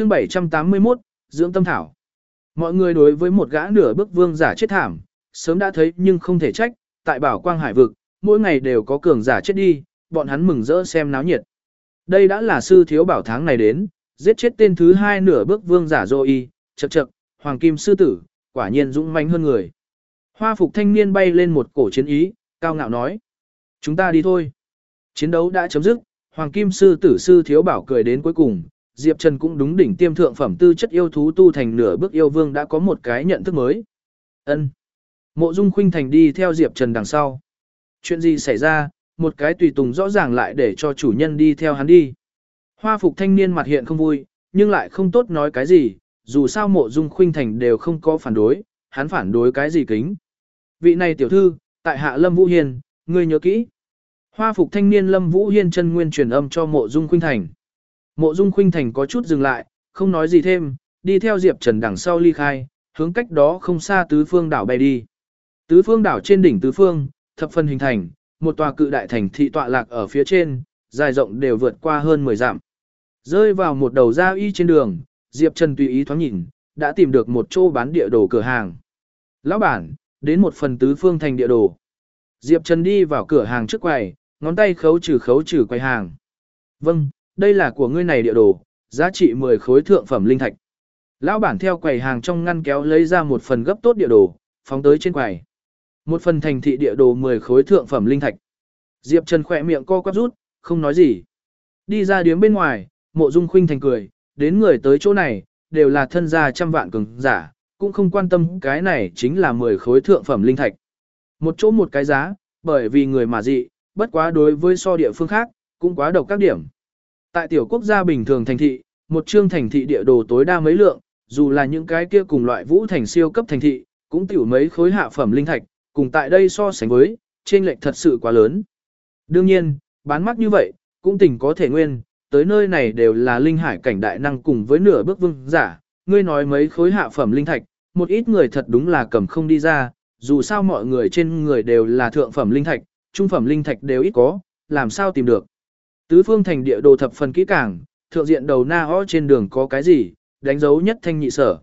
Chương 781, Dưỡng tâm thảo. Mọi người đối với một gã nửa bước vương giả chết thảm, sớm đã thấy nhưng không thể trách, tại bảo quang hải vực, mỗi ngày đều có cường giả chết đi, bọn hắn mừng rỡ xem náo nhiệt. Đây đã là sư thiếu bảo tháng này đến, giết chết tên thứ hai nửa bước vương giả dô y, chậc chậc, hoàng kim sư tử, quả nhiên dũng mãnh hơn người. Hoa phục thanh niên bay lên một cổ chiến ý, cao ngạo nói. Chúng ta đi thôi. Chiến đấu đã chấm dứt, hoàng kim sư tử sư thiếu bảo cười đến cuối cùng, Diệp Trần cũng đúng đỉnh tiêm thượng phẩm tư chất yêu thú tu thành nửa bước yêu vương đã có một cái nhận thức mới. Ân. Mộ Dung Khuynh Thành đi theo Diệp Trần đằng sau. Chuyện gì xảy ra, một cái tùy tùng rõ ràng lại để cho chủ nhân đi theo hắn đi. Hoa phục thanh niên mặt hiện không vui, nhưng lại không tốt nói cái gì, dù sao mộ dung khuynh thành đều không có phản đối, hắn phản đối cái gì kính. Vị này tiểu thư, tại hạ Lâm Vũ Hiên, ngươi nhớ kỹ. Hoa phục thanh niên Lâm Vũ Hiên chân nguyên truyền âm cho mộ dung khuynh thành. Mộ dung khuynh thành có chút dừng lại, không nói gì thêm, đi theo Diệp Trần đằng sau ly khai, hướng cách đó không xa tứ phương đảo bay đi. Tứ phương đảo trên đỉnh tứ phương, thập phân hình thành, một tòa cự đại thành thị tọa lạc ở phía trên, dài rộng đều vượt qua hơn 10 dặm. Rơi vào một đầu giao y trên đường, Diệp Trần tùy ý thoáng nhìn, đã tìm được một chỗ bán địa đồ cửa hàng. Lão bản, đến một phần tứ phương thành địa đồ. Diệp Trần đi vào cửa hàng trước quầy, ngón tay khấu trừ khấu trừ quầy hàng. Vâng, đây là của ngươi này địa đồ, giá trị 10 khối thượng phẩm linh thạch. Lão bản theo quầy hàng trong ngăn kéo lấy ra một phần gấp tốt địa đồ, phóng tới trên quầy. Một phần thành thị địa đồ 10 khối thượng phẩm linh thạch. Diệp Trần khỏe miệng co quắp rút, không nói gì. Đi ra điếm bên ngoài, mộ dung khuynh thành cười, đến người tới chỗ này, đều là thân gia trăm vạn cường giả, cũng không quan tâm cái này chính là 10 khối thượng phẩm linh thạch. Một chỗ một cái giá, bởi vì người mà dị, bất quá đối với so địa phương khác, cũng quá độc các điểm. Tại tiểu quốc gia bình thường thành thị, một chương thành thị địa đồ tối đa mấy lượng, dù là những cái kia cùng loại vũ thành siêu cấp thành thị, cũng tiểu mấy khối hạ phẩm linh thạch, cùng tại đây so sánh với, trên lệch thật sự quá lớn. Đương nhiên, bán mắc như vậy, cũng tình có thể nguyên, tới nơi này đều là linh hải cảnh đại năng cùng với nửa bước vương giả, ngươi nói mấy khối hạ phẩm linh thạch, một ít người thật đúng là cầm không đi ra, dù sao mọi người trên người đều là thượng phẩm linh thạch, trung phẩm linh thạch đều ít có, làm sao tìm được. Tứ phương thành địa đồ thập phần kỹ càng, thượng diện đầu na ho trên đường có cái gì, đánh dấu nhất thanh nhị sở.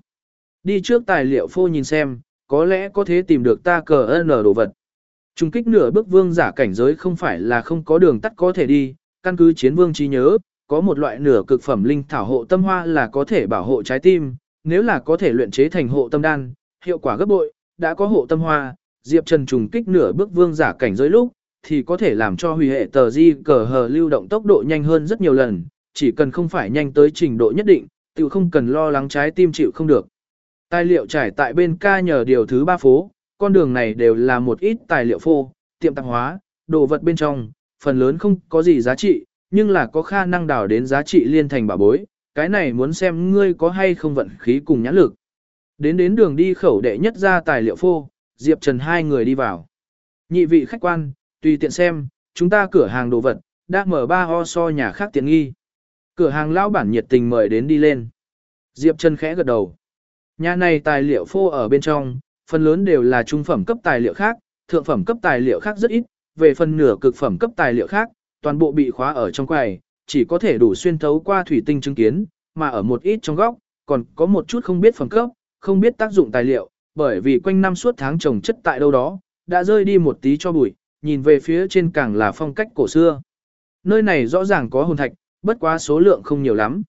Đi trước tài liệu phô nhìn xem, có lẽ có thể tìm được ta cờ ơn đồ vật. Trung kích nửa bước vương giả cảnh giới không phải là không có đường tắt có thể đi, căn cứ chiến vương trí nhớ, có một loại nửa cực phẩm linh thảo hộ tâm hoa là có thể bảo hộ trái tim, nếu là có thể luyện chế thành hộ tâm đan, hiệu quả gấp bội, đã có hộ tâm hoa, Diệp Trần trùng kích nửa bước vương giả cảnh giới lúc, thì có thể làm cho hủy hệ tờ di cờ hờ lưu động tốc độ nhanh hơn rất nhiều lần, chỉ cần không phải nhanh tới trình độ nhất định, tự không cần lo lắng trái tim chịu không được. Tài liệu trải tại bên ca nhờ điều thứ ba phố, con đường này đều là một ít tài liệu phô, tiệm tạp hóa, đồ vật bên trong, phần lớn không có gì giá trị, nhưng là có khả năng đào đến giá trị liên thành bảo bối, cái này muốn xem ngươi có hay không vận khí cùng nhãn lực. Đến đến đường đi khẩu đệ nhất ra tài liệu phô, Diệp Trần hai người đi vào. Nhị vị khách quan, tùy tiện xem, chúng ta cửa hàng đồ vật, đã mở ba ho so nhà khác tiện nghi. Cửa hàng lão bản nhiệt tình mời đến đi lên. Diệp Trần khẽ gật đầu. Nhà này tài liệu phô ở bên trong, phần lớn đều là trung phẩm cấp tài liệu khác, thượng phẩm cấp tài liệu khác rất ít, về phần nửa cực phẩm cấp tài liệu khác, toàn bộ bị khóa ở trong quầy, chỉ có thể đủ xuyên thấu qua thủy tinh chứng kiến, mà ở một ít trong góc, còn có một chút không biết phẩm cấp, không biết tác dụng tài liệu, bởi vì quanh năm suốt tháng trồng chất tại đâu đó, đã rơi đi một tí cho bụi, nhìn về phía trên càng là phong cách cổ xưa. Nơi này rõ ràng có hồn thạch, bất quá số lượng không nhiều lắm.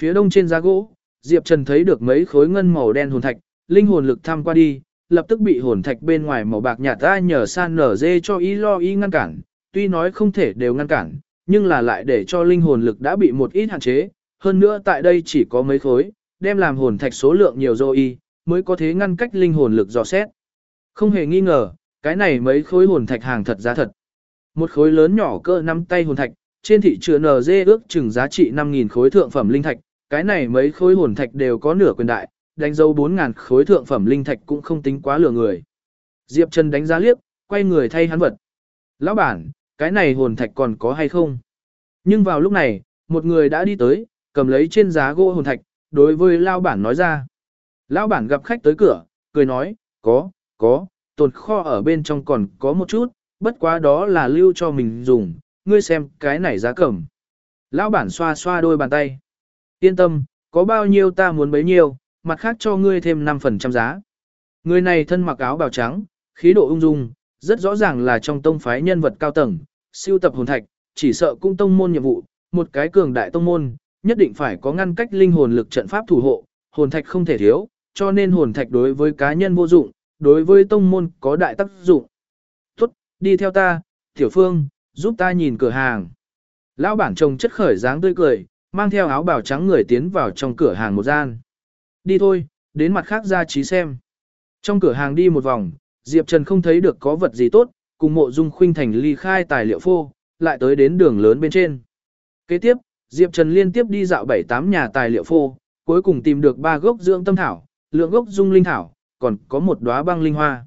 Phía đông trên giá gỗ, Diệp Trần thấy được mấy khối ngân màu đen hồn thạch, linh hồn lực tham qua đi, lập tức bị hồn thạch bên ngoài màu bạc nhạt ra nhờ san nở dê cho y lo y ngăn cản, tuy nói không thể đều ngăn cản, nhưng là lại để cho linh hồn lực đã bị một ít hạn chế, hơn nữa tại đây chỉ có mấy khối, đem làm hồn thạch số lượng nhiều dô y, mới có thế ngăn cách linh hồn lực dò xét. Không hề nghi ngờ, cái này mấy khối hồn thạch hàng thật giá thật. Một khối lớn nhỏ cỡ nắm tay hồn thạch, trên thị trường NG ước chừng giá trị 5.000 khối thượng phẩm linh thạch, cái này mấy khối hồn thạch đều có nửa quyền đại, đánh dấu 4.000 khối thượng phẩm linh thạch cũng không tính quá lừa người. Diệp Trần đánh giá liếc, quay người thay hắn vật. Lão bản, cái này hồn thạch còn có hay không? Nhưng vào lúc này, một người đã đi tới, cầm lấy trên giá gỗ hồn thạch, đối với Lão bản nói ra. Lão bản gặp khách tới cửa, cười nói, có, có, tồn kho ở bên trong còn có một chút, bất quá đó là lưu cho mình dùng, ngươi xem cái này giá cẩm. Lão bản xoa xoa đôi bàn tay. Yên tâm, có bao nhiêu ta muốn bấy nhiêu, mặt khác cho ngươi thêm 5% giá. Người này thân mặc áo bào trắng, khí độ ung dung, rất rõ ràng là trong tông phái nhân vật cao tầng, siêu tập hồn thạch, chỉ sợ cung tông môn nhiệm vụ, một cái cường đại tông môn, nhất định phải có ngăn cách linh hồn lực trận pháp thủ hộ, hồn thạch không thể thiếu, cho nên hồn thạch đối với cá nhân vô dụng, đối với tông môn có đại tác dụng. Tốt, đi theo ta, Tiểu Phương, giúp ta nhìn cửa hàng. Lão bản chồng chất khởi dáng tươi cười, mang theo áo bào trắng người tiến vào trong cửa hàng một gian. Đi thôi, đến mặt khác ra trí xem. Trong cửa hàng đi một vòng, Diệp Trần không thấy được có vật gì tốt, cùng mộ dung khuynh thành ly khai tài liệu phô, lại tới đến đường lớn bên trên. Kế tiếp, Diệp Trần liên tiếp đi dạo 7-8 nhà tài liệu phô, cuối cùng tìm được ba gốc dưỡng tâm thảo, lượng gốc dung linh thảo, còn có một đóa băng linh hoa.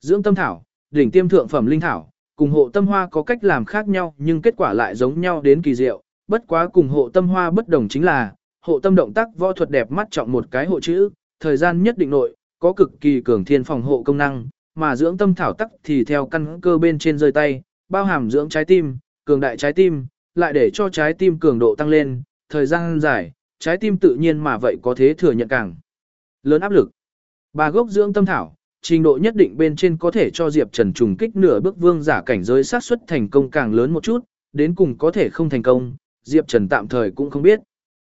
Dưỡng tâm thảo, đỉnh tiêm thượng phẩm linh thảo, cùng hộ tâm hoa có cách làm khác nhau nhưng kết quả lại giống nhau đến kỳ diệu, bất quá cùng hộ tâm hoa bất đồng chính là, hộ tâm động tác võ thuật đẹp mắt trọng một cái hộ chữ, thời gian nhất định nội, có cực kỳ cường thiên phòng hộ công năng, mà dưỡng tâm thảo tắc thì theo căn cơ bên trên rơi tay, bao hàm dưỡng trái tim, cường đại trái tim, lại để cho trái tim cường độ tăng lên, thời gian dài, trái tim tự nhiên mà vậy có thế thừa nhận càng lớn áp lực. Ba gốc dưỡng tâm thảo, trình độ nhất định bên trên có thể cho Diệp Trần trùng kích nửa bước vương giả cảnh giới xác suất thành công càng lớn một chút, đến cùng có thể không thành công, Diệp Trần tạm thời cũng không biết.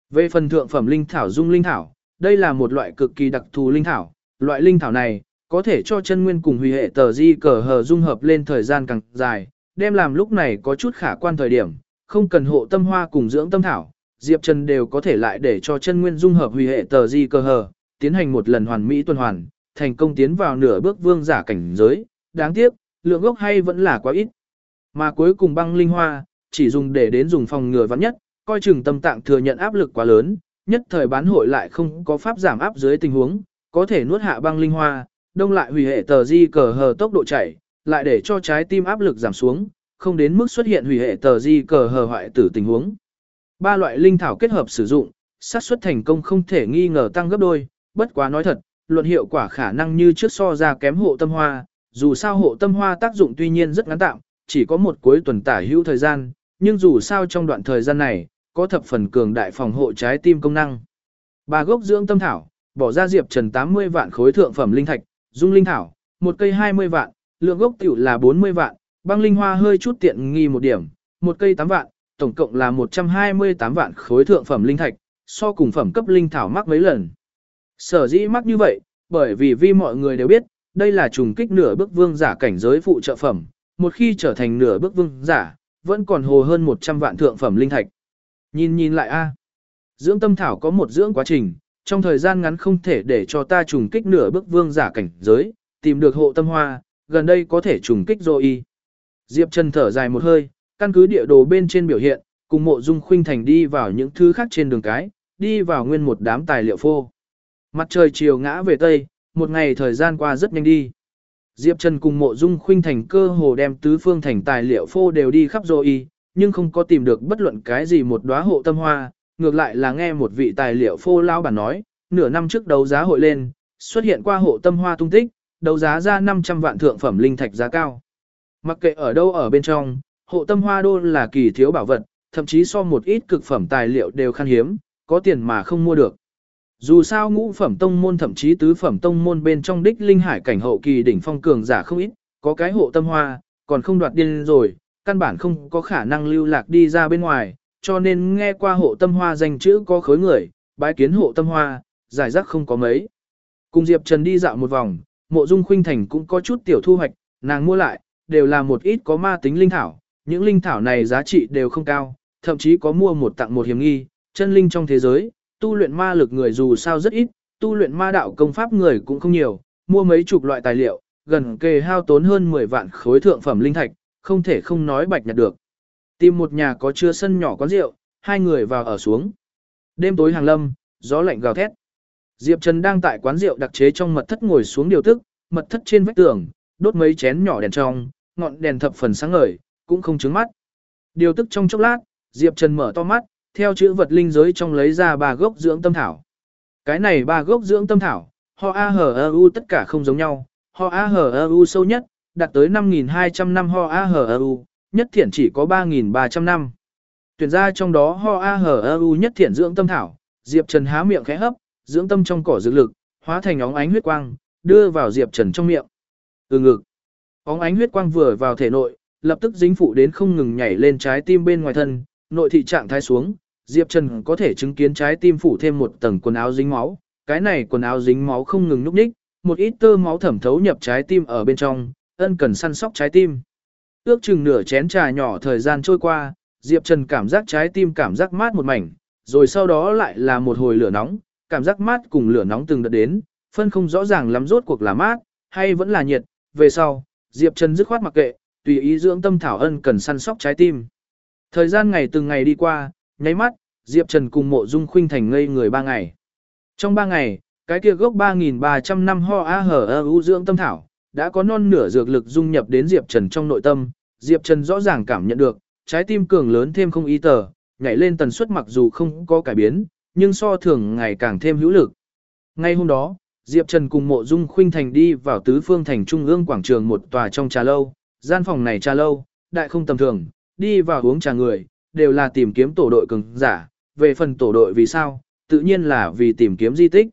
Về phần thượng phẩm linh thảo dung linh thảo, đây là một loại cực kỳ đặc thù linh thảo, loại linh thảo này có thể cho chân nguyên cùng hủy hệ tờ di cờ hờ dung hợp lên thời gian càng dài, đem làm lúc này có chút khả quan thời điểm, không cần hộ tâm hoa cùng dưỡng tâm thảo, Diệp Trần đều có thể lại để cho chân nguyên dung hợp hủy hệ tờ di cờ hờ, tiến hành một lần hoàn mỹ tuần hoàn, thành công tiến vào nửa bước vương giả cảnh giới, đáng tiếc, lượng gốc hay vẫn là quá ít. Mà cuối cùng băng linh hoa, chỉ dùng để đến dùng phòng ngừa vắng nhất, coi chừng tâm tạng thừa nhận áp lực quá lớn, nhất thời bán hội lại không có pháp giảm áp dưới tình huống, có thể nuốt hạ băng linh hoa, đông lại hủy hệ tờ di cờ hờ tốc độ chảy, lại để cho trái tim áp lực giảm xuống, không đến mức xuất hiện hủy hệ tờ di cờ hờ hoại tử tình huống. Ba loại linh thảo kết hợp sử dụng, xác suất thành công không thể nghi ngờ tăng gấp đôi, bất quá nói thật, luận hiệu quả khả năng như trước so ra kém hộ tâm hoa, dù sao hộ tâm hoa tác dụng tuy nhiên rất ngắn tạm, chỉ có một cuối tuần tả hữu thời gian, nhưng dù sao trong đoạn thời gian này, có thập phần cường đại phòng hộ trái tim công năng. Ba gốc dưỡng tâm thảo, bỏ ra Diệp Trần 80 vạn khối thượng phẩm linh thạch, dung linh thảo, một cây 20 vạn, lượng gốc tiểu là 40 vạn, băng linh hoa hơi chút tiện nghi một điểm, một cây 8 vạn, tổng cộng là 128 vạn khối thượng phẩm linh thạch, so cùng phẩm cấp linh thảo mắc mấy lần. Sở dĩ mắc như vậy, bởi vì vì mọi người đều biết, đây là trùng kích nửa bước vương giả cảnh giới phụ trợ phẩm, một khi trở thành nửa bước vương giả, vẫn còn hồ hơn 100 vạn thượng phẩm linh thạch. Nhìn nhìn lại a, Dưỡng tâm thảo có một dưỡng quá trình, trong thời gian ngắn không thể để cho ta trùng kích nửa bước vương giả cảnh giới, tìm được hộ tâm hoa, gần đây có thể trùng kích rồi y. Diệp Trần thở dài một hơi, căn cứ địa đồ bên trên biểu hiện, cùng mộ dung khuynh thành đi vào những thứ khác trên đường cái, đi vào nguyên một đám tài liệu phô. Mặt trời chiều ngã về Tây, một ngày thời gian qua rất nhanh đi. Diệp Trần cùng mộ dung khuynh thành cơ hồ đem tứ phương thành tài liệu phô đều đi khắp rồi nhưng không có tìm được bất luận cái gì một đóa hộ tâm hoa, ngược lại là nghe một vị tài liệu phô lao bản nói, nửa năm trước đấu giá hội lên, xuất hiện qua hộ tâm hoa tung tích, đấu giá ra 500 vạn thượng phẩm linh thạch giá cao. Mặc kệ ở đâu ở bên trong, hộ tâm hoa đô là kỳ thiếu bảo vật, thậm chí so một ít cực phẩm tài liệu đều khan hiếm, có tiền mà không mua được. Dù sao ngũ phẩm tông môn thậm chí tứ phẩm tông môn bên trong đích linh hải cảnh hậu kỳ đỉnh phong cường giả không ít, có cái hộ tâm hoa, còn không đoạt điên rồi, căn bản không có khả năng lưu lạc đi ra bên ngoài, cho nên nghe qua hộ tâm hoa danh chữ có khối người, bái kiến hộ tâm hoa, giải rác không có mấy. Cùng Diệp Trần đi dạo một vòng, mộ dung khuynh thành cũng có chút tiểu thu hoạch, nàng mua lại, đều là một ít có ma tính linh thảo, những linh thảo này giá trị đều không cao, thậm chí có mua một tặng một hiểm nghi, chân linh trong thế giới, tu luyện ma lực người dù sao rất ít, tu luyện ma đạo công pháp người cũng không nhiều, mua mấy chục loại tài liệu, gần kề hao tốn hơn 10 vạn khối thượng phẩm linh thạch, không thể không nói bạch nhặt được. Tìm một nhà có chứa sân nhỏ quán rượu, hai người vào ở xuống. Đêm tối hàng lâm, gió lạnh gào thét. Diệp Trần đang tại quán rượu đặc chế trong mật thất ngồi xuống điều tức, mật thất trên vách tường, đốt mấy chén nhỏ đèn trong, ngọn đèn thập phần sáng ngời, cũng không chướng mắt. Điều tức trong chốc lát, Diệp Trần mở to mắt, theo chữ vật linh giới trong lấy ra ba gốc dưỡng tâm thảo. Cái này ba gốc dưỡng tâm thảo, ho a hở ơ u tất cả không giống nhau, ho a hở ơ u sâu nhất, đạt tới 5.200 năm ho a hở ơ u, nhất thiện chỉ có 3.300 năm. Tuyển ra trong đó ho a hở ơ u nhất thiện dưỡng tâm thảo, Diệp Trần há miệng khẽ hấp, dưỡng tâm trong cỏ dược lực, hóa thành óng ánh huyết quang, đưa vào Diệp Trần trong miệng. Từ ngực. Óng ánh huyết quang vừa vào thể nội, lập tức dính phụ đến không ngừng nhảy lên trái tim bên ngoài thân, nội thị trạng thái xuống, Diệp Trần có thể chứng kiến trái tim phủ thêm một tầng quần áo dính máu, cái này quần áo dính máu không ngừng nhúc nhích, một ít tơ máu thẩm thấu nhập trái tim ở bên trong, ân cần săn sóc trái tim. Ước chừng nửa chén trà nhỏ thời gian trôi qua, Diệp Trần cảm giác trái tim cảm giác mát một mảnh, rồi sau đó lại là một hồi lửa nóng, cảm giác mát cùng lửa nóng từng đợt đến, phân không rõ ràng lắm rốt cuộc là mát, hay vẫn là nhiệt, về sau, Diệp Trần dứt khoát mặc kệ, tùy ý dưỡng tâm thảo ân cần săn sóc trái tim. Thời gian ngày từng ngày đi qua, nháy mắt, Diệp Trần cùng mộ dung khuynh thành ngây người ba ngày. Trong ba ngày, cái kia gốc 3.300 năm ho a hở ưu dưỡng tâm thảo, đã có non nửa dược lực dung nhập đến Diệp Trần trong nội tâm, Diệp Trần rõ ràng cảm nhận được, trái tim cường lớn thêm không ý tờ, nhảy lên tần suất mặc dù không có cải biến, nhưng so thường ngày càng thêm hữu lực. Ngay hôm đó, Diệp Trần cùng mộ dung khuynh thành đi vào tứ phương thành trung ương quảng trường một tòa trong trà lâu, gian phòng này trà lâu, đại không tầm thường, đi vào uống trà người, đều là tìm kiếm tổ đội cường giả, về phần tổ đội vì sao, tự nhiên là vì tìm kiếm di tích.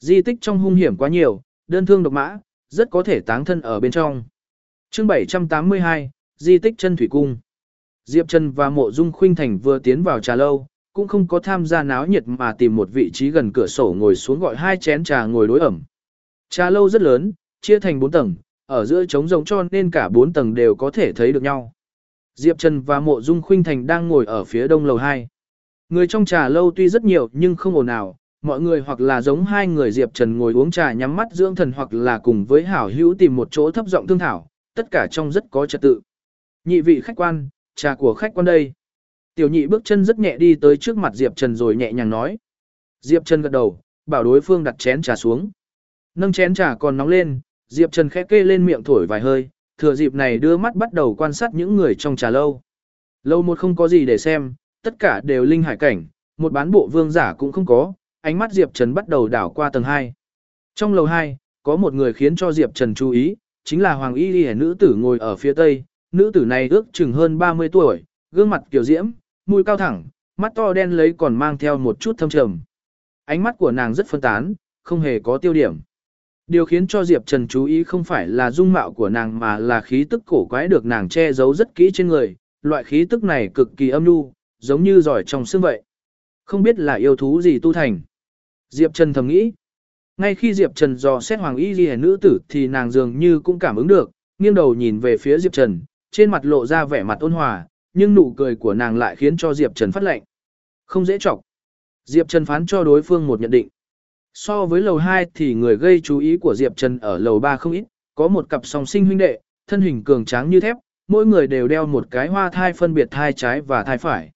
Di tích trong hung hiểm quá nhiều, đơn thương độc mã, rất có thể táng thân ở bên trong. chương 782, Di tích chân thủy cung. Diệp Trần và Mộ Dung Khuynh Thành vừa tiến vào trà lâu, cũng không có tham gia náo nhiệt mà tìm một vị trí gần cửa sổ ngồi xuống gọi hai chén trà ngồi đối ẩm. Trà lâu rất lớn, chia thành bốn tầng, ở giữa trống rỗng cho nên cả bốn tầng đều có thể thấy được nhau. Diệp Trần và Mộ Dung Khuynh Thành đang ngồi ở phía đông lầu 2. Người trong trà lâu tuy rất nhiều nhưng không ồn ào, mọi người hoặc là giống hai người Diệp Trần ngồi uống trà nhắm mắt dưỡng thần hoặc là cùng với hảo hữu tìm một chỗ thấp giọng thương thảo, tất cả trong rất có trật tự. Nhị vị khách quan, trà của khách quan đây. Tiểu nhị bước chân rất nhẹ đi tới trước mặt Diệp Trần rồi nhẹ nhàng nói. Diệp Trần gật đầu, bảo đối phương đặt chén trà xuống. Nâng chén trà còn nóng lên, Diệp Trần khẽ kê lên miệng thổi vài hơi, thừa dịp này đưa mắt bắt đầu quan sát những người trong trà lâu. Lâu một không có gì để xem, tất cả đều linh hải cảnh, một bán bộ vương giả cũng không có, ánh mắt Diệp Trần bắt đầu đảo qua tầng 2. Trong lầu 2, có một người khiến cho Diệp Trần chú ý, chính là Hoàng Y Y nữ tử ngồi ở phía tây, nữ tử này ước chừng hơn 30 tuổi, gương mặt kiểu diễm, mũi cao thẳng, mắt to đen lấy còn mang theo một chút thâm trầm. Ánh mắt của nàng rất phân tán, không hề có tiêu điểm. Điều khiến cho Diệp Trần chú ý không phải là dung mạo của nàng mà là khí tức cổ quái được nàng che giấu rất kỹ trên người, loại khí tức này cực kỳ âm nhu, giống như giỏi trong xương vậy. Không biết là yêu thú gì tu thành. Diệp Trần thầm nghĩ. Ngay khi Diệp Trần dò xét Hoàng Y Ghi nữ tử thì nàng dường như cũng cảm ứng được, nghiêng đầu nhìn về phía Diệp Trần, trên mặt lộ ra vẻ mặt ôn hòa, nhưng nụ cười của nàng lại khiến cho Diệp Trần phát lệnh. Không dễ chọc. Diệp Trần phán cho đối phương một nhận định. So với lầu 2 thì người gây chú ý của Diệp Trần ở lầu 3 không ít, có một cặp song sinh huynh đệ, thân hình cường tráng như thép, mỗi người đều đeo một cái hoa thai phân biệt thai trái và thai phải.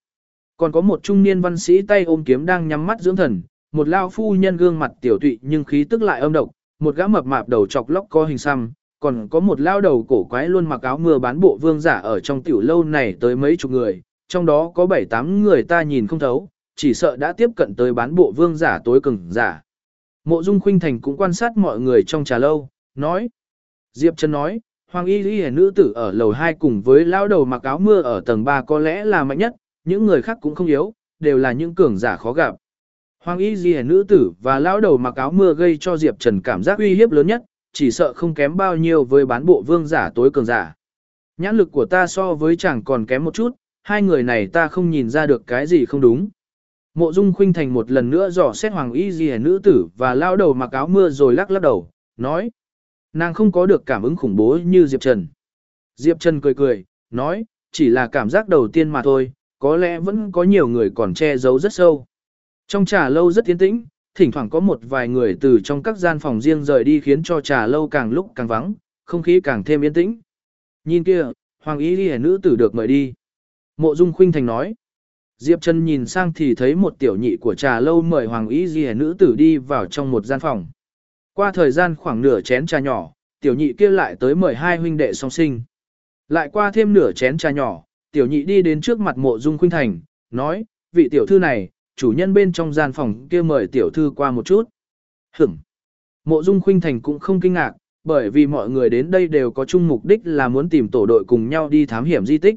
Còn có một trung niên văn sĩ tay ôm kiếm đang nhắm mắt dưỡng thần, một lao phu nhân gương mặt tiểu tụy nhưng khí tức lại âm độc, một gã mập mạp đầu chọc lóc co hình xăm, còn có một lao đầu cổ quái luôn mặc áo mưa bán bộ vương giả ở trong tiểu lâu này tới mấy chục người, trong đó có bảy tám người ta nhìn không thấu, chỉ sợ đã tiếp cận tới bán bộ vương giả tối cường giả. Mộ Dung Khuynh Thành cũng quan sát mọi người trong trà lâu, nói. Diệp Trần nói, Hoàng Y Lý nữ tử ở lầu 2 cùng với lao đầu mặc áo mưa ở tầng 3 có lẽ là mạnh nhất, những người khác cũng không yếu, đều là những cường giả khó gặp. Hoàng Y Lý nữ tử và lao đầu mặc áo mưa gây cho Diệp Trần cảm giác uy hiếp lớn nhất, chỉ sợ không kém bao nhiêu với bán bộ vương giả tối cường giả. Nhãn lực của ta so với chàng còn kém một chút, hai người này ta không nhìn ra được cái gì không đúng. Mộ Dung Khuynh Thành một lần nữa dò xét Hoàng Y Ghi nữ tử và lao đầu mặc áo mưa rồi lắc lắc đầu, nói. Nàng không có được cảm ứng khủng bố như Diệp Trần. Diệp Trần cười cười, nói, chỉ là cảm giác đầu tiên mà thôi, có lẽ vẫn có nhiều người còn che giấu rất sâu. Trong trà lâu rất tiến tĩnh, thỉnh thoảng có một vài người từ trong các gian phòng riêng rời đi khiến cho trà lâu càng lúc càng vắng, không khí càng thêm yên tĩnh. Nhìn kia, Hoàng Y Ghi nữ tử được mời đi. Mộ Dung Khuynh Thành nói. Diệp Trần nhìn sang thì thấy một tiểu nhị của trà lâu mời Hoàng Y Ghi nữ tử đi vào trong một gian phòng. Qua thời gian khoảng nửa chén trà nhỏ, tiểu nhị kia lại tới mời hai huynh đệ song sinh. Lại qua thêm nửa chén trà nhỏ, tiểu nhị đi đến trước mặt mộ dung khuynh thành, nói, vị tiểu thư này, chủ nhân bên trong gian phòng kia mời tiểu thư qua một chút. Hửm. Mộ dung khuynh thành cũng không kinh ngạc, bởi vì mọi người đến đây đều có chung mục đích là muốn tìm tổ đội cùng nhau đi thám hiểm di tích.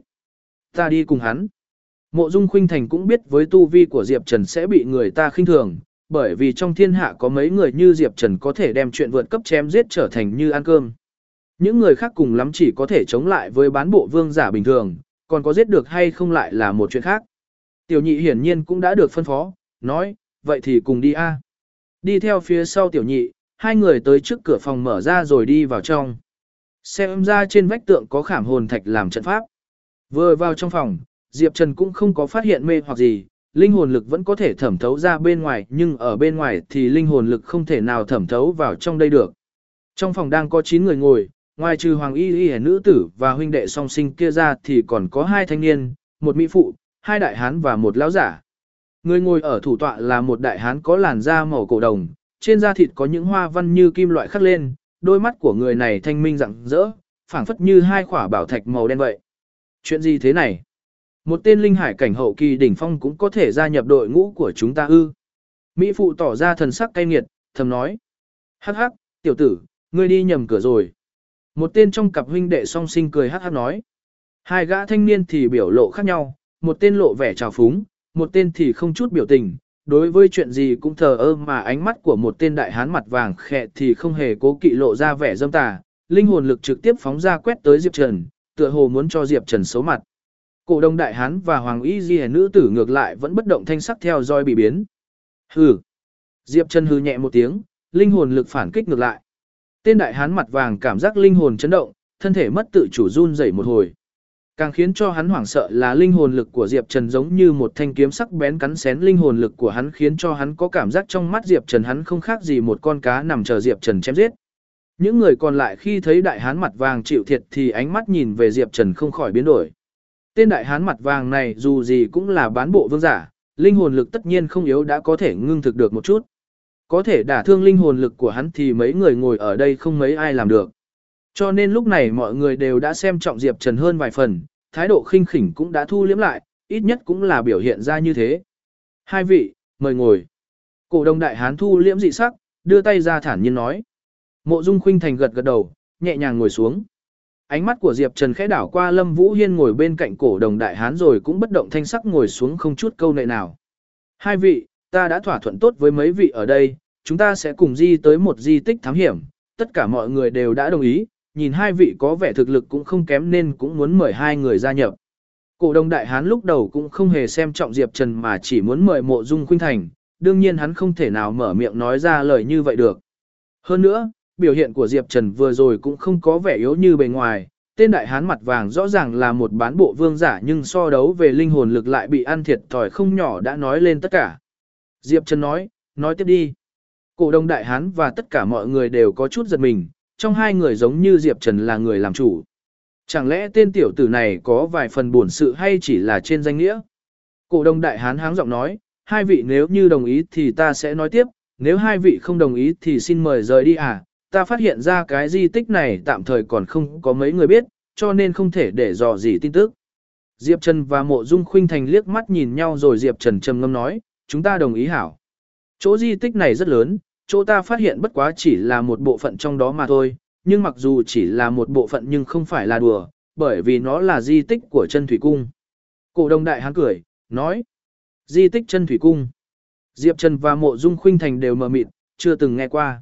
Ta đi cùng hắn. Mộ Dung Khuynh Thành cũng biết với tu vi của Diệp Trần sẽ bị người ta khinh thường, bởi vì trong thiên hạ có mấy người như Diệp Trần có thể đem chuyện vượt cấp chém giết trở thành như ăn cơm. Những người khác cùng lắm chỉ có thể chống lại với bán bộ vương giả bình thường, còn có giết được hay không lại là một chuyện khác. Tiểu nhị hiển nhiên cũng đã được phân phó, nói, vậy thì cùng đi a. Đi theo phía sau tiểu nhị, hai người tới trước cửa phòng mở ra rồi đi vào trong. Xem ra trên vách tượng có khảm hồn thạch làm trận pháp. Vừa vào trong phòng, Diệp Trần cũng không có phát hiện mê hoặc gì, linh hồn lực vẫn có thể thẩm thấu ra bên ngoài nhưng ở bên ngoài thì linh hồn lực không thể nào thẩm thấu vào trong đây được. Trong phòng đang có 9 người ngồi, ngoài trừ Hoàng Y Y nữ tử và huynh đệ song sinh kia ra thì còn có hai thanh niên, một mỹ phụ, hai đại hán và một lão giả. Người ngồi ở thủ tọa là một đại hán có làn da màu cổ đồng, trên da thịt có những hoa văn như kim loại khắc lên, đôi mắt của người này thanh minh rạng rỡ, phảng phất như hai quả bảo thạch màu đen vậy. Chuyện gì thế này? Một tên linh hải cảnh hậu kỳ đỉnh phong cũng có thể gia nhập đội ngũ của chúng ta ư. Mỹ phụ tỏ ra thần sắc cay nghiệt, thầm nói. Hắc hắc, tiểu tử, ngươi đi nhầm cửa rồi. Một tên trong cặp huynh đệ song sinh cười hắc hắc nói. Hai gã thanh niên thì biểu lộ khác nhau, một tên lộ vẻ trào phúng, một tên thì không chút biểu tình. Đối với chuyện gì cũng thờ ơ mà ánh mắt của một tên đại hán mặt vàng khẹ thì không hề cố kỵ lộ ra vẻ dâm tà, linh hồn lực trực tiếp phóng ra quét tới Diệp Trần, tựa hồ muốn cho Diệp Trần xấu mặt. Cổ đông đại hán và hoàng y di nữ tử ngược lại vẫn bất động thanh sắc theo dõi bị biến. Hừ. Diệp Trần hừ nhẹ một tiếng, linh hồn lực phản kích ngược lại. Tên đại hán mặt vàng cảm giác linh hồn chấn động, thân thể mất tự chủ run rẩy một hồi. Càng khiến cho hắn hoảng sợ là linh hồn lực của Diệp Trần giống như một thanh kiếm sắc bén cắn xén linh hồn lực của hắn khiến cho hắn có cảm giác trong mắt Diệp Trần hắn không khác gì một con cá nằm chờ Diệp Trần chém giết. Những người còn lại khi thấy đại hán mặt vàng chịu thiệt thì ánh mắt nhìn về Diệp Trần không khỏi biến đổi. Tên đại hán mặt vàng này dù gì cũng là bán bộ vương giả, linh hồn lực tất nhiên không yếu đã có thể ngưng thực được một chút. Có thể đả thương linh hồn lực của hắn thì mấy người ngồi ở đây không mấy ai làm được. Cho nên lúc này mọi người đều đã xem trọng Diệp Trần hơn vài phần, thái độ khinh khỉnh cũng đã thu liếm lại, ít nhất cũng là biểu hiện ra như thế. Hai vị, mời ngồi. Cổ đông đại hán thu liễm dị sắc, đưa tay ra thản nhiên nói. Mộ Dung Khuynh Thành gật gật đầu, nhẹ nhàng ngồi xuống. Ánh mắt của Diệp Trần khẽ đảo qua Lâm Vũ Hiên ngồi bên cạnh cổ đồng đại hán rồi cũng bất động thanh sắc ngồi xuống không chút câu nệ nào. Hai vị, ta đã thỏa thuận tốt với mấy vị ở đây, chúng ta sẽ cùng di tới một di tích thám hiểm, tất cả mọi người đều đã đồng ý, nhìn hai vị có vẻ thực lực cũng không kém nên cũng muốn mời hai người gia nhập. Cổ đồng đại hán lúc đầu cũng không hề xem trọng Diệp Trần mà chỉ muốn mời mộ dung khuynh thành, đương nhiên hắn không thể nào mở miệng nói ra lời như vậy được. Hơn nữa, biểu hiện của Diệp Trần vừa rồi cũng không có vẻ yếu như bề ngoài, tên đại hán mặt vàng rõ ràng là một bán bộ vương giả nhưng so đấu về linh hồn lực lại bị ăn thiệt thòi không nhỏ đã nói lên tất cả. Diệp Trần nói, nói tiếp đi. Cổ đông đại hán và tất cả mọi người đều có chút giật mình, trong hai người giống như Diệp Trần là người làm chủ. Chẳng lẽ tên tiểu tử này có vài phần buồn sự hay chỉ là trên danh nghĩa? Cổ đông đại hán háng giọng nói, hai vị nếu như đồng ý thì ta sẽ nói tiếp, nếu hai vị không đồng ý thì xin mời rời đi à, ta phát hiện ra cái di tích này tạm thời còn không có mấy người biết, cho nên không thể để dò gì tin tức. Diệp Trần và Mộ Dung Khuynh Thành liếc mắt nhìn nhau rồi Diệp Trần trầm ngâm nói, chúng ta đồng ý hảo. Chỗ di tích này rất lớn, chỗ ta phát hiện bất quá chỉ là một bộ phận trong đó mà thôi, nhưng mặc dù chỉ là một bộ phận nhưng không phải là đùa, bởi vì nó là di tích của chân thủy cung. Cổ Đồng đại hán cười, nói, di tích chân thủy cung. Diệp Trần và Mộ Dung Khuynh Thành đều mờ mịt, chưa từng nghe qua.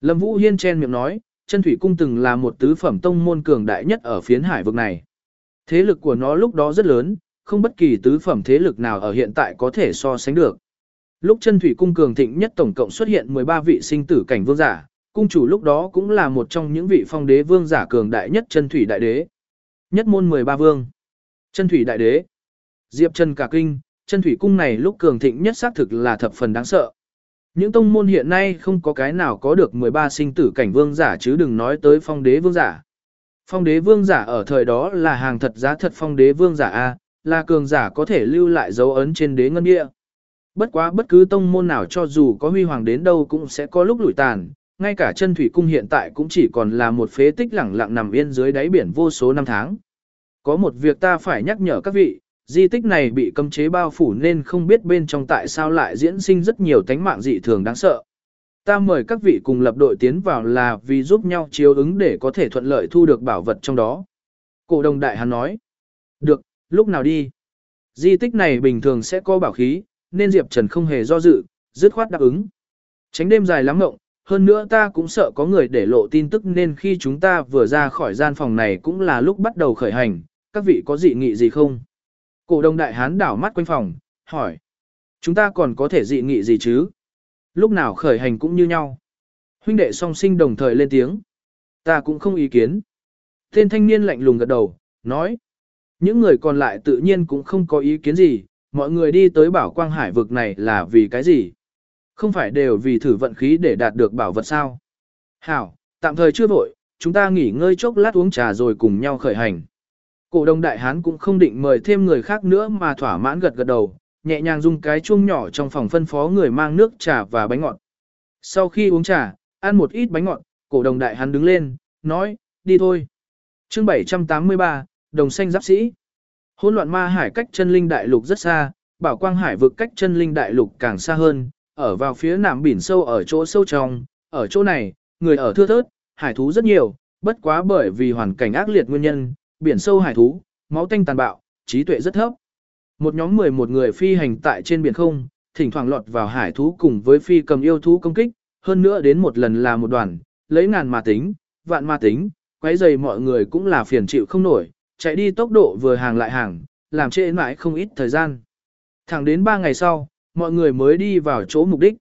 Lâm Vũ Hiên chen miệng nói, chân thủy cung từng là một tứ phẩm tông môn cường đại nhất ở phiến hải vực này. Thế lực của nó lúc đó rất lớn, không bất kỳ tứ phẩm thế lực nào ở hiện tại có thể so sánh được. Lúc chân thủy cung cường thịnh nhất tổng cộng xuất hiện 13 vị sinh tử cảnh vương giả, cung chủ lúc đó cũng là một trong những vị phong đế vương giả cường đại nhất chân thủy đại đế. Nhất môn 13 vương. Chân thủy đại đế. Diệp chân cả kinh, chân thủy cung này lúc cường thịnh nhất xác thực là thập phần đáng sợ. Những tông môn hiện nay không có cái nào có được 13 sinh tử cảnh vương giả chứ đừng nói tới phong đế vương giả. Phong đế vương giả ở thời đó là hàng thật giá thật phong đế vương giả A, là cường giả có thể lưu lại dấu ấn trên đế ngân địa. Bất quá bất cứ tông môn nào cho dù có huy hoàng đến đâu cũng sẽ có lúc lụi tàn, ngay cả chân thủy cung hiện tại cũng chỉ còn là một phế tích lẳng lặng nằm yên dưới đáy biển vô số năm tháng. Có một việc ta phải nhắc nhở các vị, di tích này bị cấm chế bao phủ nên không biết bên trong tại sao lại diễn sinh rất nhiều tánh mạng dị thường đáng sợ. Ta mời các vị cùng lập đội tiến vào là vì giúp nhau chiếu ứng để có thể thuận lợi thu được bảo vật trong đó. Cổ đồng đại hắn nói. Được, lúc nào đi? Di tích này bình thường sẽ có bảo khí, nên Diệp Trần không hề do dự, dứt khoát đáp ứng. Tránh đêm dài lắm ngộng, hơn nữa ta cũng sợ có người để lộ tin tức nên khi chúng ta vừa ra khỏi gian phòng này cũng là lúc bắt đầu khởi hành, các vị có dị nghị gì không? Cổ đông đại hán đảo mắt quanh phòng, hỏi. Chúng ta còn có thể dị nghị gì chứ? Lúc nào khởi hành cũng như nhau. Huynh đệ song sinh đồng thời lên tiếng. Ta cũng không ý kiến. Tên thanh niên lạnh lùng gật đầu, nói. Những người còn lại tự nhiên cũng không có ý kiến gì, mọi người đi tới bảo quang hải vực này là vì cái gì? Không phải đều vì thử vận khí để đạt được bảo vật sao? Hảo, tạm thời chưa vội, chúng ta nghỉ ngơi chốc lát uống trà rồi cùng nhau khởi hành. Cổ đông đại hán cũng không định mời thêm người khác nữa mà thỏa mãn gật gật đầu, nhẹ nhàng dùng cái chuông nhỏ trong phòng phân phó người mang nước trà và bánh ngọt. Sau khi uống trà, ăn một ít bánh ngọt, cổ đồng đại hán đứng lên, nói, đi thôi. chương 783, đồng xanh giáp sĩ. Hỗn loạn ma hải cách chân linh đại lục rất xa, bảo quang hải vực cách chân linh đại lục càng xa hơn, ở vào phía nam biển sâu ở chỗ sâu trong, ở chỗ này, người ở thưa thớt, hải thú rất nhiều, bất quá bởi vì hoàn cảnh ác liệt nguyên nhân, biển sâu hải thú, máu tanh tàn bạo, trí tuệ rất thấp. Một nhóm 11 người phi hành tại trên biển không, thỉnh thoảng lọt vào hải thú cùng với phi cầm yêu thú công kích, hơn nữa đến một lần là một đoàn, lấy ngàn mà tính, vạn mà tính, quấy dày mọi người cũng là phiền chịu không nổi, chạy đi tốc độ vừa hàng lại hàng, làm trễ mãi không ít thời gian. Thẳng đến 3 ngày sau, mọi người mới đi vào chỗ mục đích.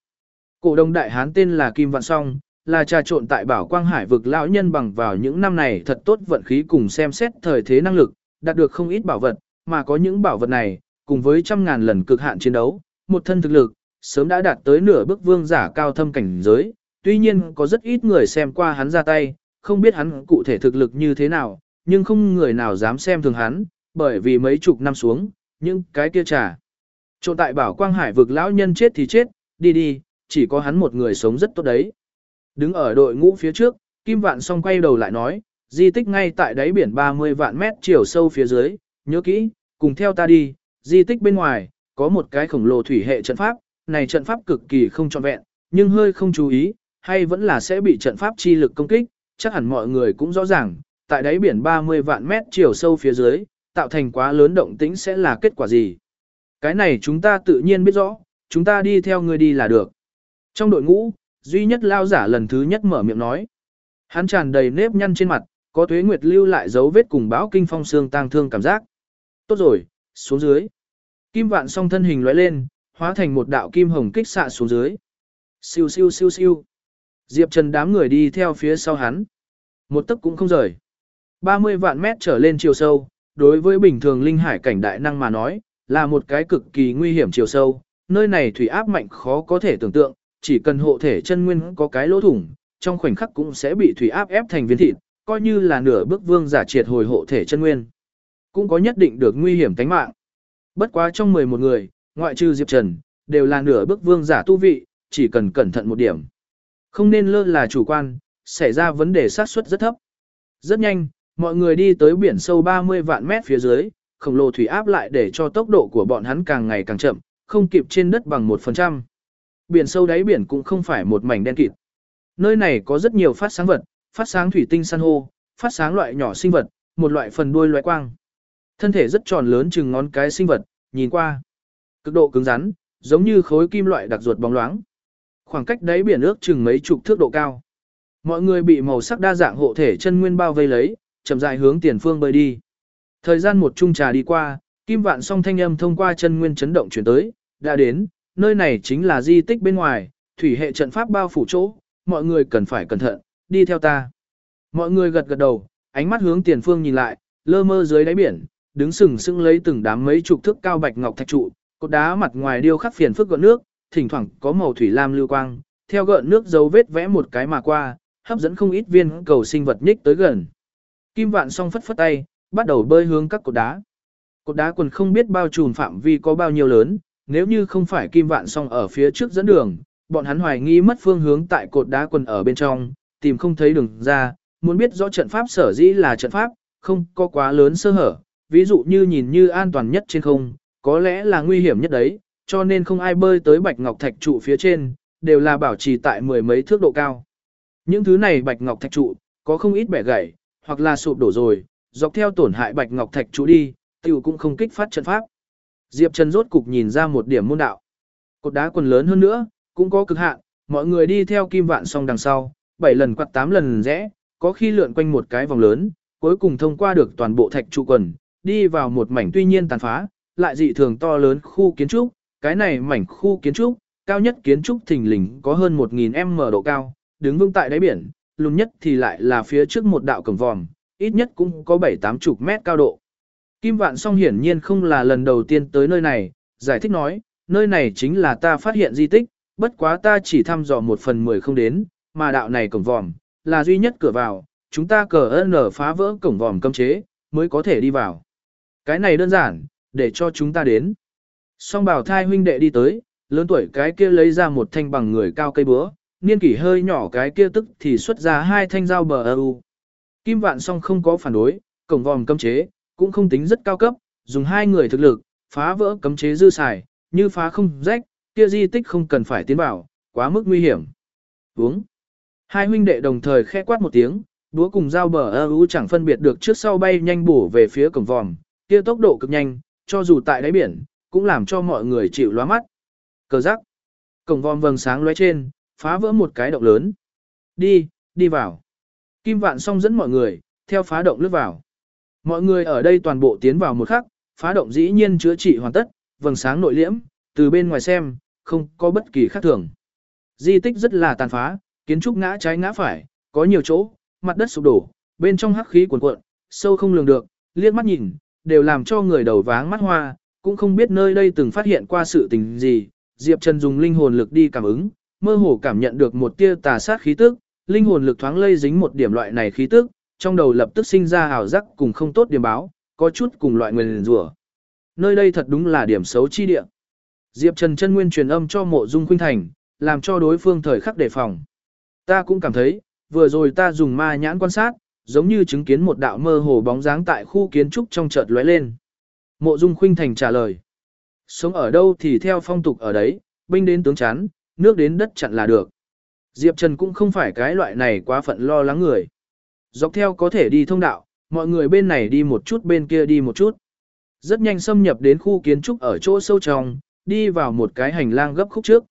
Cổ đông đại hán tên là Kim Vạn Song, là trà trộn tại bảo quang hải vực lão nhân bằng vào những năm này thật tốt vận khí cùng xem xét thời thế năng lực, đạt được không ít bảo vật, mà có những bảo vật này, cùng với trăm ngàn lần cực hạn chiến đấu, một thân thực lực, sớm đã đạt tới nửa bước vương giả cao thâm cảnh giới, tuy nhiên có rất ít người xem qua hắn ra tay, không biết hắn cụ thể thực lực như thế nào, nhưng không người nào dám xem thường hắn, bởi vì mấy chục năm xuống, những cái kia trả. Trộn tại bảo quang hải vực lão nhân chết thì chết, đi đi, chỉ có hắn một người sống rất tốt đấy. Đứng ở đội ngũ phía trước, Kim Vạn song quay đầu lại nói, di tích ngay tại đáy biển 30 vạn mét chiều sâu phía dưới, nhớ kỹ, cùng theo ta đi, di tích bên ngoài, có một cái khổng lồ thủy hệ trận pháp, này trận pháp cực kỳ không trọn vẹn, nhưng hơi không chú ý, hay vẫn là sẽ bị trận pháp chi lực công kích, chắc hẳn mọi người cũng rõ ràng, tại đáy biển 30 vạn mét chiều sâu phía dưới, tạo thành quá lớn động tĩnh sẽ là kết quả gì. Cái này chúng ta tự nhiên biết rõ, chúng ta đi theo người đi là được. Trong đội ngũ, duy nhất lao giả lần thứ nhất mở miệng nói. Hắn tràn đầy nếp nhăn trên mặt, có tuế nguyệt lưu lại dấu vết cùng báo kinh phong xương tang thương cảm giác. Tốt rồi, xuống dưới. Kim vạn song thân hình lóe lên, hóa thành một đạo kim hồng kích xạ xuống dưới. Siêu siêu siêu siêu. Diệp Trần đám người đi theo phía sau hắn. Một tấc cũng không rời. 30 vạn mét trở lên chiều sâu, đối với bình thường linh hải cảnh đại năng mà nói, là một cái cực kỳ nguy hiểm chiều sâu. Nơi này thủy áp mạnh khó có thể tưởng tượng, chỉ cần hộ thể chân nguyên có cái lỗ thủng, trong khoảnh khắc cũng sẽ bị thủy áp ép thành viên thịt, coi như là nửa bước vương giả triệt hồi hộ thể chân nguyên. Cũng có nhất định được nguy hiểm tính mạng. Bất quá trong 11 người, ngoại trừ Diệp Trần, đều là nửa bước vương giả tu vị, chỉ cần cẩn thận một điểm. Không nên lơ là chủ quan, xảy ra vấn đề sát suất rất thấp. Rất nhanh, mọi người đi tới biển sâu 30 vạn mét phía dưới, khổng lồ thủy áp lại để cho tốc độ của bọn hắn càng ngày càng chậm, không kịp trên đất bằng 1%. Biển sâu đáy biển cũng không phải một mảnh đen kịt. Nơi này có rất nhiều phát sáng vật, phát sáng thủy tinh san hô, phát sáng loại nhỏ sinh vật, một loại phần đuôi loại quang. Thân thể rất tròn lớn chừng ngón cái sinh vật, nhìn qua. Cực độ cứng rắn, giống như khối kim loại đặc ruột bóng loáng. Khoảng cách đáy biển ước chừng mấy chục thước độ cao. Mọi người bị màu sắc đa dạng hộ thể chân nguyên bao vây lấy, chậm rãi hướng tiền phương bơi đi. Thời gian một chung trà đi qua, kim vạn song thanh âm thông qua chân nguyên chấn động chuyển tới, đã đến, nơi này chính là di tích bên ngoài, thủy hệ trận pháp bao phủ chỗ, mọi người cần phải cẩn thận, đi theo ta. Mọi người gật gật đầu, ánh mắt hướng tiền phương nhìn lại, lơ mơ dưới đáy biển, đứng sừng sững lấy từng đám mấy chục thước cao bạch ngọc thạch trụ, cột đá mặt ngoài điêu khắc phiền phức gợn nước, thỉnh thoảng có màu thủy lam lưu quang, theo gợn nước dấu vết vẽ một cái mà qua, hấp dẫn không ít viên cầu sinh vật nhích tới gần. Kim Vạn Song phất phất tay, bắt đầu bơi hướng các cột đá. Cột đá quần không biết bao trùm phạm vi có bao nhiêu lớn, nếu như không phải Kim Vạn Song ở phía trước dẫn đường, bọn hắn hoài nghi mất phương hướng tại cột đá quần ở bên trong, tìm không thấy đường ra, muốn biết rõ trận pháp sở dĩ là trận pháp, không có quá lớn sơ hở, ví dụ như nhìn như an toàn nhất trên không, có lẽ là nguy hiểm nhất đấy, cho nên không ai bơi tới bạch ngọc thạch trụ phía trên, đều là bảo trì tại mười mấy thước độ cao. Những thứ này bạch ngọc thạch trụ, có không ít bẻ gãy, hoặc là sụp đổ rồi, dọc theo tổn hại bạch ngọc thạch trụ đi, tiểu cũng không kích phát trận pháp. Diệp Trần rốt cục nhìn ra một điểm môn đạo. Cột đá quần lớn hơn nữa, cũng có cực hạn, mọi người đi theo kim vạn song đằng sau, 7 lần quạt 8 lần rẽ, có khi lượn quanh một cái vòng lớn, cuối cùng thông qua được toàn bộ thạch trụ quần, đi vào một mảnh tuy nhiên tàn phá, lại dị thường to lớn khu kiến trúc, cái này mảnh khu kiến trúc, cao nhất kiến trúc thình lình có hơn 1000m độ cao, đứng vững tại đáy biển, lùn nhất thì lại là phía trước một đạo cổng vòm, ít nhất cũng có 7-8 chục mét cao độ. Kim Vạn Song hiển nhiên không là lần đầu tiên tới nơi này, giải thích nói, nơi này chính là ta phát hiện di tích, bất quá ta chỉ thăm dò một phần mười không đến, mà đạo này cổng vòm, là duy nhất cửa vào, chúng ta cờ ơn nở phá vỡ cổng vòm cấm chế, mới có thể đi vào. Cái này đơn giản, để cho chúng ta đến. Song bảo thai huynh đệ đi tới, lớn tuổi cái kia lấy ra một thanh bằng người cao cây búa, niên kỷ hơi nhỏ cái kia tức thì xuất ra hai thanh dao bờ e u. Kim vạn song không có phản đối, cổng vòm cấm chế, cũng không tính rất cao cấp, dùng hai người thực lực, phá vỡ cấm chế dư xài, như phá không rách, kia di tích không cần phải tiến vào, quá mức nguy hiểm. Uống. Hai huynh đệ đồng thời khẽ quát một tiếng, đúa cùng dao bờ ưu chẳng phân biệt được trước sau bay nhanh bổ về phía cổng vòm, kia tốc độ cực nhanh, cho dù tại đáy biển, cũng làm cho mọi người chịu lóa mắt. Cờ rắc. Cổng vòm vầng sáng lóe trên, phá vỡ một cái động lớn. Đi, đi vào. Kim vạn song dẫn mọi người, theo phá động lướt vào. Mọi người ở đây toàn bộ tiến vào một khắc, phá động dĩ nhiên chữa trị hoàn tất, vầng sáng nội liễm, từ bên ngoài xem, không có bất kỳ khác thường. Di tích rất là tàn phá, kiến trúc ngã trái ngã phải, có nhiều chỗ, mặt đất sụp đổ, bên trong hắc khí cuồn cuộn, sâu không lường được, liếc mắt nhìn, đều làm cho người đầu váng mắt hoa, cũng không biết nơi đây từng phát hiện qua sự tình gì. Diệp Trần dùng linh hồn lực đi cảm ứng, mơ hồ cảm nhận được một tia tà sát khí tức, linh hồn lực thoáng lây dính một điểm loại này khí tức, trong đầu lập tức sinh ra ảo giác cùng không tốt điểm báo, có chút cùng loại nguyền rủa. Nơi đây thật đúng là điểm xấu chi địa. Diệp Trần chân nguyên truyền âm cho Mộ Dung Khuynh Thành, làm cho đối phương thời khắc đề phòng. Ta cũng cảm thấy, vừa rồi ta dùng ma nhãn quan sát, giống như chứng kiến một đạo mơ hồ bóng dáng tại khu kiến trúc trong chợt lóe lên. Mộ Dung Khuynh Thành trả lời. Sống ở đâu thì theo phong tục ở đấy, binh đến tướng chán, nước đến đất chặn là được. Diệp Trần cũng không phải cái loại này quá phận lo lắng người. Dọc theo có thể đi thông đạo, mọi người bên này đi một chút bên kia đi một chút. Rất nhanh xâm nhập đến khu kiến trúc ở chỗ sâu trong, đi vào một cái hành lang gấp khúc trước.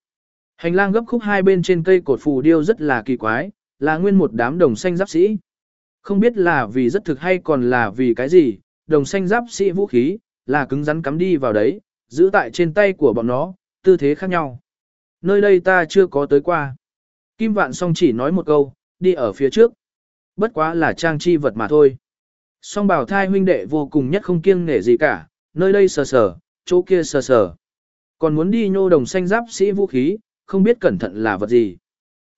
Hành lang gấp khúc hai bên trên cây cột phù điêu rất là kỳ quái, là nguyên một đám đồng xanh giáp sĩ. Không biết là vì rất thực hay còn là vì cái gì, đồng xanh giáp sĩ vũ khí, là cứng rắn cắm đi vào đấy, giữ tại trên tay của bọn nó, tư thế khác nhau. Nơi đây ta chưa có tới qua. Kim vạn song chỉ nói một câu, đi ở phía trước. Bất quá là trang chi vật mà thôi. Song bảo thai huynh đệ vô cùng nhất không kiêng nể gì cả, nơi đây sờ sờ, chỗ kia sờ sờ. Còn muốn đi nhô đồng xanh giáp sĩ vũ khí, không biết cẩn thận là vật gì.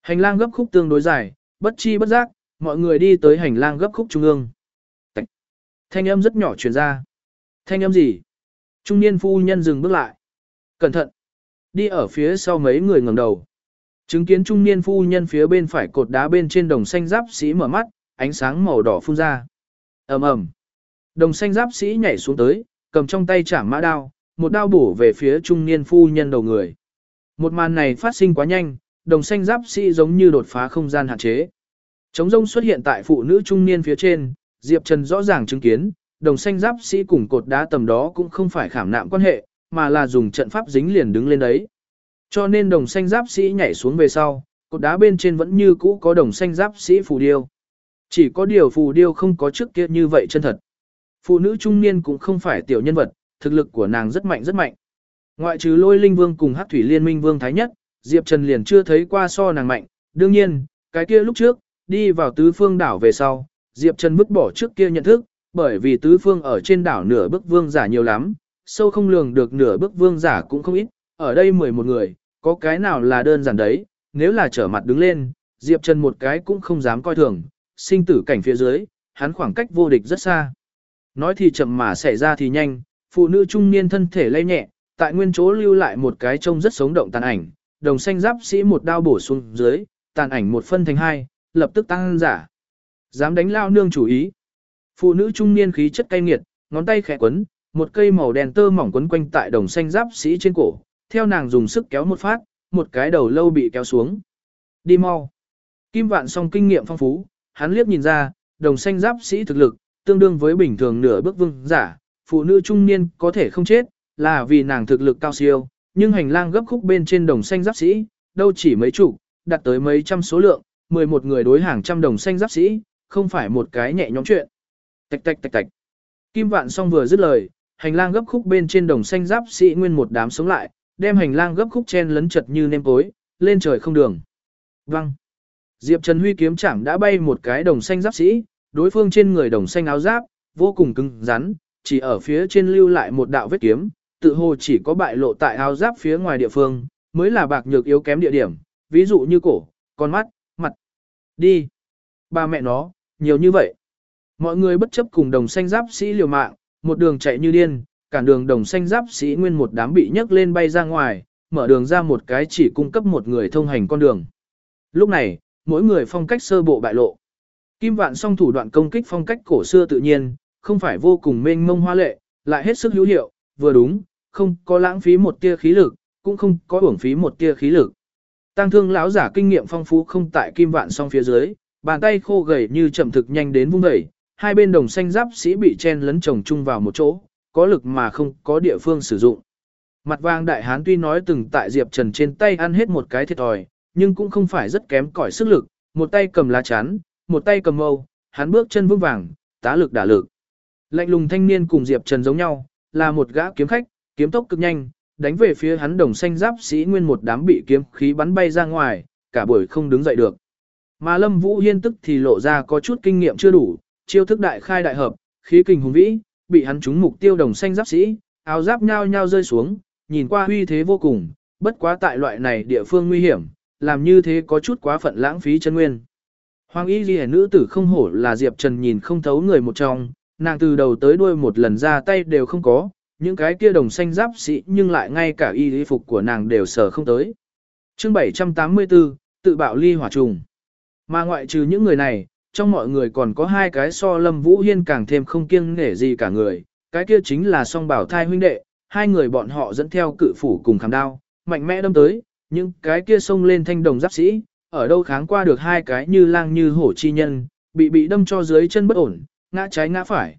Hành lang gấp khúc tương đối dài, bất chi bất giác, mọi người đi tới hành lang gấp khúc trung ương. Tạch. Thanh âm rất nhỏ truyền ra. Thanh âm gì? Trung niên phu nhân dừng bước lại. Cẩn thận. Đi ở phía sau mấy người ngẩng đầu. Chứng kiến trung niên phu nhân phía bên phải cột đá bên trên đồng xanh giáp sĩ mở mắt, ánh sáng màu đỏ phun ra. ầm ầm, Đồng xanh giáp sĩ nhảy xuống tới, cầm trong tay chảm mã đao, một đao bổ về phía trung niên phu nhân đầu người. Một màn này phát sinh quá nhanh, đồng xanh giáp sĩ giống như đột phá không gian hạn chế. Trống rông xuất hiện tại phụ nữ trung niên phía trên, Diệp Trần rõ ràng chứng kiến, đồng xanh giáp sĩ cùng cột đá tầm đó cũng không phải khảm nạm quan hệ, mà là dùng trận pháp dính liền đứng lên đấy. Cho nên đồng xanh giáp sĩ nhảy xuống về sau, cột đá bên trên vẫn như cũ có đồng xanh giáp sĩ phù điêu. Chỉ có điều phù điêu không có trước kia như vậy chân thật. Phụ nữ trung niên cũng không phải tiểu nhân vật, thực lực của nàng rất mạnh rất mạnh. Ngoại trừ lôi linh vương cùng hắc thủy liên minh vương thái nhất, Diệp Trần liền chưa thấy qua so nàng mạnh. Đương nhiên, cái kia lúc trước, đi vào tứ phương đảo về sau, Diệp Trần vứt bỏ trước kia nhận thức, bởi vì tứ phương ở trên đảo nửa bước vương giả nhiều lắm, sâu không lường được nửa bước vương giả cũng không ít, ở đây 11 người, có cái nào là đơn giản đấy, nếu là trở mặt đứng lên, Diệp Trần một cái cũng không dám coi thường, sinh tử cảnh phía dưới, hắn khoảng cách vô địch rất xa. Nói thì chậm mà xảy ra thì nhanh, phụ nữ trung niên thân thể lay nhẹ, tại nguyên chỗ lưu lại một cái trông rất sống động tàn ảnh, đồng xanh giáp sĩ một đao bổ xuống dưới, tàn ảnh một phân thành hai, lập tức tăng giả. Dám đánh lao nương chủ ý. Phụ nữ trung niên khí chất cay nghiệt, ngón tay khẽ quấn, một cây màu đen tơ mỏng quấn quanh tại đồng xanh giáp sĩ trên cổ, theo nàng dùng sức kéo một phát, một cái đầu lâu bị kéo xuống. Đi mau. Kim vạn song kinh nghiệm phong phú, hắn liếc nhìn ra, đồng xanh giáp sĩ thực lực, tương đương với bình thường nửa bước vương giả, phụ nữ trung niên có thể không chết, là vì nàng thực lực cao siêu, nhưng hành lang gấp khúc bên trên đồng xanh giáp sĩ, đâu chỉ mấy chục, đặt tới mấy trăm số lượng, 11 người đối hàng trăm đồng xanh giáp sĩ, không phải một cái nhẹ nhõm chuyện. Tạch tạch tạch tạch. Kim Vạn Song vừa dứt lời, hành lang gấp khúc bên trên đồng xanh giáp sĩ nguyên một đám sống lại, đem hành lang gấp khúc chen lấn chật như nêm tối, lên trời không đường. Văng. Diệp Trần Huy kiếm chạm đã bay một cái đồng xanh giáp sĩ, đối phương trên người đồng xanh áo giáp, vô cùng cứng rắn, chỉ ở phía trên lưu lại một đạo vết kiếm, tự hồ chỉ có bại lộ tại áo giáp phía ngoài địa phương, mới là bạc nhược yếu kém địa điểm, ví dụ như cổ, con mắt, mặt. Đi. Ba mẹ nó, nhiều như vậy. Mọi người bất chấp cùng đồng xanh giáp sĩ liều mạng, một đường chạy như điên, cản đường đồng xanh giáp sĩ nguyên một đám bị nhấc lên bay ra ngoài, mở đường ra một cái chỉ cung cấp một người thông hành con đường. Lúc này, mỗi người phong cách sơ bộ bại lộ. Kim vạn song thủ đoạn công kích phong cách cổ xưa tự nhiên, không phải vô cùng mênh mông hoa lệ, lại hết sức hữu hiệu, vừa đúng, không có lãng phí một tia khí lực, cũng không có uổng phí một tia khí lực. Tăng thương lão giả kinh nghiệm phong phú không tại kim vạn song phía dưới, bàn tay khô gầy như chậm thực nhanh đến vung đẩy, hai bên đồng xanh giáp sĩ bị chen lấn chồng chung vào một chỗ, có lực mà không có địa phương sử dụng. Mặt vàng đại hán tuy nói từng tại Diệp Trần trên tay ăn hết một cái thiệt thòi, nhưng cũng không phải rất kém cỏi sức lực, một tay cầm lá chắn, một tay cầm mâu, hắn bước chân vững vàng, tá lực đả lực. Lạnh lùng thanh niên cùng Diệp Trần giống nhau, là một gã kiếm khách, kiếm tốc cực nhanh, đánh về phía hắn đồng xanh giáp sĩ nguyên một đám bị kiếm khí bắn bay ra ngoài, cả buổi không đứng dậy được. Mà Lâm Vũ Hiên tức thì lộ ra có chút kinh nghiệm chưa đủ, chiêu thức đại khai đại hợp, khí kình hùng vĩ, bị hắn trúng mục tiêu đồng xanh giáp sĩ, áo giáp nhao nhao rơi xuống, nhìn qua uy thế vô cùng, bất quá tại loại này địa phương nguy hiểm, làm như thế có chút quá phận lãng phí chân nguyên. Hoàng y ghi nữ tử không hổ là Diệp Trần nhìn không thấu người một trong, nàng từ đầu tới đuôi một lần ra tay đều không có, những cái kia đồng xanh giáp sĩ nhưng lại ngay cả y lý phục của nàng đều sở không tới. chương 784, tự bạo ly hỏa trùng. Mà ngoại trừ những người này, trong mọi người còn có hai cái so Lâm Vũ Hiên càng thêm không kiêng nể gì cả người, cái kia chính là song bảo thai huynh đệ, hai người bọn họ dẫn theo cự phủ cùng khảm đao, mạnh mẽ đâm tới, những cái kia xông lên thanh đồng giáp sĩ, ở đâu kháng qua được hai cái như lang như hổ chi nhân, bị bị đâm cho dưới chân bất ổn, ngã trái ngã phải.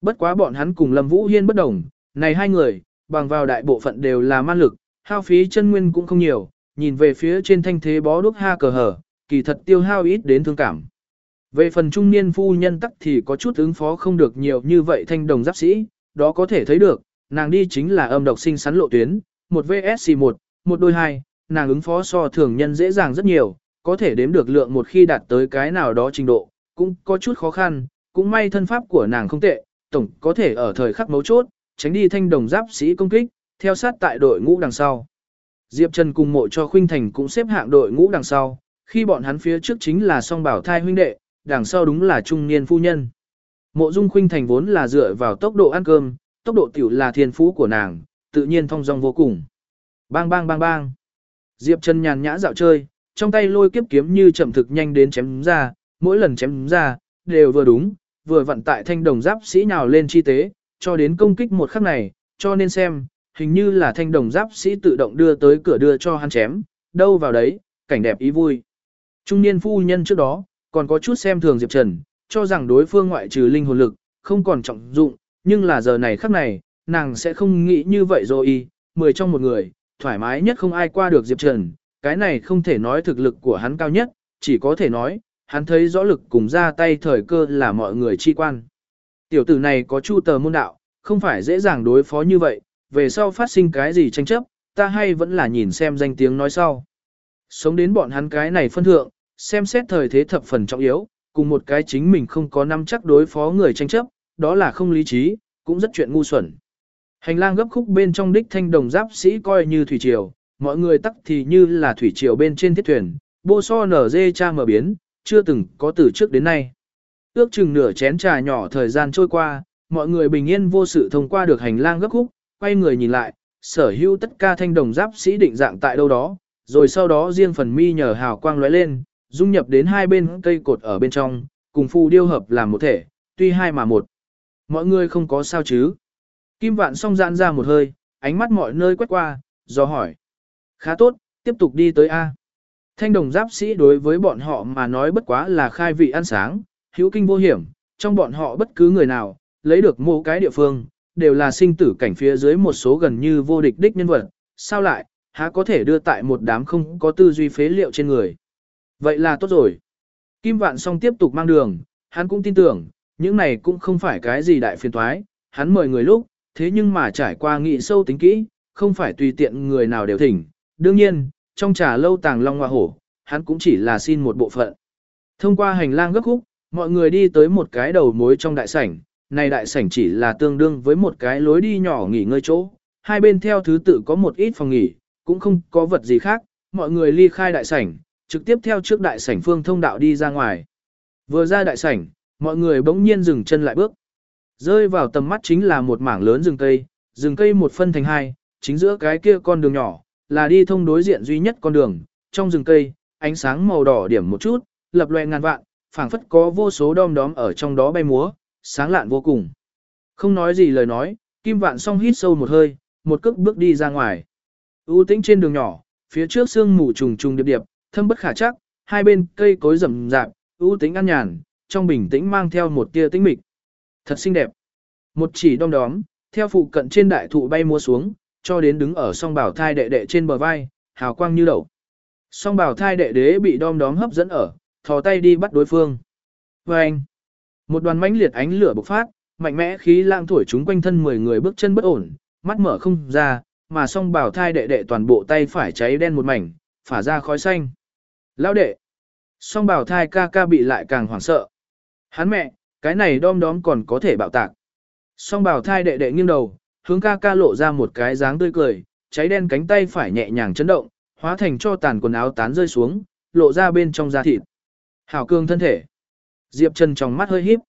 Bất quá bọn hắn cùng Lâm Vũ Hiên bất đồng, này hai người, bằng vào đại bộ phận đều là man lực, hao phí chân nguyên cũng không nhiều, nhìn về phía trên thanh thế bó đúc ha cờ hở, kỳ thật tiêu hao ít đến thương cảm. Về phần trung niên phu nhân tắc thì có chút ứng phó không được nhiều như vậy thanh đồng giáp sĩ, đó có thể thấy được, nàng đi chính là âm độc sinh sắn lộ tuyến, một VSC 1, một đôi hai, nàng ứng phó so thường nhân dễ dàng rất nhiều, có thể đếm được lượng một khi đạt tới cái nào đó trình độ, cũng có chút khó khăn, cũng may thân pháp của nàng không tệ, tổng có thể ở thời khắc mấu chốt, tránh đi thanh đồng giáp sĩ công kích, theo sát tại đội ngũ đằng sau. Diệp Trần cùng mộ cho Khuynh Thành cũng xếp hạng đội ngũ đằng sau, khi bọn hắn phía trước chính là song bảo thai huynh đệ, đằng sau đúng là trung niên phu nhân. Mộ Dung Khuynh Thành vốn là dựa vào tốc độ ăn cơm, tốc độ tiểu là thiên phú của nàng, tự nhiên thông dong vô cùng. Bang bang bang bang. Diệp Trần nhàn nhã dạo chơi, trong tay lôi kiếp kiếm như chậm thực nhanh đến chém ra, mỗi lần chém ra, đều vừa đúng, vừa vận tại thanh đồng giáp sĩ nhào lên chi tế, cho đến công kích một khắc này, cho nên xem, hình như là thanh đồng giáp sĩ tự động đưa tới cửa đưa cho hắn chém, đâu vào đấy, cảnh đẹp ý vui. Trung niên phu nhân trước đó, còn có chút xem thường Diệp Trần, cho rằng đối phương ngoại trừ linh hồn lực, không còn trọng dụng, nhưng là giờ này khắc này, nàng sẽ không nghĩ như vậy rồi y, mười trong một người, thoải mái nhất không ai qua được Diệp Trần, cái này không thể nói thực lực của hắn cao nhất, chỉ có thể nói, hắn thấy rõ lực cùng ra tay thời cơ là mọi người chi quan. Tiểu tử này có chu tờ môn đạo, không phải dễ dàng đối phó như vậy, về sau phát sinh cái gì tranh chấp, ta hay vẫn là nhìn xem danh tiếng nói sau. Sống đến bọn hắn cái này phân thượng, xem xét thời thế thập phần trọng yếu, cùng một cái chính mình không có nắm chắc đối phó người tranh chấp, đó là không lý trí, cũng rất chuyện ngu xuẩn. Hành lang gấp khúc bên trong đích thanh đồng giáp sĩ coi như thủy triều, mọi người tắc thì như là thủy triều bên trên thiết thuyền, bô so nở dê cha mở biến, chưa từng có từ trước đến nay. Ước chừng nửa chén trà nhỏ thời gian trôi qua, mọi người bình yên vô sự thông qua được hành lang gấp khúc, quay người nhìn lại, sở hữu tất cả thanh đồng giáp sĩ định dạng tại đâu đó, rồi sau đó riêng phần mi nhờ hào quang lóe lên, dung nhập đến hai bên cây cột ở bên trong, cùng phù điêu hợp làm một thể, tuy hai mà một. Mọi người không có sao chứ. Kim vạn song giãn ra một hơi, ánh mắt mọi nơi quét qua, do hỏi. Khá tốt, tiếp tục đi tới A. Thanh đồng giáp sĩ đối với bọn họ mà nói bất quá là khai vị ăn sáng, hữu kinh vô hiểm, trong bọn họ bất cứ người nào, lấy được mô cái địa phương, đều là sinh tử cảnh phía dưới một số gần như vô địch đích nhân vật, sao lại, há có thể đưa tại một đám không có tư duy phế liệu trên người. Vậy là tốt rồi. Kim Vạn Song tiếp tục mang đường, hắn cũng tin tưởng, những này cũng không phải cái gì đại phiền toái, hắn mời người lúc, thế nhưng mà trải qua nghị sâu tính kỹ, không phải tùy tiện người nào đều thỉnh. Đương nhiên, trong trà lâu tàng long hoa hổ, hắn cũng chỉ là xin một bộ phận. Thông qua hành lang gấp khúc, mọi người đi tới một cái đầu mối trong đại sảnh, này đại sảnh chỉ là tương đương với một cái lối đi nhỏ nghỉ ngơi chỗ, hai bên theo thứ tự có một ít phòng nghỉ, cũng không có vật gì khác, mọi người ly khai đại sảnh, trực tiếp theo trước đại sảnh phương thông đạo đi ra ngoài. Vừa ra đại sảnh, mọi người bỗng nhiên dừng chân lại bước. Rơi vào tầm mắt chính là một mảng lớn rừng cây, rừng cây một phân thành hai, chính giữa cái kia con đường nhỏ, là đi thông đối diện duy nhất con đường, trong rừng cây, ánh sáng màu đỏ điểm một chút, lập loè ngàn vạn, phảng phất có vô số đom đóm ở trong đó bay múa, sáng lạn vô cùng. Không nói gì lời nói, Kim Vạn song hít sâu một hơi, một cước bước đi ra ngoài. U tĩnh trên đường nhỏ, phía trước sương mù trùng trùng điệp điệp, thâm bất khả chắc, hai bên cây cối rậm rạp, ưu tĩnh an nhàn, trong bình tĩnh mang theo một tia tĩnh mịch. Thật xinh đẹp. Một chỉ đom đóm, theo phụ cận trên đại thụ bay múa xuống, cho đến đứng ở song bảo thai đệ đệ trên bờ vai, hào quang như đậu. Song bảo thai đệ đế bị đom đóm hấp dẫn ở, thò tay đi bắt đối phương. Và anh, một đoàn mãnh liệt ánh lửa bộc phát, mạnh mẽ khí lang thổi chúng quanh thân 10 người bước chân bất ổn, mắt mở không ra, mà song bảo thai đệ đệ toàn bộ tay phải cháy đen một mảnh, phả ra khói xanh. Lão đệ, song bảo thai ca ca bị lại càng hoảng sợ. Hắn mẹ, cái này đom đóm còn có thể bạo tạc. Song bảo thai đệ đệ nghiêng đầu, hướng ca ca lộ ra một cái dáng tươi cười, cháy đen cánh tay phải nhẹ nhàng chấn động, hóa thành cho tàn quần áo tán rơi xuống, lộ ra bên trong da thịt. Hảo cương thân thể. Diệp Trần trong mắt hơi híp.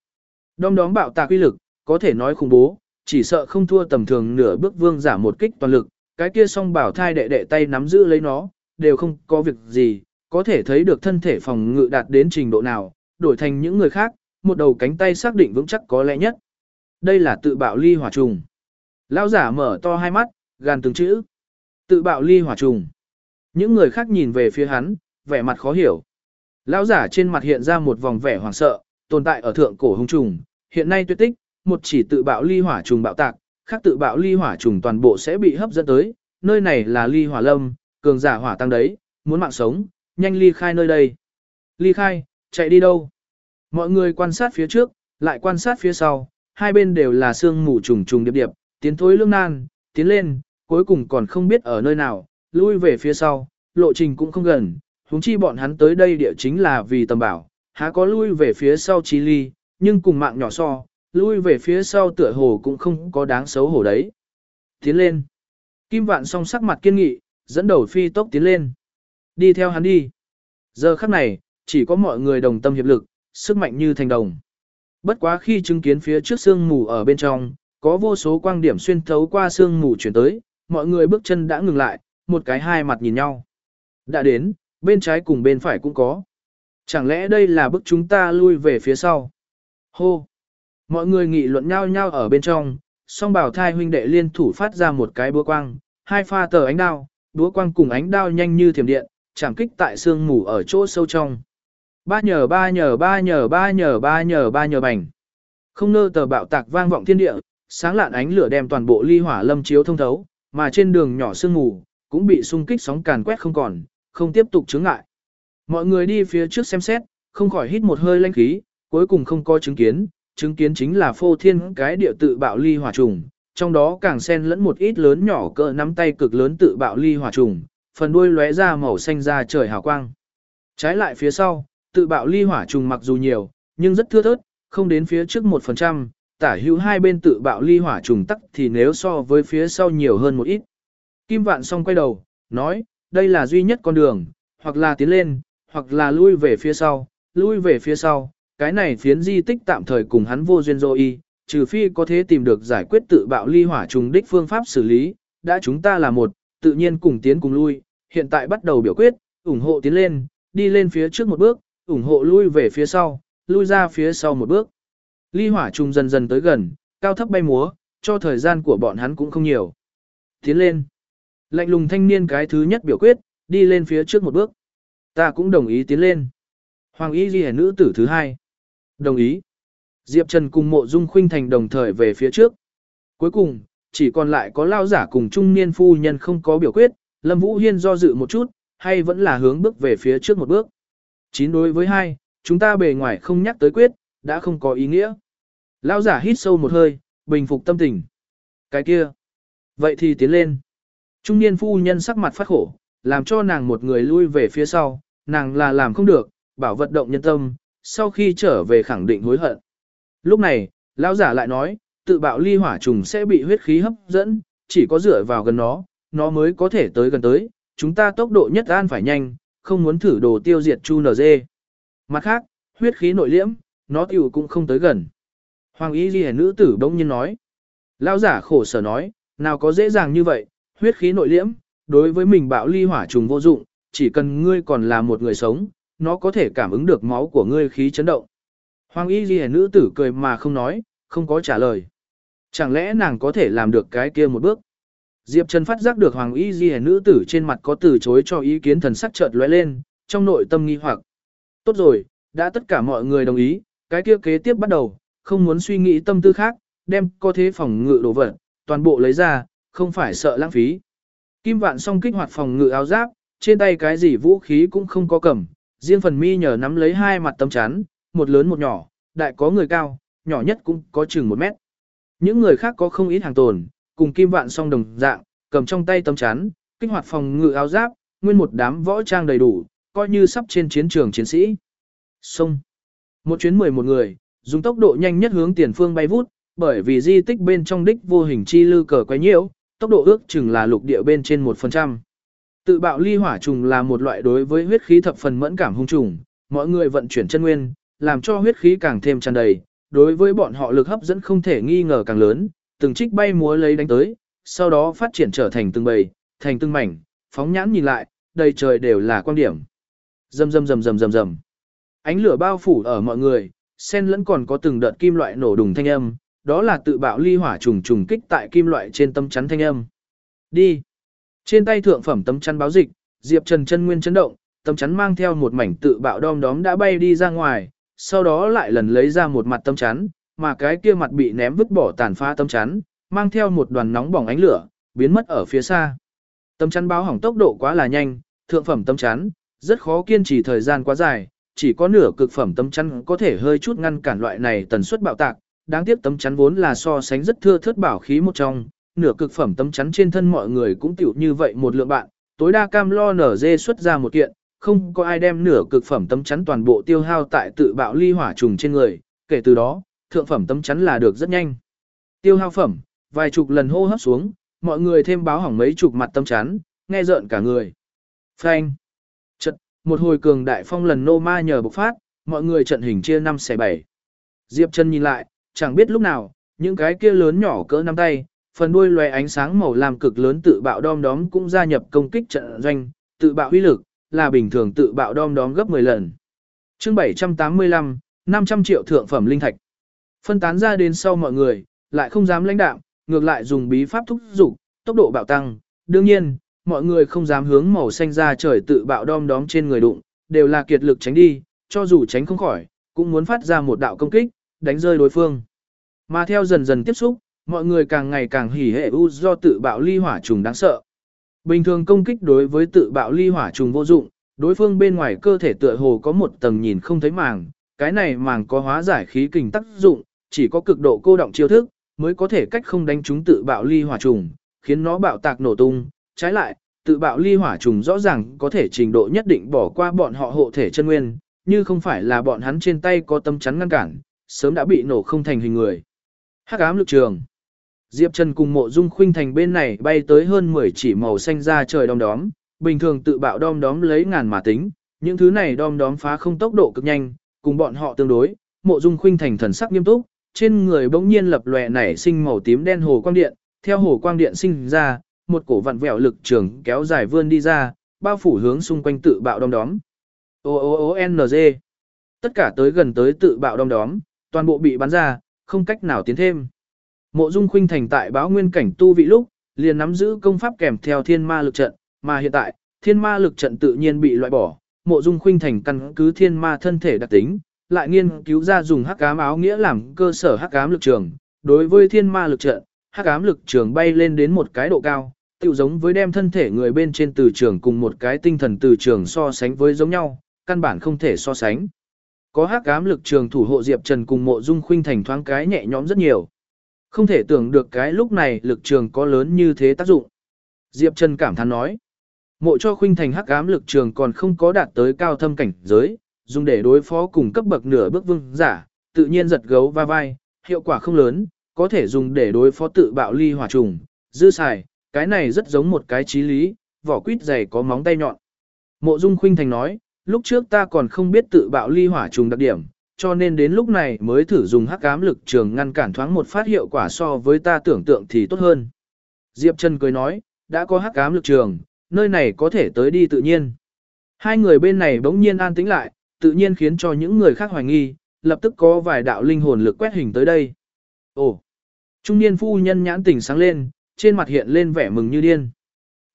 Đom đóm bạo tạc uy lực, có thể nói khủng bố, chỉ sợ không thua tầm thường nửa bước vương giả một kích toàn lực, cái kia song bảo thai đệ đệ tay nắm giữ lấy nó, đều không có việc gì, có thể thấy được thân thể phòng ngự đạt đến trình độ nào, đổi thành những người khác, một đầu cánh tay xác định vững chắc có lẽ nhất. Đây là tự bạo ly hỏa trùng. Lão giả mở to hai mắt, gàn từng chữ. Tự bạo ly hỏa trùng. Những người khác nhìn về phía hắn, vẻ mặt khó hiểu. Lão giả trên mặt hiện ra một vòng vẻ hoảng sợ, tồn tại ở thượng cổ hung trùng, hiện nay tuyệt tích, một chỉ tự bạo ly hỏa trùng bạo tạc, khác tự bạo ly hỏa trùng toàn bộ sẽ bị hấp dẫn tới, nơi này là ly hỏa lâm, cường giả hỏa tăng đấy, muốn mạng sống, nhanh ly khai nơi đây. Ly khai, chạy đi đâu? Mọi người quan sát phía trước, lại quan sát phía sau, hai bên đều là sương mù trùng trùng điệp điệp, tiến thối lương nan, tiến lên, cuối cùng còn không biết ở nơi nào, lui về phía sau, lộ trình cũng không gần, huống chi bọn hắn tới đây địa chính là vì tầm bảo, há có lui về phía sau chi ly, nhưng cùng mạng nhỏ so, lui về phía sau tựa hồ cũng không có đáng xấu hổ đấy. Tiến lên. Kim vạn song sắc mặt kiên nghị, dẫn đầu phi tốc tiến lên. Đi theo hắn đi. Giờ khắc này, chỉ có mọi người đồng tâm hiệp lực, sức mạnh như thành đồng. Bất quá khi chứng kiến phía trước sương mù ở bên trong, có vô số quang điểm xuyên thấu qua sương mù chuyển tới, mọi người bước chân đã ngừng lại, một cái hai mặt nhìn nhau. Đã đến, bên trái cùng bên phải cũng có. Chẳng lẽ đây là bức chúng ta lui về phía sau? Hô! Mọi người nghị luận nhau nhau ở bên trong, song bảo thai huynh đệ liên thủ phát ra một cái búa quang, hai pha tờ ánh đao, búa quang cùng ánh đao nhanh như thiểm điện, chạm kích tại xương mù ở chỗ sâu trong. Ba nhờ ba nhờ ba nhờ ba nhờ ba nhờ ba nhờ bành. Không nơ tờ bạo tạc vang vọng thiên địa, sáng lạn ánh lửa đem toàn bộ ly hỏa lâm chiếu thông thấu, mà trên đường nhỏ sương mù cũng bị xung kích sóng càn quét không còn, không tiếp tục chướng ngại. Mọi người đi phía trước xem xét, không khỏi hít một hơi lanh khí, cuối cùng không có chứng kiến, chứng kiến chính là phô thiên cái địa tự bạo ly hỏa trùng, trong đó càng xen lẫn một ít lớn nhỏ cỡ nắm tay cực lớn tự bạo ly hỏa trùng, phần đuôi lóe ra màu xanh ra trời hào quang. Trái lại phía sau, tự bạo ly hỏa trùng mặc dù nhiều, nhưng rất thưa thớt, không đến phía trước 1%, tả hữu hai bên tự bạo ly hỏa trùng tắc thì nếu so với phía sau nhiều hơn một ít. Kim vạn song quay đầu, nói, đây là duy nhất con đường, hoặc là tiến lên, hoặc là lui về phía sau, lui về phía sau, cái này phiến di tích tạm thời cùng hắn vô duyên dô y, trừ phi có thể tìm được giải quyết tự bạo ly hỏa trùng đích phương pháp xử lý, đã chúng ta là một, tự nhiên cùng tiến cùng lui, hiện tại bắt đầu biểu quyết, ủng hộ tiến lên, đi lên phía trước một bước, ủng hộ lui về phía sau, lui ra phía sau một bước. Ly hỏa trùng dần dần tới gần, cao thấp bay múa, cho thời gian của bọn hắn cũng không nhiều. Tiến lên. Lạnh lùng thanh niên cái thứ nhất biểu quyết, đi lên phía trước một bước. Ta cũng đồng ý tiến lên. Hoàng y ghi nữ tử thứ hai. Đồng ý. Diệp Trần cùng mộ dung khuynh thành đồng thời về phía trước. Cuối cùng, chỉ còn lại có lao giả cùng trung niên phu nhân không có biểu quyết, Lâm Vũ Hiên do dự một chút, hay vẫn là hướng bước về phía trước một bước. Chín đối với hai, chúng ta bề ngoài không nhắc tới quyết, đã không có ý nghĩa. Lao giả hít sâu một hơi, bình phục tâm tình. Cái kia. Vậy thì tiến lên. Trung niên phu nhân sắc mặt phát khổ, làm cho nàng một người lui về phía sau, nàng là làm không được, bảo vận động nhân tâm, sau khi trở về khẳng định hối hận. Lúc này, lão giả lại nói, tự bạo ly hỏa trùng sẽ bị huyết khí hấp dẫn, chỉ có dựa vào gần nó, nó mới có thể tới gần tới, chúng ta tốc độ nhất an phải nhanh, không muốn thử đồ tiêu diệt chu NG. dê. Mặt khác, huyết khí nội liễm, nó tiểu cũng không tới gần. Hoàng y ghi nữ tử bỗng nhiên nói. Lão giả khổ sở nói, nào có dễ dàng như vậy, huyết khí nội liễm, đối với mình bạo ly hỏa trùng vô dụng, chỉ cần ngươi còn là một người sống, nó có thể cảm ứng được máu của ngươi khí chấn động. Hoàng y ghi nữ tử cười mà không nói, không có trả lời. Chẳng lẽ nàng có thể làm được cái kia một bước? Diệp Trần phát giác được Hoàng y ghi nữ tử trên mặt có từ chối cho ý kiến thần sắc chợt lóe lên, trong nội tâm nghi hoặc. Tốt rồi, đã tất cả mọi người đồng ý, cái kia kế tiếp bắt đầu, không muốn suy nghĩ tâm tư khác, đem có thế phòng ngự đồ vật, toàn bộ lấy ra, không phải sợ lãng phí. Kim vạn song kích hoạt phòng ngự áo giáp, trên tay cái gì vũ khí cũng không có cầm, riêng phần mi nhờ nắm lấy hai mặt tấm chắn, một lớn một nhỏ, đại có người cao, nhỏ nhất cũng có chừng một mét. Những người khác có không ít hàng tồn, cùng kim vạn song đồng dạng, cầm trong tay tấm chắn, kích hoạt phòng ngự áo giáp, nguyên một đám võ trang đầy đủ, coi như sắp trên chiến trường chiến sĩ. Xong. Một chuyến mười một người, dùng tốc độ nhanh nhất hướng tiền phương bay vút, bởi vì di tích bên trong đích vô hình chi lư cờ quấy nhiễu, tốc độ ước chừng là lục địa bên trên 1%. Tự bạo ly hỏa trùng là một loại đối với huyết khí thập phần mẫn cảm hung trùng, mọi người vận chuyển chân nguyên, làm cho huyết khí càng thêm tràn đầy, đối với bọn họ lực hấp dẫn không thể nghi ngờ càng lớn, từng trích bay múa lấy đánh tới, sau đó phát triển trở thành từng bầy, thành từng mảnh, phóng nhãn nhìn lại, đầy trời đều là quan điểm. Rầm rầm rầm rầm rầm rầm. Ánh lửa bao phủ ở mọi người, sen lẫn còn có từng đợt kim loại nổ đùng thanh âm, đó là tự bạo ly hỏa trùng trùng kích tại kim loại trên tâm chắn thanh âm. Đi. Trên tay thượng phẩm tấm chắn báo dịch, Diệp Trần chân nguyên chấn động, tấm chắn mang theo một mảnh tự bạo đom đóm đã bay đi ra ngoài, sau đó lại lần lấy ra một mặt tấm chắn, mà cái kia mặt bị ném vứt bỏ tàn phá tấm chắn, mang theo một đoàn nóng bỏng ánh lửa, biến mất ở phía xa. Tấm chắn báo hỏng tốc độ quá là nhanh, thượng phẩm tấm chắn, rất khó kiên trì thời gian quá dài, chỉ có nửa cực phẩm tấm chắn có thể hơi chút ngăn cản loại này tần suất bạo tạc, đáng tiếc tấm chắn vốn là so sánh rất thưa thớt bảo khí một trong, nửa cực phẩm tấm chắn trên thân mọi người cũng tiểu như vậy một lượng bạn, tối đa cam lo nở dê xuất ra một kiện, không có ai đem nửa cực phẩm tấm chắn toàn bộ tiêu hao tại tự bạo ly hỏa trùng trên người, kể từ đó, thượng phẩm tấm chắn là được rất nhanh. Tiêu hao phẩm, vài chục lần hô hấp xuống, mọi người thêm báo hỏng mấy chục mặt tấm chắn, nghe rợn cả người. Phanh. Trận, một hồi cường đại phong lần nô ma nhờ bộc phát, mọi người trận hình chia 5 xẻ 7. Diệp Trần nhìn lại, chẳng biết lúc nào, những cái kia lớn nhỏ cỡ nắm tay, phần đuôi loé ánh sáng màu làm cực lớn tự bạo đom đóm cũng gia nhập công kích trận doanh, tự bạo uy lực, là bình thường tự bạo đom đóm gấp 10 lần. chương 785, 500 triệu thượng phẩm linh thạch. Phân tán ra đến sau mọi người, lại không dám lãnh đạo, ngược lại dùng bí pháp thúc dục tốc độ bạo tăng. Đương nhiên, mọi người không dám hướng màu xanh ra trời tự bạo đom đóm trên người đụng, đều là kiệt lực tránh đi, cho dù tránh không khỏi, cũng muốn phát ra một đạo công kích, đánh rơi đối phương. Mà theo dần dần tiếp xúc, mọi người càng ngày càng hỉ hệ u do tự bạo ly hỏa trùng đáng sợ. Bình thường công kích đối với tự bạo ly hỏa trùng vô dụng, đối phương bên ngoài cơ thể tựa hồ có một tầng nhìn không thấy màng, cái này màng có hóa giải khí kình tác dụng, chỉ có cực độ cô động chiêu thức, mới có thể cách không đánh chúng tự bạo ly hỏa trùng, khiến nó bạo tạc nổ tung. Trái lại, tự bạo ly hỏa trùng rõ ràng có thể trình độ nhất định bỏ qua bọn họ hộ thể chân nguyên, như không phải là bọn hắn trên tay có tâm chắn ngăn cản, sớm đã bị nổ không thành hình người. Hắc ám lực trường. Diệp Trần cùng mộ dung khuynh thành bên này bay tới hơn 10 chỉ màu xanh ra trời đom đóm, bình thường tự bạo đom đóm lấy ngàn mà tính, những thứ này đom đóm phá không tốc độ cực nhanh, cùng bọn họ tương đối, mộ dung khuynh thành thần sắc nghiêm túc, trên người bỗng nhiên lập lòe nảy sinh màu tím đen hồ quang điện, theo hồ quang điện sinh ra, một cổ vặn vẹo lực trường kéo dài vươn đi ra, bao phủ hướng xung quanh tự bạo đom đóm. O O O N G. Tất cả tới gần tới tự bạo đom đóm, toàn bộ bị bắn ra, không cách nào tiến thêm. Mộ Dung Khuynh thành tại báo nguyên cảnh tu vị lúc, liền nắm giữ công pháp kèm theo thiên ma lực trận, mà hiện tại, thiên ma lực trận tự nhiên bị loại bỏ. Mộ Dung Khuynh thành căn cứ thiên ma thân thể đặc tính, lại nghiên cứu ra dùng hắc ám áo nghĩa làm cơ sở hắc ám lực trường, đối với thiên ma lực trận, hắc ám lực trường bay lên đến một cái độ cao, tự giống với đem thân thể người bên trên từ trường cùng một cái tinh thần từ trường so sánh với giống nhau, căn bản không thể so sánh. Có hắc ám lực trường thủ hộ Diệp Trần cùng mộ dung khuynh thành thoáng cái nhẹ nhõm rất nhiều. Không thể tưởng được cái lúc này lực trường có lớn như thế tác dụng. Diệp Trần cảm thán nói. Mộ cho khuynh thành hắc ám lực trường còn không có đạt tới cao thâm cảnh giới, dùng để đối phó cùng cấp bậc nửa bước vương giả, tự nhiên giật gấu va vai, hiệu quả không lớn, có thể dùng để đối phó tự bạo ly hỏa trùng, dư xài, cái này rất giống một cái trí lý, vỏ quýt dày có móng tay nhọn. Mộ Dung Khuynh Thành nói, lúc trước ta còn không biết tự bạo ly hỏa trùng đặc điểm, cho nên đến lúc này mới thử dùng hắc ám lực trường ngăn cản thoáng một phát hiệu quả so với ta tưởng tượng thì tốt hơn. Diệp Trần cười nói, đã có hắc ám lực trường, nơi này có thể tới đi tự nhiên. Hai người bên này bỗng nhiên an tĩnh lại, tự nhiên khiến cho những người khác hoài nghi, lập tức có vài đạo linh hồn lực quét hình tới đây. Ồ! Trung niên phu nhân nhãn tỉnh sáng lên, trên mặt hiện lên vẻ mừng như điên.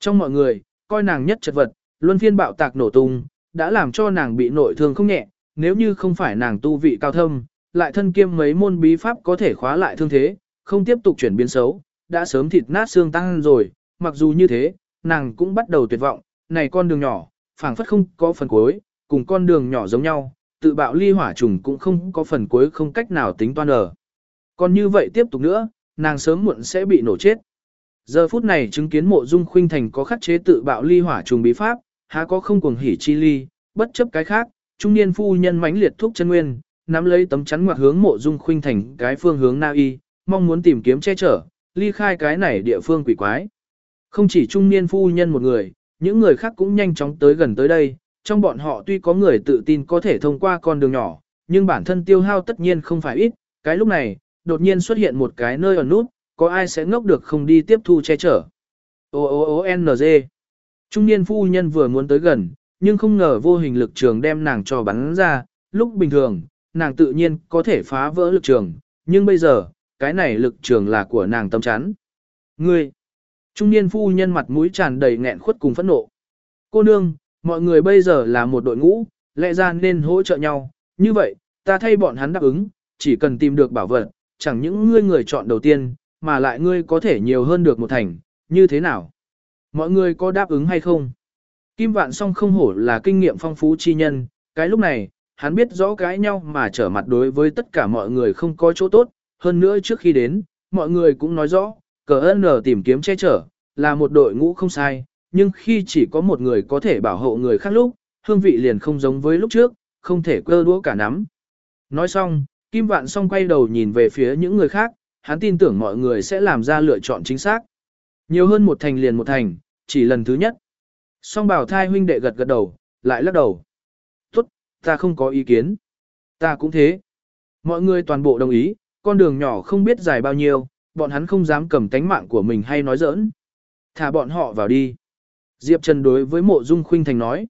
Trong mọi người, coi nàng nhất chật vật, luân phiên bạo tạc nổ tung, đã làm cho nàng bị nội thương không nhẹ, nếu như không phải nàng tu vị cao thâm, lại thân kiêm mấy môn bí pháp có thể khóa lại thương thế, không tiếp tục chuyển biến xấu, đã sớm thịt nát xương tăng rồi, mặc dù như thế, nàng cũng bắt đầu tuyệt vọng, này con đường nhỏ, phảng phất không có phần cuối, cùng con đường nhỏ giống nhau, tự bạo ly hỏa trùng cũng không có phần cuối không cách nào tính toan ở. Còn như vậy tiếp tục nữa, nàng sớm muộn sẽ bị nổ chết. Giờ phút này chứng kiến mộ dung khuynh thành có khắc chế tự bạo ly hỏa trùng bí pháp, há có không cuồng hỉ chi ly, bất chấp cái khác, trung niên phu nhân mãnh liệt thúc chân nguyên, nắm lấy tấm chắn ngoặc hướng mộ dung khuynh thành cái phương hướng na y, mong muốn tìm kiếm che chở, ly khai cái này địa phương quỷ quái. Không chỉ trung niên phu nhân một người, những người khác cũng nhanh chóng tới gần tới đây, trong bọn họ tuy có người tự tin có thể thông qua con đường nhỏ, nhưng bản thân tiêu hao tất nhiên không phải ít, cái lúc này, đột nhiên xuất hiện một cái nơi ẩn nút, có ai sẽ ngốc được không đi tiếp thu che chở. O O O N G. Trung niên phu nhân vừa muốn tới gần, nhưng không ngờ vô hình lực trường đem nàng cho bắn ra, lúc bình thường, nàng tự nhiên có thể phá vỡ lực trường, nhưng bây giờ, cái này lực trường là của nàng tâm chắn. Ngươi! Trung niên phu nhân mặt mũi tràn đầy nghẹn khuất cùng phẫn nộ. Cô nương, mọi người bây giờ là một đội ngũ, lẽ ra nên hỗ trợ nhau, như vậy, ta thay bọn hắn đáp ứng, chỉ cần tìm được bảo vật, chẳng những ngươi người chọn đầu tiên, mà lại ngươi có thể nhiều hơn được một thành, như thế nào? Mọi người có đáp ứng hay không? Kim Vạn song không hổ là kinh nghiệm phong phú chi nhân, cái lúc này, hắn biết rõ cái nhau mà trở mặt đối với tất cả mọi người không có chỗ tốt, hơn nữa trước khi đến, mọi người cũng nói rõ, cờ ơn tìm kiếm che chở, là một đội ngũ không sai, nhưng khi chỉ có một người có thể bảo hộ người khác lúc, hương vị liền không giống với lúc trước, không thể cơ đũa cả nắm. Nói xong, Kim Vạn song quay đầu nhìn về phía những người khác, hắn tin tưởng mọi người sẽ làm ra lựa chọn chính xác. Nhiều hơn một thành liền một thành, chỉ lần thứ nhất. Song bảo thai huynh đệ gật gật đầu, lại lắc đầu. Tốt, ta không có ý kiến. Ta cũng thế. Mọi người toàn bộ đồng ý, con đường nhỏ không biết dài bao nhiêu, bọn hắn không dám cầm tánh mạng của mình hay nói giỡn. Thả bọn họ vào đi. Diệp Trần đối với mộ dung khuynh thành nói.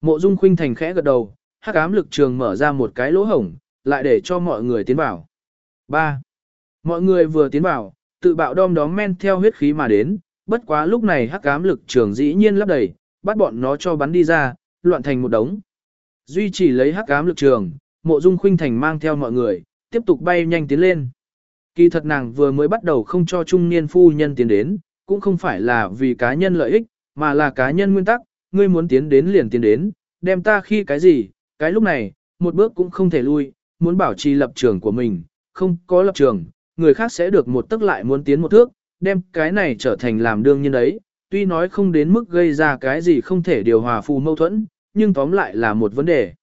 Mộ dung khuynh thành khẽ gật đầu, hắc ám lực trường mở ra một cái lỗ hổng, lại để cho mọi người tiến vào. 3. Mọi người vừa tiến vào, tự bạo đom đóm men theo huyết khí mà đến, bất quá lúc này hắc ám lực trường dĩ nhiên lấp đầy, bắt bọn nó cho bắn đi ra, loạn thành một đống. Duy chỉ lấy hắc ám lực trường, mộ dung khuynh thành mang theo mọi người, tiếp tục bay nhanh tiến lên. Kỳ thật nàng vừa mới bắt đầu không cho trung niên phu nhân tiến đến, cũng không phải là vì cá nhân lợi ích, mà là cá nhân nguyên tắc, ngươi muốn tiến đến liền tiến đến, đem ta khi cái gì, cái lúc này, một bước cũng không thể lui, muốn bảo trì lập trường của mình, không có lập trường, người khác sẽ được một tức lại muốn tiến một thước, đem cái này trở thành làm đương nhiên đấy, tuy nói không đến mức gây ra cái gì không thể điều hòa phù mâu thuẫn, nhưng tóm lại là một vấn đề.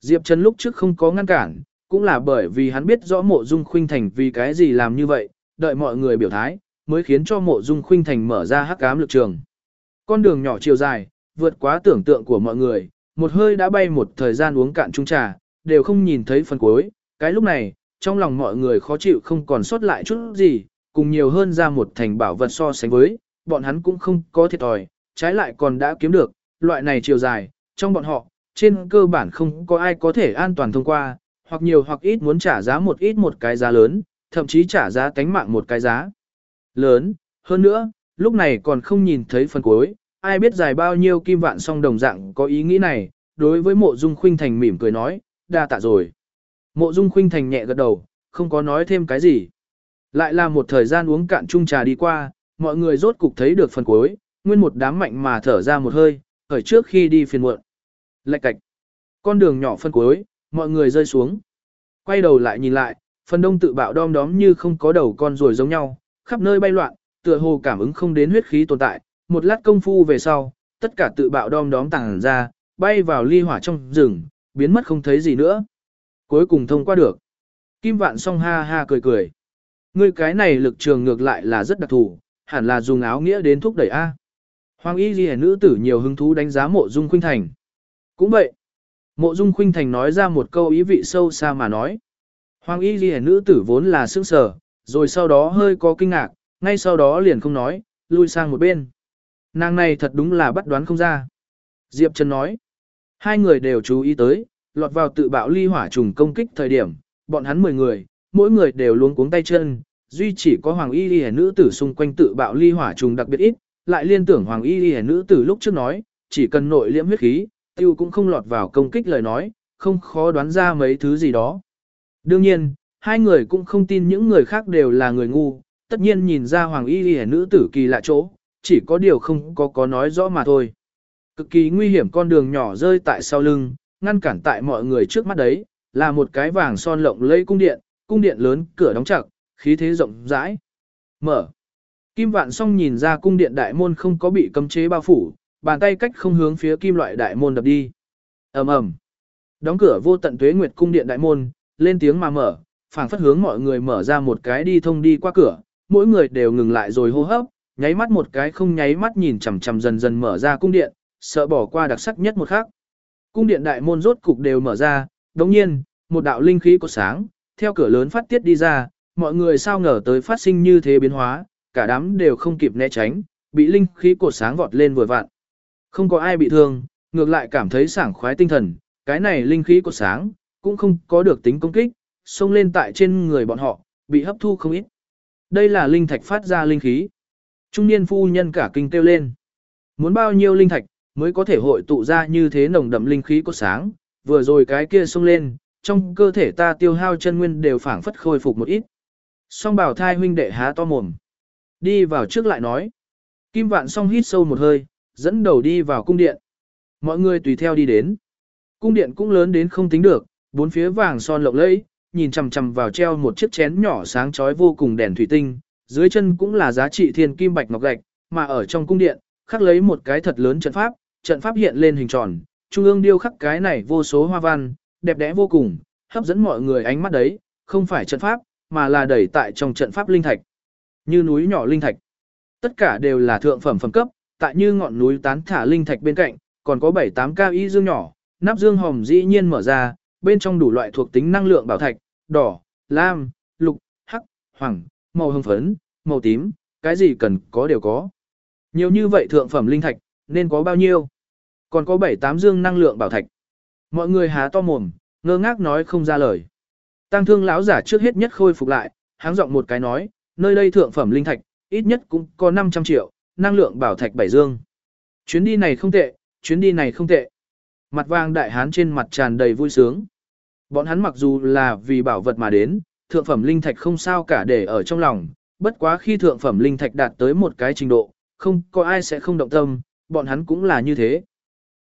Diệp Trần lúc trước không có ngăn cản, cũng là bởi vì hắn biết rõ mộ dung khuynh thành vì cái gì làm như vậy, đợi mọi người biểu thái, mới khiến cho mộ dung khuynh thành mở ra hắc ám lực trường. Con đường nhỏ chiều dài, vượt quá tưởng tượng của mọi người, một hơi đã bay một thời gian uống cạn chung trà, đều không nhìn thấy phần cuối. Cái lúc này, trong lòng mọi người khó chịu không còn sót lại chút gì, cùng nhiều hơn ra một thành bảo vật so sánh với, bọn hắn cũng không có thiệt thòi, trái lại còn đã kiếm được, loại này chiều dài, trong bọn họ, trên cơ bản không có ai có thể an toàn thông qua, hoặc nhiều hoặc ít muốn trả giá một ít một cái giá lớn, thậm chí trả giá tánh mạng một cái giá lớn. Hơn nữa, lúc này còn không nhìn thấy phần cuối, ai biết dài bao nhiêu kim vạn song đồng dạng có ý nghĩ này, đối với mộ dung khuynh thành mỉm cười nói, đa tạ rồi. Mộ dung khuynh thành nhẹ gật đầu, không có nói thêm cái gì. Lại là một thời gian uống cạn chung trà đi qua, mọi người rốt cục thấy được phần cuối, nguyên một đám mạnh mà thở ra một hơi, ở trước khi đi phiền muộn. Lạch cạch. Con đường nhỏ phân cuối, mọi người rơi xuống. Quay đầu lại nhìn lại, phần đông tự bạo đom đóm như không có đầu con rồi giống nhau, khắp nơi bay loạn, tựa hồ cảm ứng không đến huyết khí tồn tại. Một lát công phu về sau, tất cả tự bạo đom đóm tàng ra, bay vào ly hỏa trong rừng, biến mất không thấy gì nữa. Cuối cùng thông qua được. Kim vạn song ha ha cười cười. Ngươi cái này lực trường ngược lại là rất đặc thù, hẳn là dùng áo nghĩa đến thúc đẩy A. Hoàng y ghi nữ tử nhiều hứng thú đánh giá mộ dung khuynh thành. Cũng vậy. Mộ dung khuynh thành nói ra một câu ý vị sâu xa mà nói. Hoàng y ghi nữ tử vốn là sững sờ, rồi sau đó hơi có kinh ngạc, ngay sau đó liền không nói, lui sang một bên. Nàng này thật đúng là bắt đoán không ra. Diệp Trần nói. Hai người đều chú ý tới, lọt vào tự bạo ly hỏa trùng công kích thời điểm, bọn hắn 10 người, mỗi người đều luống cuống tay chân, duy chỉ có Hoàng Y Y nữ tử xung quanh tự bạo ly hỏa trùng đặc biệt ít, lại liên tưởng Hoàng Y Y nữ tử lúc trước nói, chỉ cần nội liễm huyết khí, tiêu cũng không lọt vào công kích lời nói, không khó đoán ra mấy thứ gì đó. Đương nhiên, hai người cũng không tin những người khác đều là người ngu, tất nhiên nhìn ra Hoàng Y Y nữ tử kỳ lạ chỗ, chỉ có điều không có có nói rõ mà thôi. Cực kỳ nguy hiểm con đường nhỏ rơi tại sau lưng, ngăn cản tại mọi người trước mắt đấy, là một cái vàng son lộng lẫy cung điện, cung điện lớn, cửa đóng chặt, khí thế rộng rãi. Mở. Kim Vạn Song nhìn ra cung điện đại môn không có bị cấm chế bao phủ, bàn tay cách không hướng phía kim loại đại môn đập đi. Ầm ầm. Đóng cửa vô tận tuế nguyệt cung điện đại môn, lên tiếng mà mở, phảng phất hướng mọi người mở ra một cái đi thông đi qua cửa, mỗi người đều ngừng lại rồi hô hấp, nháy mắt một cái không nháy mắt nhìn chằm chằm dần dần mở ra cung điện, sợ bỏ qua đặc sắc nhất một khắc. Cung điện đại môn rốt cục đều mở ra, đồng nhiên, một đạo linh khí có sáng, theo cửa lớn phát tiết đi ra, mọi người sao ngờ tới phát sinh như thế biến hóa, cả đám đều không kịp né tránh, bị linh khí cột sáng vọt lên vừa vặn. Không có ai bị thương, ngược lại cảm thấy sảng khoái tinh thần, cái này linh khí cột sáng, cũng không có được tính công kích, xông lên tại trên người bọn họ, bị hấp thu không ít. Đây là linh thạch phát ra linh khí. Trung niên phu nhân cả kinh kêu lên. Muốn bao nhiêu linh thạch, mới có thể hội tụ ra như thế nồng đậm linh khí có sáng, vừa rồi cái kia xông lên, trong cơ thể ta tiêu hao chân nguyên đều phảng phất khôi phục một ít. Song bảo thai huynh đệ há to mồm. Đi vào trước lại nói. Kim vạn song hít sâu một hơi, dẫn đầu đi vào cung điện. Mọi người tùy theo đi đến. Cung điện cũng lớn đến không tính được, bốn phía vàng son lộng lẫy, nhìn chằm chằm vào treo một chiếc chén nhỏ sáng chói vô cùng đèn thủy tinh, dưới chân cũng là giá trị thiên kim bạch ngọc gạch, mà ở trong cung điện, khắc lấy một cái thật lớn trận pháp, trận pháp hiện lên hình tròn, trung ương điêu khắc cái này vô số hoa văn, đẹp đẽ vô cùng, hấp dẫn mọi người ánh mắt đấy, không phải trận pháp, mà là đẩy tại trong trận pháp linh thạch. Như núi nhỏ linh thạch. Tất cả đều là thượng phẩm phẩm cấp, tại như ngọn núi tán thả linh thạch bên cạnh, còn có 7-8 cao y dương nhỏ, nắp dương hồng dĩ nhiên mở ra, bên trong đủ loại thuộc tính năng lượng bảo thạch, đỏ, lam, lục, hắc, hoàng, màu hồng phấn, màu tím, cái gì cần có đều có. Nhiều như vậy thượng phẩm linh thạch, nên có bao nhiêu? Còn có 7-8 dương năng lượng bảo thạch. Mọi người há to mồm, ngơ ngác nói không ra lời. Tăng thương lão giả trước hết nhất khôi phục lại, háng giọng một cái nói, nơi đây thượng phẩm linh thạch, ít nhất cũng có 500 triệu, năng lượng bảo thạch bảy dương. Chuyến đi này không tệ, chuyến đi này không tệ. Mặt vàng đại hán trên mặt tràn đầy vui sướng. Bọn hắn mặc dù là vì bảo vật mà đến, thượng phẩm linh thạch không sao cả để ở trong lòng, bất quá khi thượng phẩm linh thạch đạt tới một cái trình độ, không có ai sẽ không động tâm, bọn hắn cũng là như thế.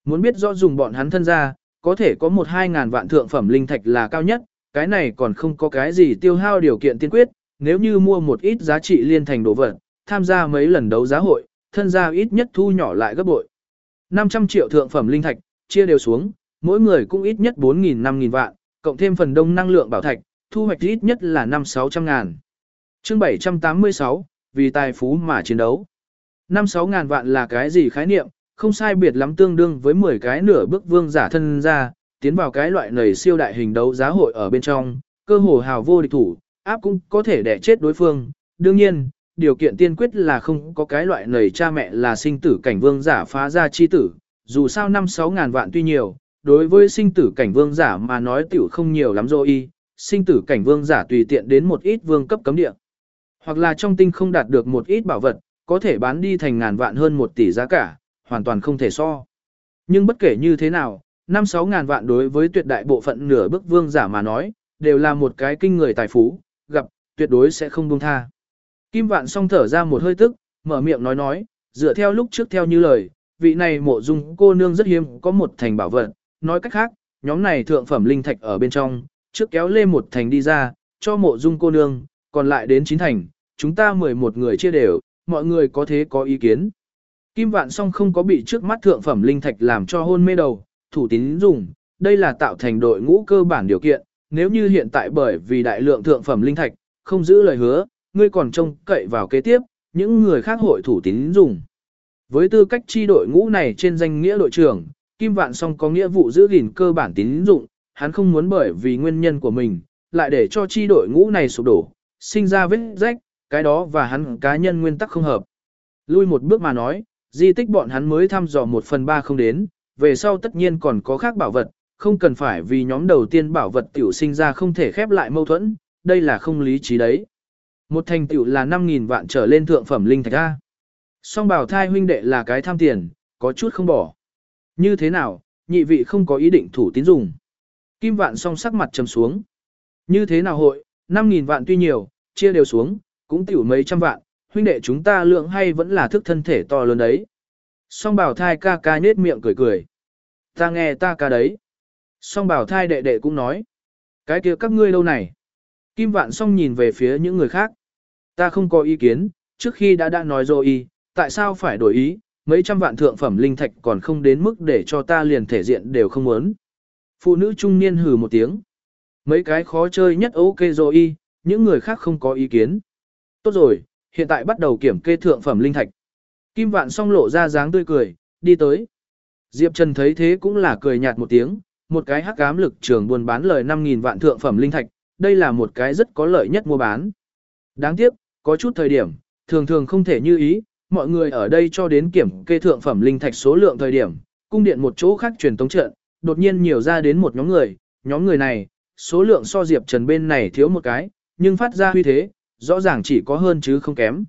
Muốn biết rõ dùng bọn hắn thân ra, có thể có một hai ngàn vạn thượng phẩm linh thạch là cao nhất, cái này còn không có cái gì tiêu hao điều kiện tiên quyết, nếu như mua một ít giá trị liên thành đồ vật, tham gia mấy lần đấu giá hội, thân gia ít nhất thu nhỏ lại gấp bội. 500 triệu thượng phẩm linh thạch, chia đều xuống, mỗi người cũng ít nhất 4.000 5.000 vạn, cộng thêm phần đông năng lượng bảo thạch, thu hoạch ít nhất là 5-600 ngàn. chương 786, vì tài phú mà chiến đấu. 5-6 ngàn vạn là cái gì khái niệm, không sai biệt lắm tương đương với 10 cái nửa bước vương giả thân ra, tiến vào cái loại nầy siêu đại hình đấu giá hội ở bên trong, cơ hồ hào vô địch thủ, áp cũng có thể đẻ chết đối phương. Đương nhiên, điều kiện tiên quyết là không có cái loại nầy cha mẹ là sinh tử cảnh vương giả phá ra chi tử, dù sao 5-6 ngàn vạn tuy nhiều, đối với sinh tử cảnh vương giả mà nói tiểu không nhiều lắm rồi y, sinh tử cảnh vương giả tùy tiện đến một ít vương cấp cấm địa. Hoặc là trong tinh không đạt được một ít bảo vật, có thể bán đi thành ngàn vạn hơn một tỷ giá cả, hoàn toàn không thể so. Nhưng bất kể như thế nào, 5-6 ngàn vạn đối với tuyệt đại bộ phận nửa bức vương giả mà nói, đều là một cái kinh người tài phú, gặp, tuyệt đối sẽ không buông tha. Kim Vạn song thở ra một hơi tức, mở miệng nói nói, dựa theo lúc trước theo như lời, vị này mộ dung cô nương rất hiếm có một thành bảo vật, nói cách khác, nhóm này thượng phẩm linh thạch ở bên trong, trước kéo lê một thành đi ra, cho mộ dung cô nương, còn lại đến chín thành, chúng ta 11 người chia đều, mọi người có thế có ý kiến. Kim Vạn Song không có bị trước mắt thượng phẩm linh thạch làm cho hôn mê đầu, thủ tín dùng, đây là tạo thành đội ngũ cơ bản điều kiện, nếu như hiện tại bởi vì đại lượng thượng phẩm linh thạch, không giữ lời hứa, ngươi còn trông cậy vào kế tiếp, những người khác hội thủ tín dùng. Với tư cách chi đội ngũ này trên danh nghĩa đội trưởng, Kim Vạn Song có nghĩa vụ giữ gìn cơ bản tín dụng, hắn không muốn bởi vì nguyên nhân của mình, lại để cho chi đội ngũ này sụp đổ, sinh ra vết rách, cái đó và hắn cá nhân nguyên tắc không hợp. Lui một bước mà nói, di tích bọn hắn mới thăm dò một phần ba không đến, về sau tất nhiên còn có khác bảo vật, không cần phải vì nhóm đầu tiên bảo vật tiểu sinh ra không thể khép lại mâu thuẫn, đây là không lý trí đấy. Một thành tiểu là 5.000 vạn trở lên thượng phẩm linh thạch A. Song bảo thai huynh đệ là cái tham tiền, có chút không bỏ. Như thế nào, nhị vị không có ý định thủ tín dùng. Kim vạn song sắc mặt trầm xuống. Như thế nào hội, 5.000 vạn tuy nhiều, chia đều xuống, cũng tiểu mấy trăm vạn, huynh đệ chúng ta lượng hay vẫn là thức thân thể to lớn đấy. Song bảo thai ca ca nhết miệng cười cười. Ta nghe ta ca đấy. Song bảo thai đệ đệ cũng nói. Cái kia các ngươi lâu này. Kim vạn song nhìn về phía những người khác. Ta không có ý kiến, trước khi đã đã nói rồi tại sao phải đổi ý, mấy trăm vạn thượng phẩm linh thạch còn không đến mức để cho ta liền thể diện đều không muốn. Phụ nữ trung niên hừ một tiếng. Mấy cái khó chơi nhất ok rồi y, những người khác không có ý kiến. Tốt rồi, hiện tại bắt đầu kiểm kê thượng phẩm linh thạch. Kim vạn song lộ ra dáng tươi cười, đi tới. Diệp Trần thấy thế cũng là cười nhạt một tiếng, một cái hắc ám lực trường buôn bán lời 5.000 vạn thượng phẩm linh thạch, đây là một cái rất có lợi nhất mua bán. Đáng tiếc, có chút thời điểm, thường thường không thể như ý, mọi người ở đây cho đến kiểm kê thượng phẩm linh thạch số lượng thời điểm, cung điện một chỗ khác truyền tống trận, đột nhiên nhiều ra đến một nhóm người, nhóm người này, số lượng so Diệp Trần bên này thiếu một cái, nhưng phát ra huy thế, rõ ràng chỉ có hơn chứ không kém.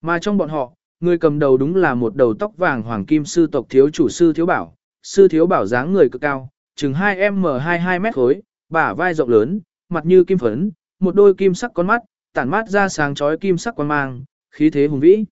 Mà trong bọn họ, người cầm đầu đúng là một đầu tóc vàng hoàng kim sư tộc thiếu chủ sư thiếu bảo, sư thiếu bảo dáng người cực cao, chừng 2m22 mét khối, bả vai rộng lớn, mặt như kim phấn, một đôi kim sắc con mắt, tản mát ra sáng chói kim sắc quan mang, khí thế hùng vĩ.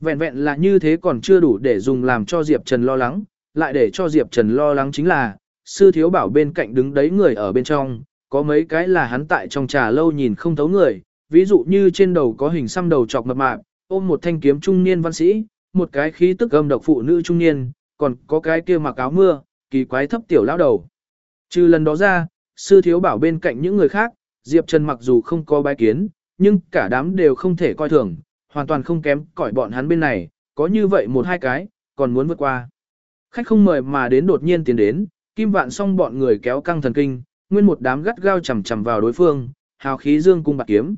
Vẹn vẹn là như thế còn chưa đủ để dùng làm cho Diệp Trần lo lắng, lại để cho Diệp Trần lo lắng chính là, sư thiếu bảo bên cạnh đứng đấy người ở bên trong, có mấy cái là hắn tại trong trà lâu nhìn không thấu người, ví dụ như trên đầu có hình xăm đầu chọc mập mạp, ôm một thanh kiếm trung niên văn sĩ, một cái khí tức âm độc phụ nữ trung niên, còn có cái kia mặc áo mưa, kỳ quái thấp tiểu lão đầu. Trừ lần đó ra, sư thiếu bảo bên cạnh những người khác, Diệp Trần mặc dù không có bái kiến, nhưng cả đám đều không thể coi thường, hoàn toàn không kém cỏi bọn hắn bên này, có như vậy một hai cái, còn muốn vượt qua. Khách không mời mà đến đột nhiên tiến đến, kim vạn song bọn người kéo căng thần kinh, nguyên một đám gắt gao chầm chầm vào đối phương, hào khí dương cung bạc kiếm.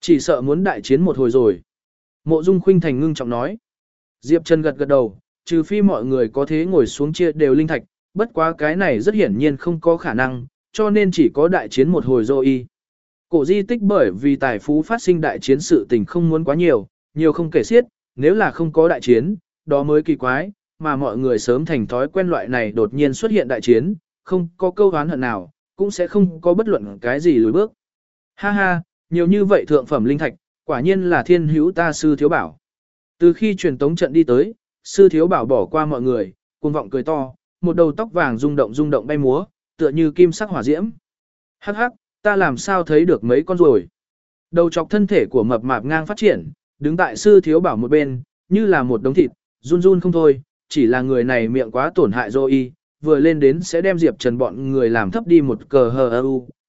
Chỉ sợ muốn đại chiến một hồi rồi. Mộ Dung Khuynh Thành ngưng trọng nói. Diệp Trần gật gật đầu, trừ phi mọi người có thế ngồi xuống chia đều linh thạch, bất quá cái này rất hiển nhiên không có khả năng, cho nên chỉ có đại chiến một hồi rồi y. Cổ di tích bởi vì tài phú phát sinh đại chiến sự tình không muốn quá nhiều, nhiều không kể xiết, nếu là không có đại chiến, đó mới kỳ quái, mà mọi người sớm thành thói quen loại này đột nhiên xuất hiện đại chiến, không có câu hán hận nào, cũng sẽ không có bất luận cái gì lùi bước. Ha ha, nhiều như vậy thượng phẩm linh thạch, quả nhiên là thiên hữu ta sư thiếu bảo. Từ khi truyền tống trận đi tới, sư thiếu bảo bỏ qua mọi người, cuồng vọng cười to, một đầu tóc vàng rung động rung động bay múa, tựa như kim sắc hỏa diễm. Hắc hắc, ta làm sao thấy được mấy con rồi. Đầu chọc thân thể của mập mạp ngang phát triển, đứng tại sư thiếu bảo một bên, như là một đống thịt, run run không thôi, chỉ là người này miệng quá tổn hại rồi y, vừa lên đến sẽ đem Diệp Trần bọn người làm thấp đi một cờ hờ ơ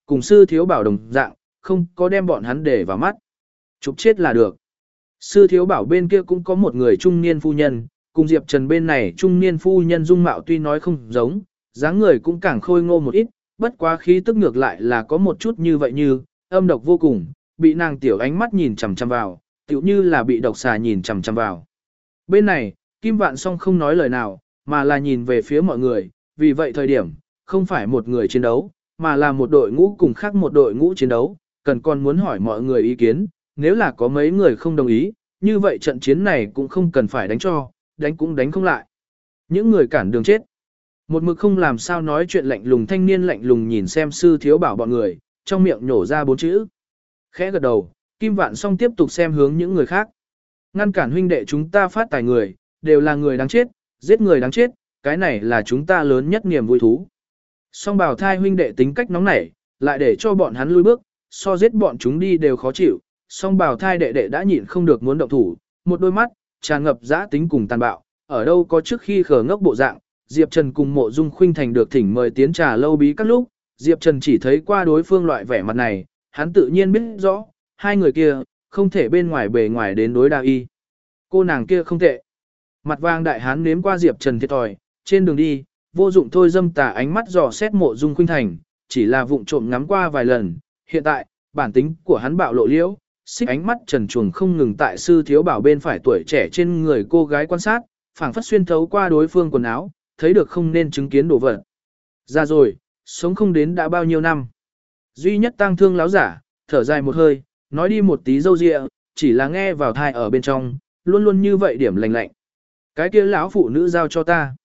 cùng sư thiếu bảo đồng dạng, không có đem bọn hắn để vào mắt. Chụp chết là được. Sư thiếu bảo bên kia cũng có một người trung niên phu nhân, cùng Diệp Trần bên này trung niên phu nhân dung mạo tuy nói không giống, dáng người cũng càng khôi ngô một ít, bất quá khí tức ngược lại là có một chút như vậy như, âm độc vô cùng, bị nàng tiểu ánh mắt nhìn chằm chằm vào, tiểu như là bị độc xà nhìn chằm chằm vào. Bên này, Kim Vạn Song không nói lời nào, mà là nhìn về phía mọi người, vì vậy thời điểm, không phải một người chiến đấu, mà là một đội ngũ cùng khác một đội ngũ chiến đấu, cần còn muốn hỏi mọi người ý kiến, nếu là có mấy người không đồng ý, như vậy trận chiến này cũng không cần phải đánh cho, đánh cũng đánh không lại. Những người cản đường chết. Một mực không làm sao nói chuyện lạnh lùng thanh niên lạnh lùng nhìn xem sư thiếu bảo bọn người, trong miệng nhổ ra bốn chữ. Khẽ gật đầu, Kim Vạn Song tiếp tục xem hướng những người khác. Ngăn cản huynh đệ chúng ta phát tài người, đều là người đáng chết, giết người đáng chết, cái này là chúng ta lớn nhất niềm vui thú. Song bảo thai huynh đệ tính cách nóng nảy, lại để cho bọn hắn lui bước, so giết bọn chúng đi đều khó chịu. Song bảo thai đệ đệ đã nhịn không được muốn động thủ, một đôi mắt, tràn ngập dã tính cùng tàn bạo, ở đâu có trước khi khờ ngốc bộ dạng, Diệp Trần cùng mộ dung khuynh thành được thỉnh mời tiến trà lâu bí các lúc, Diệp Trần chỉ thấy qua đối phương loại vẻ mặt này, hắn tự nhiên biết rõ, hai người kia, không thể bên ngoài bề ngoài đến đối đa y. Cô nàng kia không tệ. Mặt vàng đại hán nếm qua Diệp Trần thiệt thòi, trên đường đi, vô dụng thôi dâm tà ánh mắt dò xét mộ dung khuynh thành, chỉ là vụng trộm ngắm qua vài lần. Hiện tại, bản tính của hắn bạo lộ liễu, xích ánh mắt trần chuồng không ngừng tại sư thiếu bảo bên phải tuổi trẻ trên người cô gái quan sát, phảng phất xuyên thấu qua đối phương quần áo, thấy được không nên chứng kiến đồ vật. Ra rồi, sống không đến đã bao nhiêu năm. Duy nhất tăng thương láo giả, thở dài một hơi, nói đi một tí dâu dịa, chỉ là nghe vào thai ở bên trong, luôn luôn như vậy điểm lành lạnh. Cái kia lão phụ nữ giao cho ta.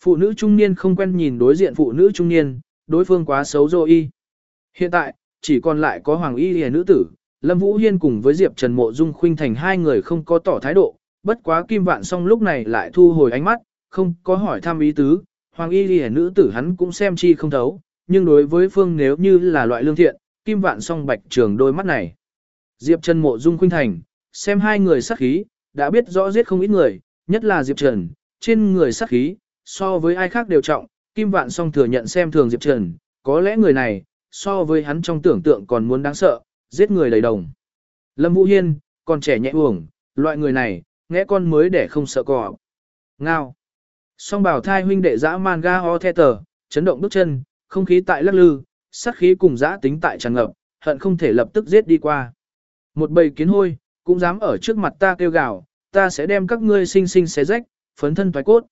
Phụ nữ trung niên không quen nhìn đối diện phụ nữ trung niên, đối phương quá xấu rồi y. Hiện tại, chỉ còn lại có Hoàng Y Lìa nữ tử, Lâm Vũ Hiên cùng với Diệp Trần Mộ Dung Khuynh Thành hai người không có tỏ thái độ, bất quá Kim Vạn Song lúc này lại thu hồi ánh mắt, không có hỏi thăm ý tứ, Hoàng Y Lìa nữ tử hắn cũng xem chi không thấu, nhưng đối với phương nếu như là loại lương thiện, Kim Vạn Song bạch trường đôi mắt này. Diệp Trần Mộ Dung Khuynh Thành, xem hai người sát khí, đã biết rõ giết không ít người, nhất là Diệp Trần, trên người sát khí, so với ai khác đều trọng, Kim Vạn Song thừa nhận xem thường Diệp Trần, có lẽ người này, so với hắn trong tưởng tượng còn muốn đáng sợ, giết người đầy đồng. Lâm Vũ Hiên, còn trẻ nhẹ uổng, loại người này, nghe con mới để không sợ cỏ. Ngao. Song bảo thai huynh đệ dã man ga ho the tờ, chấn động bước chân, không khí tại lắc lư, sát khí cùng dã tính tại tràn ngập, hận không thể lập tức giết đi qua. Một bầy kiến hôi, cũng dám ở trước mặt ta kêu gào, ta sẽ đem các ngươi sinh sinh xé rách, phấn thân thoái cốt.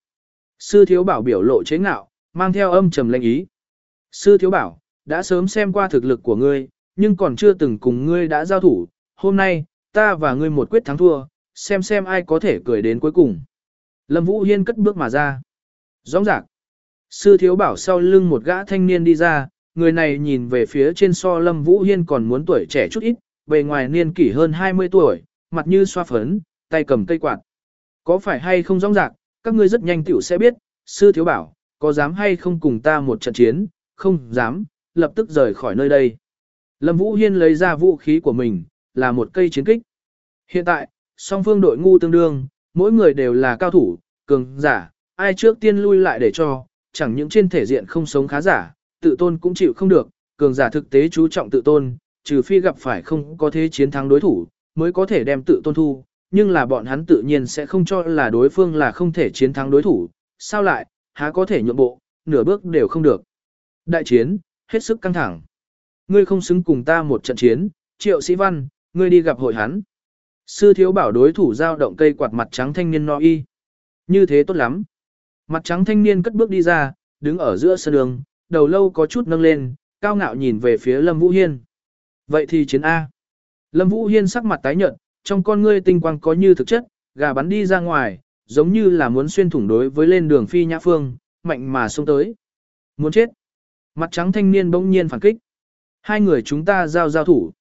Sư thiếu bảo biểu lộ chế ngạo, mang theo âm trầm lệnh ý. Sư thiếu bảo, đã sớm xem qua thực lực của ngươi, nhưng còn chưa từng cùng ngươi đã giao thủ, hôm nay, ta và ngươi một quyết thắng thua, xem xem ai có thể cười đến cuối cùng. Lâm Vũ Hiên cất bước mà ra. Rõ rạc. Sư thiếu bảo sau lưng một gã thanh niên đi ra, người này nhìn về phía trên so Lâm Vũ Hiên còn muốn tuổi trẻ chút ít, bề ngoài niên kỷ hơn 20 tuổi, mặt như xoa phấn, tay cầm cây quạt. Có phải hay không rõ rạc, các ngươi rất nhanh tiểu sẽ biết, sư thiếu bảo, có dám hay không cùng ta một trận chiến, không dám, lập tức rời khỏi nơi đây. Lâm Vũ Hiên lấy ra vũ khí của mình, là một cây chiến kích. Hiện tại, song phương đội ngu tương đương, mỗi người đều là cao thủ, cường giả, ai trước tiên lui lại để cho, chẳng những trên thể diện không sống khá giả, tự tôn cũng chịu không được, cường giả thực tế chú trọng tự tôn, trừ phi gặp phải không có thế chiến thắng đối thủ, mới có thể đem tự tôn thu, nhưng là bọn hắn tự nhiên sẽ không cho là đối phương là không thể chiến thắng đối thủ, sao lại, há có thể nhượng bộ, nửa bước đều không được. Đại chiến, hết sức căng thẳng. Ngươi không xứng cùng ta một trận chiến, triệu sĩ văn, ngươi đi gặp hội hắn. Sư thiếu bảo đối thủ giao động cây quạt mặt trắng thanh niên no y. Như thế tốt lắm. Mặt trắng thanh niên cất bước đi ra, đứng ở giữa sân đường, đầu lâu có chút nâng lên, cao ngạo nhìn về phía Lâm Vũ Hiên. Vậy thì chiến A. Lâm Vũ Hiên sắc mặt tái nhợt, trong con ngươi tinh quang có như thực chất, gà bắn đi ra ngoài, giống như là muốn xuyên thủng đối với lên đường phi nhã phương, mạnh mà xông tới. Muốn chết. Mặt trắng thanh niên bỗng nhiên phản kích. Hai người chúng ta giao giao thủ.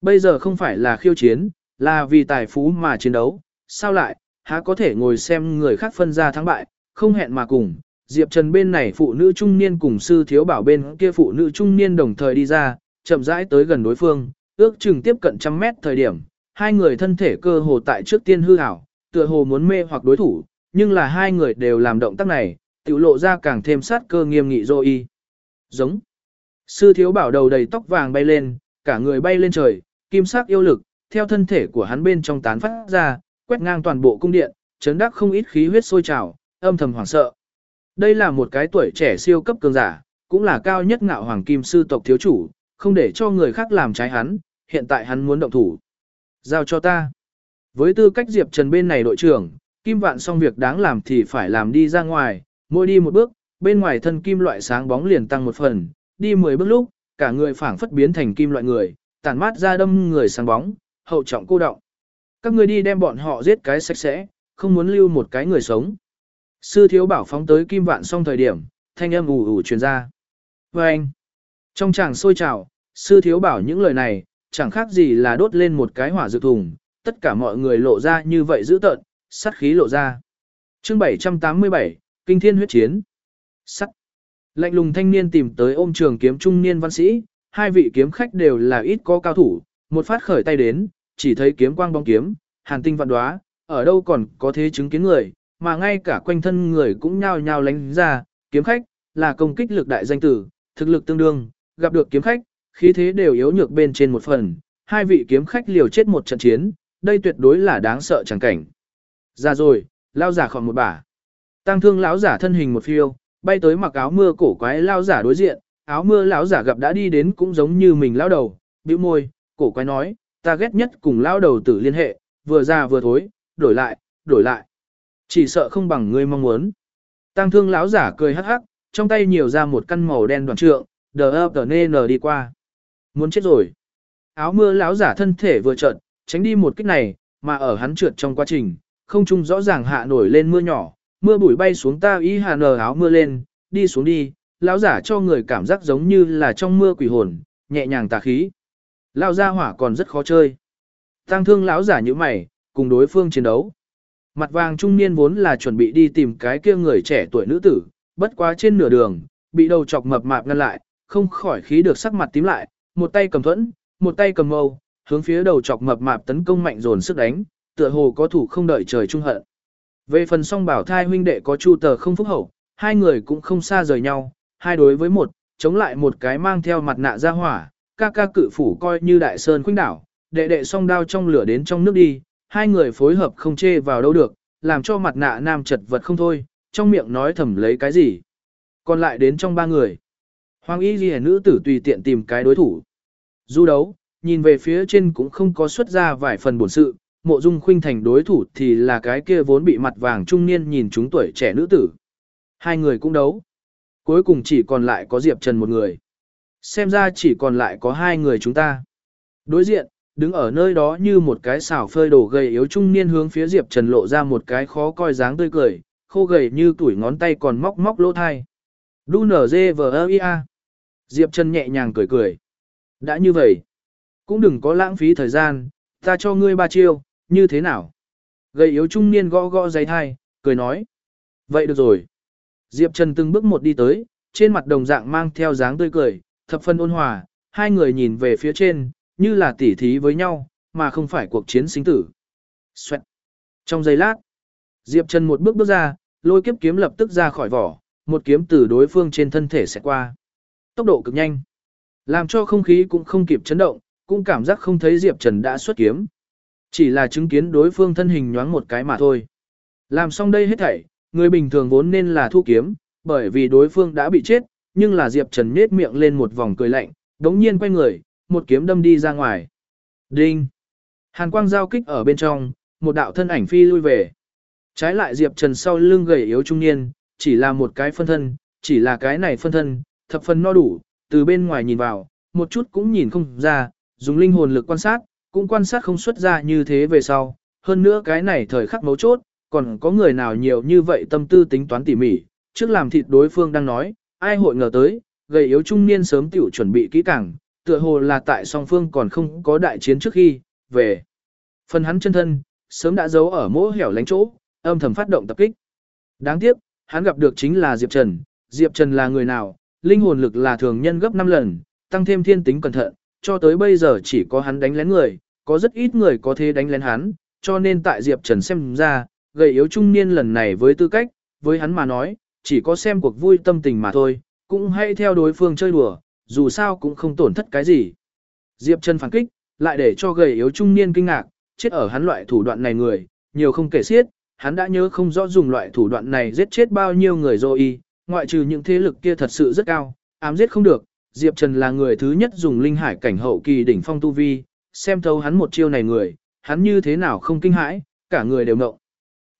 Bây giờ không phải là khiêu chiến, là vì tài phú mà chiến đấu, sao lại, há có thể ngồi xem người khác phân ra thắng bại, không hẹn mà cùng. Diệp Trần bên này phụ nữ trung niên cùng sư thiếu bảo bên kia phụ nữ trung niên đồng thời đi ra, chậm rãi tới gần đối phương, ước chừng tiếp cận trăm mét thời điểm, hai người thân thể cơ hồ tại trước tiên hư ảo, tựa hồ muốn mê hoặc đối thủ, nhưng là hai người đều làm động tác này, tiểu lộ ra càng thêm sát cơ nghiêm nghị dô y. Giống. Sư thiếu bảo đầu đầy tóc vàng bay lên, cả người bay lên trời, kim sắc yêu lực, theo thân thể của hắn bên trong tán phát ra, quét ngang toàn bộ cung điện, chấn đắc không ít khí huyết sôi trào, âm thầm hoảng sợ. Đây là một cái tuổi trẻ siêu cấp cường giả, cũng là cao nhất ngạo hoàng kim sư tộc thiếu chủ, không để cho người khác làm trái hắn, hiện tại hắn muốn động thủ. Giao cho ta. Với tư cách Diệp Trần bên này đội trưởng, Kim Vạn xong việc đáng làm thì phải làm đi ra ngoài, mỗi đi một bước, bên ngoài thân kim loại sáng bóng liền tăng một phần, đi 10 bước lúc, cả người phảng phất biến thành kim loại người, tản mát ra đâm người sáng bóng, hậu trọng cô động. Các người đi đem bọn họ giết cái sạch sẽ, không muốn lưu một cái người sống. Sư thiếu bảo phóng tới kim vạn xong thời điểm, thanh âm ủ ủ truyền ra. Và anh, trong chàng sôi trào, sư thiếu bảo những lời này, chẳng khác gì là đốt lên một cái hỏa dược thùng, tất cả mọi người lộ ra như vậy giữ tợn, sắt khí lộ ra. Chương 787, Kinh Thiên huyết chiến. Sắt. Lạnh lùng thanh niên tìm tới ôm trường kiếm trung niên văn sĩ, hai vị kiếm khách đều là ít có cao thủ, một phát khởi tay đến, chỉ thấy kiếm quang bóng kiếm, hàn tinh vạn đóa ở đâu còn có thế chứng kiến người, mà ngay cả quanh thân người cũng nhao nhao lánh ra, kiếm khách, là công kích lực đại danh tử, thực lực tương đương, gặp được kiếm khách, khí thế đều yếu nhược bên trên một phần, hai vị kiếm khách liều chết một trận chiến, đây tuyệt đối là đáng sợ chẳng cảnh. Ra rồi, lao giả khỏi một bả. Tăng thương lão giả thân hình một phiêu, bay tới mặc áo mưa cổ quái lao giả đối diện, áo mưa lão giả gặp đã đi đến cũng giống như mình lao đầu, bĩu môi, cổ quái nói, ta ghét nhất cùng lao đầu tử liên hệ, vừa ra vừa thối, đổi lại, đổi lại. Chỉ sợ không bằng ngươi mong muốn. Tăng thương lão giả cười hắc hắc, trong tay nhiều ra một căn màu đen đoàn trượng, đờ ập đờ nê nờ đi qua. Muốn chết rồi. Áo mưa lão giả thân thể vừa trợn, tránh đi một kích này, mà ở hắn trượt trong quá trình, không trung rõ ràng hạ nổi lên mưa nhỏ, mưa bụi bay xuống ta ý hà nờ áo mưa lên, đi xuống đi, lão giả cho người cảm giác giống như là trong mưa quỷ hồn, nhẹ nhàng tà khí. Lão gia hỏa còn rất khó chơi. Tăng thương lão giả như mày, cùng đối phương chiến đấu. Mặt vàng trung niên vốn là chuẩn bị đi tìm cái kia người trẻ tuổi nữ tử, bất quá trên nửa đường, bị đầu chọc mập mạp ngăn lại, không khỏi khí được sắc mặt tím lại, một tay cầm thuẫn, một tay cầm mâu, hướng phía đầu chọc mập mạp tấn công mạnh dồn sức đánh, tựa hồ có thủ không đợi trời trung hận. Về phần song bảo thai huynh đệ có chu tờ không phúc hậu, hai người cũng không xa rời nhau, hai đối với một, chống lại một cái mang theo mặt nạ ra hỏa, ca ca cự phủ coi như đại sơn khuynh đảo, đệ đệ song đao trong lửa đến trong nước đi, hai người phối hợp không chê vào đâu được, làm cho mặt nạ nam chật vật không thôi, trong miệng nói thầm lấy cái gì. Còn lại đến trong ba người. Hoàng y ghi nữ tử tùy tiện tìm cái đối thủ. Du đấu, nhìn về phía trên cũng không có xuất ra vài phần bổn sự, mộ dung khuynh thành đối thủ thì là cái kia vốn bị mặt vàng trung niên nhìn chúng tuổi trẻ nữ tử. Hai người cũng đấu. Cuối cùng chỉ còn lại có Diệp Trần một người. Xem ra chỉ còn lại có hai người chúng ta. Đối diện, đứng ở nơi đó như một cái xảo phơi đổ gầy yếu trung niên hướng phía Diệp Trần lộ ra một cái khó coi dáng tươi cười, khô gầy như tuổi ngón tay còn móc móc lỗ thai. Đu nở dê vờ ia. Diệp Trần nhẹ nhàng cười cười. Đã như vậy, cũng đừng có lãng phí thời gian, ta cho ngươi ba chiêu, như thế nào? Gầy yếu trung niên gõ gõ giấy thai, cười nói. Vậy được rồi. Diệp Trần từng bước một đi tới, trên mặt đồng dạng mang theo dáng tươi cười, thập phân ôn hòa, hai người nhìn về phía trên, như là tỉ thí với nhau, mà không phải cuộc chiến sinh tử. Xoẹt. Trong giây lát, Diệp Trần một bước bước ra, lôi kiếp kiếm lập tức ra khỏi vỏ, một kiếm từ đối phương trên thân thể sẽ qua. Tốc độ cực nhanh, làm cho không khí cũng không kịp chấn động, cũng cảm giác không thấy Diệp Trần đã xuất kiếm. Chỉ là chứng kiến đối phương thân hình nhoáng một cái mà thôi. Làm xong đây hết thảy, người bình thường vốn nên là thu kiếm, bởi vì đối phương đã bị chết, nhưng là Diệp Trần nết miệng lên một vòng cười lạnh, đống nhiên quay người, một kiếm đâm đi ra ngoài. Đinh! Hàn quang giao kích ở bên trong, một đạo thân ảnh phi lui về. Trái lại Diệp Trần sau lưng gầy yếu trung niên, chỉ là một cái phân thân, chỉ là cái này phân thân, thập phần no đủ, từ bên ngoài nhìn vào, một chút cũng nhìn không ra, dùng linh hồn lực quan sát, cũng quan sát không xuất ra như thế về sau. Hơn nữa cái này thời khắc mấu chốt, còn có người nào nhiều như vậy tâm tư tính toán tỉ mỉ, trước làm thịt đối phương đang nói, ai hội ngờ tới, gầy yếu trung niên sớm tiểu chuẩn bị kỹ càng, tựa hồ là tại song phương còn không có đại chiến trước khi, về. Phần hắn chân thân, sớm đã giấu ở mỗi hẻo lánh chỗ, âm thầm phát động tập kích. Đáng tiếc, hắn gặp được chính là Diệp Trần, Diệp Trần là người nào, linh hồn lực là thường nhân gấp 5 lần, tăng thêm thiên tính cẩn thận, cho tới bây giờ chỉ có hắn đánh lén người, có rất ít người có thể đánh lén hắn, cho nên tại Diệp Trần xem ra, gầy yếu trung niên lần này với tư cách, với hắn mà nói, chỉ có xem cuộc vui tâm tình mà thôi, cũng hay theo đối phương chơi đùa, dù sao cũng không tổn thất cái gì. Diệp Trần phản kích, lại để cho gầy yếu trung niên kinh ngạc, chết ở hắn loại thủ đoạn này người, nhiều không kể xiết, hắn đã nhớ không rõ dùng loại thủ đoạn này giết chết bao nhiêu người rồi ngoại trừ những thế lực kia thật sự rất cao, ám giết không được, Diệp Trần là người thứ nhất dùng linh hải cảnh hậu kỳ đỉnh phong tu vi, xem thấu hắn một chiêu này người, hắn như thế nào không kinh hãi, cả người đều ngộng.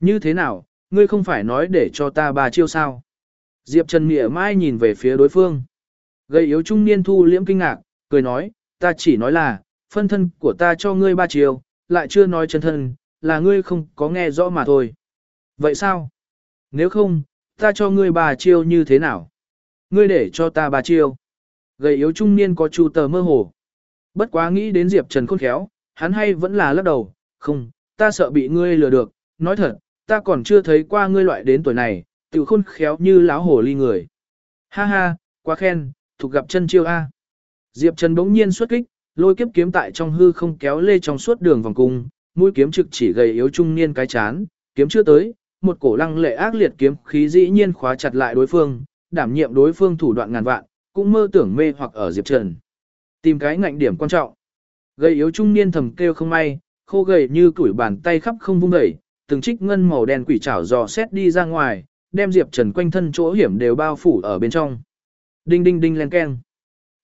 Như thế nào, ngươi không phải nói để cho ta ba chiêu sao? Diệp Trần mỉa mai nhìn về phía đối phương. Gây yếu trung niên thu liễm kinh ngạc, cười nói, ta chỉ nói là, phân thân của ta cho ngươi ba chiêu, lại chưa nói chân thân, là ngươi không có nghe rõ mà thôi. Vậy sao? Nếu không, ta cho ngươi bà chiêu như thế nào? Ngươi để cho ta bà chiêu. Gầy yếu trung niên có chu tờ mơ hồ. Bất quá nghĩ đến Diệp Trần khôn khéo, hắn hay vẫn là lắc đầu, không, ta sợ bị ngươi lừa được, nói thật, ta còn chưa thấy qua ngươi loại đến tuổi này, tự khôn khéo như láo hổ ly người. Ha ha, quá khen, thuộc gặp chân chiêu A. Diệp Trần bỗng nhiên xuất kích, lôi kiếp kiếm tại trong hư không kéo lê trong suốt đường vòng cung, mũi kiếm trực chỉ gầy yếu trung niên cái chán, kiếm chưa tới, một cổ lăng lệ ác liệt kiếm khí dĩ nhiên khóa chặt lại đối phương, đảm nhiệm đối phương thủ đoạn ngàn vạn, cũng mơ tưởng mê hoặc ở Diệp Trần. Tìm cái ngạnh điểm quan trọng. Gầy yếu trung niên thầm kêu không may, khô gầy như củi bàn tay khắp không vung đẩy, từng trích ngân màu đen quỷ trảo dò xét đi ra ngoài, đem Diệp Trần quanh thân chỗ hiểm đều bao phủ ở bên trong. Đinh đinh đinh len keng.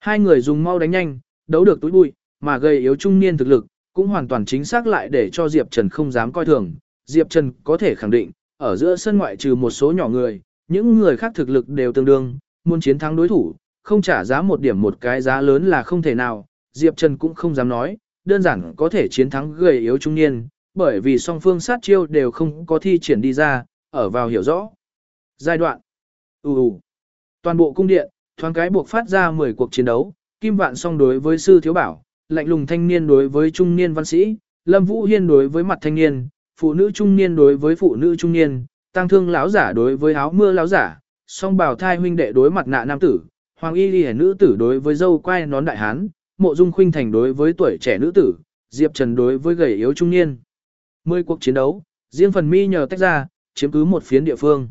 Hai người dùng mau đánh nhanh, đấu được túi bụi, mà gầy yếu trung niên thực lực, cũng hoàn toàn chính xác lại để cho Diệp Trần không dám coi thường. Diệp Trần có thể khẳng định, ở giữa sân ngoại trừ một số nhỏ người, những người khác thực lực đều tương đương, muốn chiến thắng đối thủ, không trả giá một điểm một cái giá lớn là không thể nào. Diệp Trần cũng không dám nói, đơn giản có thể chiến thắng gầy yếu trung niên, bởi vì song phương sát chiêu đều không có thi triển đi ra, ở vào hiểu rõ. Giai đoạn ù ù Toàn bộ cung điện, thoáng cái buộc phát ra 10 cuộc chiến đấu, Kim Vạn song đối với sư thiếu bảo, lạnh lùng thanh niên đối với trung niên văn sĩ, Lâm Vũ Hiên đối với mặt thanh niên, phụ nữ trung niên đối với phụ nữ trung niên, tăng thương lão giả đối với áo mưa lão giả, song bào thai huynh đệ đối mặt nạ nam tử, hoàng y liễu nữ tử đối với dâu quai nón đại hán, mộ dung khuynh thành đối với tuổi trẻ nữ tử, diệp trần đối với gầy yếu trung niên. Mười cuộc chiến đấu, riêng phần mi nhờ tách ra, chiếm cứ một phiến địa phương.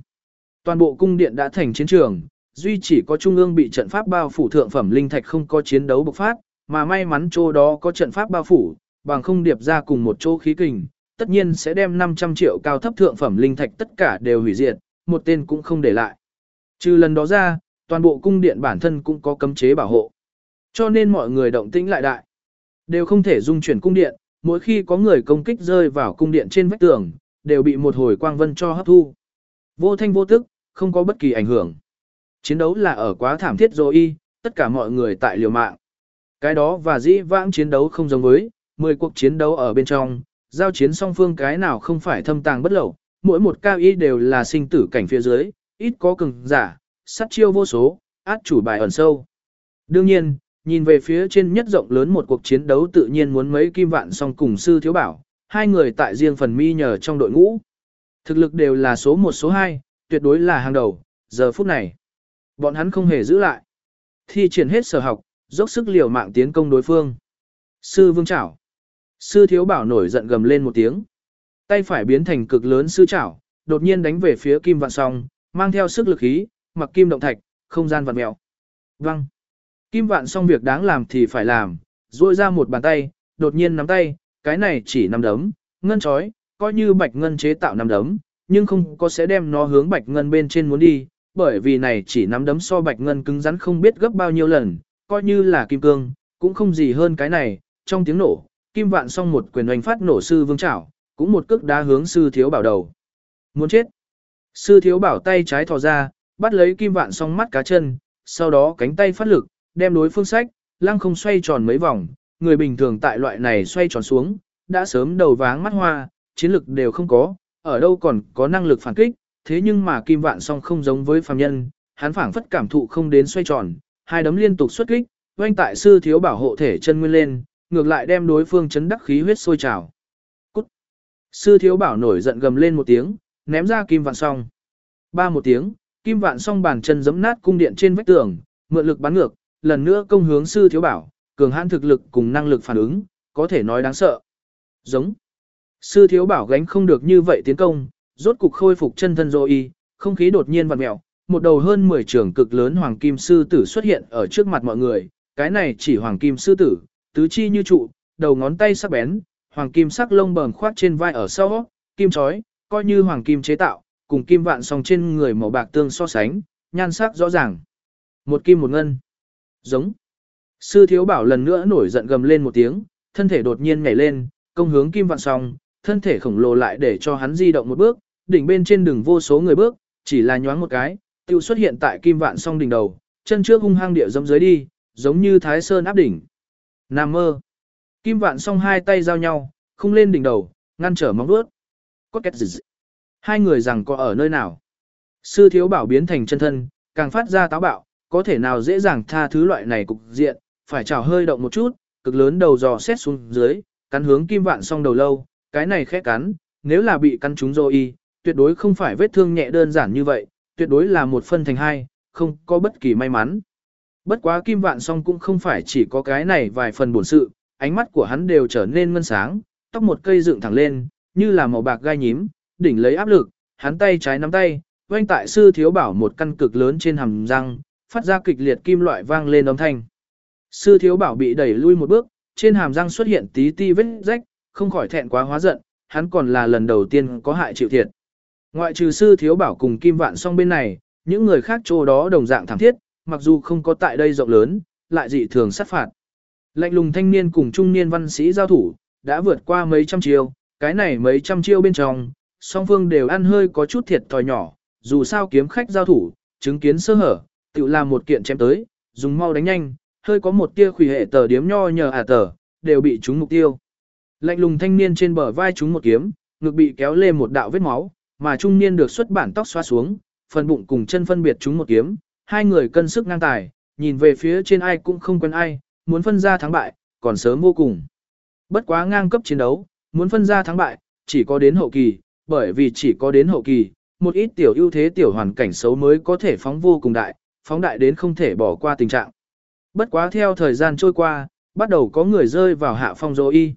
Toàn bộ cung điện đã thành chiến trường, duy chỉ có trung ương bị trận pháp bao phủ thượng phẩm linh thạch không có chiến đấu bộc phát, mà may mắn chỗ đó có trận pháp bao phủ, bằng không điệp ra cùng một chỗ khí kình, tất nhiên sẽ đem 500 triệu cao thấp thượng phẩm linh thạch tất cả đều hủy diệt, một tên cũng không để lại. Trừ lần đó ra, toàn bộ cung điện bản thân cũng có cấm chế bảo hộ. Cho nên mọi người động tĩnh lại đại. Đều không thể dung chuyển cung điện, mỗi khi có người công kích rơi vào cung điện trên vách tường, đều bị một hồi quang vân cho hấp thu. Vô thanh vô tức, không có bất kỳ ảnh hưởng. Chiến đấu là ở quá thảm thiết rồi y, tất cả mọi người tại liều mạng. Cái đó và dĩ vãng chiến đấu không giống với, 10 cuộc chiến đấu ở bên trong, giao chiến song phương cái nào không phải thâm tàng bất lậu, mỗi một cao y đều là sinh tử cảnh phía dưới, ít có cường giả, sát chiêu vô số, át chủ bài ẩn sâu. Đương nhiên, nhìn về phía trên nhất rộng lớn một cuộc chiến đấu tự nhiên muốn mấy kim vạn song cùng sư thiếu bảo, hai người tại riêng phần mi nhờ trong đội ngũ. Thực lực đều là số một số hai, tuyệt đối là hàng đầu, giờ phút này. Bọn hắn không hề giữ lại. Thi triển hết sở học, dốc sức liều mạng tiến công đối phương. Sư vương chảo. Sư thiếu bảo nổi giận gầm lên một tiếng. Tay phải biến thành cực lớn sư chảo, đột nhiên đánh về phía kim vạn song, mang theo sức lực khí, mặc kim động thạch, không gian vặn mèo. Văng. Kim vạn song việc đáng làm thì phải làm, duỗi ra một bàn tay, đột nhiên nắm tay, cái này chỉ nắm đấm, ngân chói, coi như bạch ngân chế tạo nắm đấm, nhưng không có sẽ đem nó hướng bạch ngân bên trên muốn đi, bởi vì này chỉ nắm đấm so bạch ngân cứng rắn không biết gấp bao nhiêu lần, coi như là kim cương, cũng không gì hơn cái này, trong tiếng nổ, kim vạn Song một quyền oanh phát nổ sư vương chảo, cũng một cước đá hướng sư thiếu bảo đầu. Muốn chết. Sư thiếu bảo tay trái thò ra, bắt lấy kim vạn song mắt cá chân, sau đó cánh tay phát lực, đem đối phương sách, lăng không xoay tròn mấy vòng, người bình thường tại loại này xoay tròn xuống, đã sớm đầu váng mắt hoa, chiến lực đều không có, ở đâu còn có năng lực phản kích, thế nhưng mà kim vạn song không giống với phàm nhân, hắn phảng phất cảm thụ không đến xoay tròn, hai đấm liên tục xuất kích, oanh tại sư thiếu bảo hộ thể chân nguyên lên, ngược lại đem đối phương chấn đắc khí huyết sôi trào. Cút! Sư thiếu bảo nổi giận gầm lên một tiếng, ném ra kim vạn song. Ba một tiếng, kim vạn song bàn chân giẫm nát cung điện trên vách tường, mượn lực bắn ngược, lần nữa công hướng sư thiếu bảo, cường hãn thực lực cùng năng lực phản ứng, có thể nói đáng sợ. Giống. Sư thiếu bảo gánh không được như vậy tiến công, rốt cục khôi phục chân thân rồi không khí đột nhiên vặn mèo, một đầu hơn 10 trưởng cực lớn hoàng kim sư tử xuất hiện ở trước mặt mọi người, cái này chỉ hoàng kim sư tử, tứ chi như trụ, đầu ngón tay sắc bén, hoàng kim sắc lông bờm khoát trên vai ở sau, kim chói, coi như hoàng kim chế tạo, cùng kim vạn song trên người màu bạc tương so sánh, nhan sắc rõ ràng. Một kim một ngân. Giống. Sư thiếu bảo lần nữa nổi giận gầm lên một tiếng, thân thể đột nhiên nhảy lên, công hướng kim vạn song, thân thể khổng lồ lại để cho hắn di động một bước, đỉnh bên trên đường vô số người bước, chỉ là nhoáng một cái, tiêu xuất hiện tại kim vạn song đỉnh đầu, chân trước hung hăng địa dẫm dưới đi, giống như thái sơn áp đỉnh. Nam mơ. Kim vạn song hai tay giao nhau, không lên đỉnh đầu, ngăn trở móng đuốt. Có két gì Hai người rằng có ở nơi nào. Sư thiếu bảo biến thành chân thân, càng phát ra táo bạo, có thể nào dễ dàng tha thứ loại này cục diện, phải trào hơi động một chút, cực lớn đầu dò xét xuống dưới, cắn hướng kim vạn song đầu lâu, cái này khẽ cắn, nếu là bị cắn trúng rồi y, tuyệt đối không phải vết thương nhẹ đơn giản như vậy, tuyệt đối là một phân thành hai, không có bất kỳ may mắn. Bất quá kim vạn song cũng không phải chỉ có cái này vài phần bổn sự, ánh mắt của hắn đều trở nên ngân sáng, tóc một cây dựng thẳng lên, như là màu bạc gai nhím, đỉnh lấy áp lực, hắn tay trái nắm tay, quanh tại sư thiếu bảo một căn cực lớn trên hàm răng, phát ra kịch liệt kim loại vang lên âm thanh. Sư thiếu bảo bị đẩy lui một bước, trên hàm răng xuất hiện tí ti vết rách, không khỏi thẹn quá hóa giận, hắn còn là lần đầu tiên có hại chịu thiệt. Ngoại trừ sư thiếu bảo cùng kim vạn song bên này, những người khác chỗ đó đồng dạng thảm thiết, mặc dù không có tại đây rộng lớn, lại dị thường sát phạt. Lạnh lùng thanh niên cùng trung niên văn sĩ giao thủ, đã vượt qua mấy trăm chiêu, cái này mấy trăm chiêu bên trong, song phương đều ăn hơi có chút thiệt thòi nhỏ, dù sao kiếm khách giao thủ, chứng kiến sơ hở, tự làm một kiện chém tới, dùng mau đánh nhanh, hơi có một tia khủy hệ tờ điếm nho nhờ ả à tờ, đều bị trúng mục tiêu. Lạnh lùng thanh niên trên bờ vai trúng một kiếm, ngực bị kéo lên một đạo vết máu, mà trung niên được xuất bản tóc xoa xuống, phần bụng cùng chân phân biệt trúng một kiếm, hai người cân sức ngang tài, nhìn về phía trên ai cũng không quen ai, muốn phân ra thắng bại, còn sớm vô cùng. Bất quá ngang cấp chiến đấu, muốn phân ra thắng bại, chỉ có đến hậu kỳ, bởi vì chỉ có đến hậu kỳ, một ít tiểu ưu thế tiểu hoàn cảnh xấu mới có thể phóng vô cùng đại, phóng đại đến không thể bỏ qua tình trạng. Bất quá theo thời gian trôi qua, bắt đầu có người rơi vào hạ phong dô y.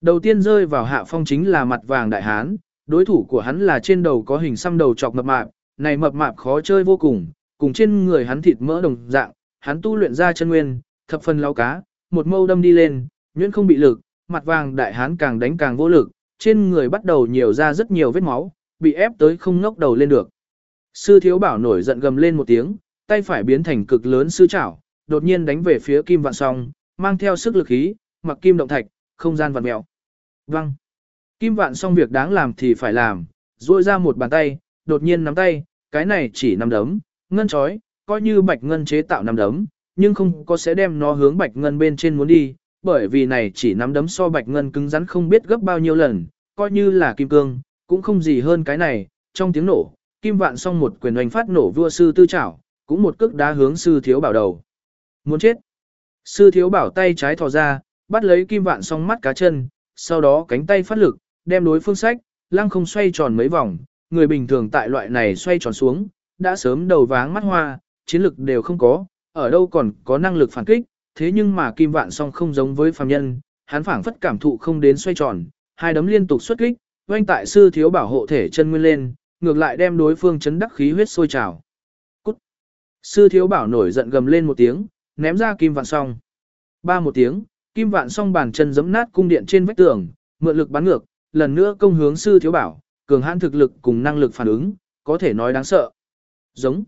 Đầu tiên rơi vào hạ phong chính là mặt vàng đại hán, đối thủ của hắn là trên đầu có hình xăm đầu chọc mập mạp, này mập mạp khó chơi vô cùng, cùng trên người hắn thịt mỡ đồng dạng, hắn tu luyện ra chân nguyên, thập phần lao cá, một mâu đâm đi lên, nhuyễn không bị lực, mặt vàng đại hán càng đánh càng vô lực, trên người bắt đầu nhiều ra rất nhiều vết máu, bị ép tới không ngóc đầu lên được. Sư thiếu bảo nổi giận gầm lên một tiếng, tay phải biến thành cực lớn sư chảo, đột nhiên đánh về phía kim vạn song, mang theo sức lực khí, mặc kim động thạch, không gian vặn mèo. Văng. Kim vạn song việc đáng làm thì phải làm, duỗi ra một bàn tay, đột nhiên nắm tay, cái này chỉ nắm đấm, ngân chói, coi như bạch ngân chế tạo nắm đấm, nhưng không có sẽ đem nó hướng bạch ngân bên trên muốn đi, bởi vì này chỉ nắm đấm so bạch ngân cứng rắn không biết gấp bao nhiêu lần, coi như là kim cương, cũng không gì hơn cái này, trong tiếng nổ, kim vạn song một quyền oanh phát nổ vua sư tư chảo, cũng một cước đá hướng sư thiếu bảo đầu. Muốn chết. Sư thiếu bảo tay trái thò ra, bắt lấy kim vạn song mắt cá chân, sau đó cánh tay phát lực, đem đối phương sách, lăng không xoay tròn mấy vòng, người bình thường tại loại này xoay tròn xuống, đã sớm đầu váng mắt hoa, chiến lực đều không có, ở đâu còn có năng lực phản kích, thế nhưng mà kim vạn song không giống với phàm nhân, hắn phảng phất cảm thụ không đến xoay tròn, hai đấm liên tục xuất kích, oanh tại sư thiếu bảo hộ thể chân nguyên lên, ngược lại đem đối phương chấn đắc khí huyết sôi trào. Cút! Sư thiếu bảo nổi giận gầm lên một tiếng, ném ra kim vạn song. Ba một tiếng, kim vạn song bàn chân giẫm nát cung điện trên vách tường, mượn lực bắn ngược, lần nữa công hướng sư thiếu bảo, cường hãn thực lực cùng năng lực phản ứng, có thể nói đáng sợ. Giống.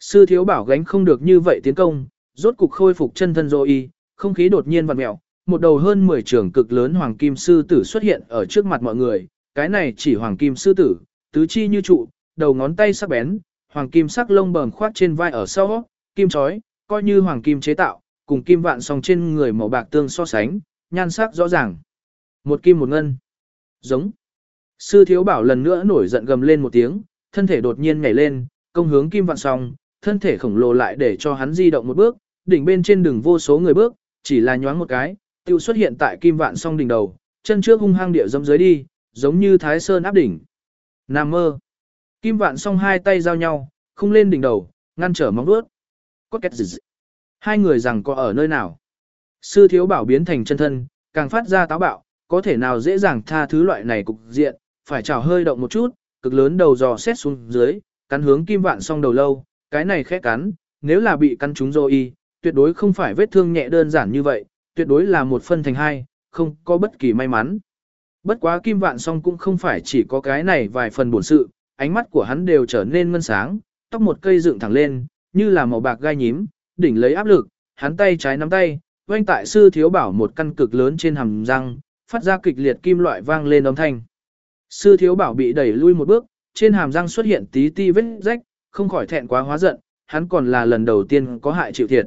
Sư thiếu bảo gánh không được như vậy tiến công, rốt cục khôi phục chân thân rồi y, không khí đột nhiên vặn mẹo, một đầu hơn 10 trường cực lớn hoàng kim sư tử xuất hiện ở trước mặt mọi người, cái này chỉ hoàng kim sư tử, tứ chi như trụ, đầu ngón tay sắc bén, hoàng kim sắc lông bờm khoát trên vai ở sau, kim chói, coi như hoàng kim chế tạo, cùng kim vạn song trên người màu bạc tương so sánh, nhan sắc rõ ràng. Một kim một ngân. Giống. Sư thiếu bảo lần nữa nổi giận gầm lên một tiếng, thân thể đột nhiên nhảy lên, công hướng kim vạn song, thân thể khổng lồ lại để cho hắn di động một bước, đỉnh bên trên đường vô số người bước, chỉ là nhoáng một cái, tiêu xuất hiện tại kim vạn song đỉnh đầu, chân trước hung hăng địa dâm dưới đi, giống như thái sơn áp đỉnh. Nam mơ. Kim vạn song hai tay giao nhau, không lên đỉnh đầu, ngăn trở móng vuốt. Có két gì Hai người rằng có ở nơi nào. Sư thiếu bảo biến thành chân thân, càng phát ra táo bạo, có thể nào dễ dàng tha thứ loại này cục diện, phải trào hơi động một chút, cực lớn đầu dò xét xuống dưới, cắn hướng kim vạn song đầu lâu, cái này khẽ cắn, nếu là bị cắn trúng rồi tuyệt đối không phải vết thương nhẹ đơn giản như vậy, tuyệt đối là một phân thành hai, không có bất kỳ may mắn. Bất quá kim vạn song cũng không phải chỉ có cái này vài phần bổn sự, ánh mắt của hắn đều trở nên ngân sáng, tóc một cây dựng thẳng lên, như là màu bạc gai nhím, đỉnh lấy áp lực, hắn tay trái nắm tay, quanh tại sư thiếu bảo một căn cực lớn trên hàm răng, phát ra kịch liệt kim loại vang lên âm thanh. Sư thiếu bảo bị đẩy lui một bước, trên hàm răng xuất hiện tí ti vết rách, không khỏi thẹn quá hóa giận, hắn còn là lần đầu tiên có hại chịu thiệt.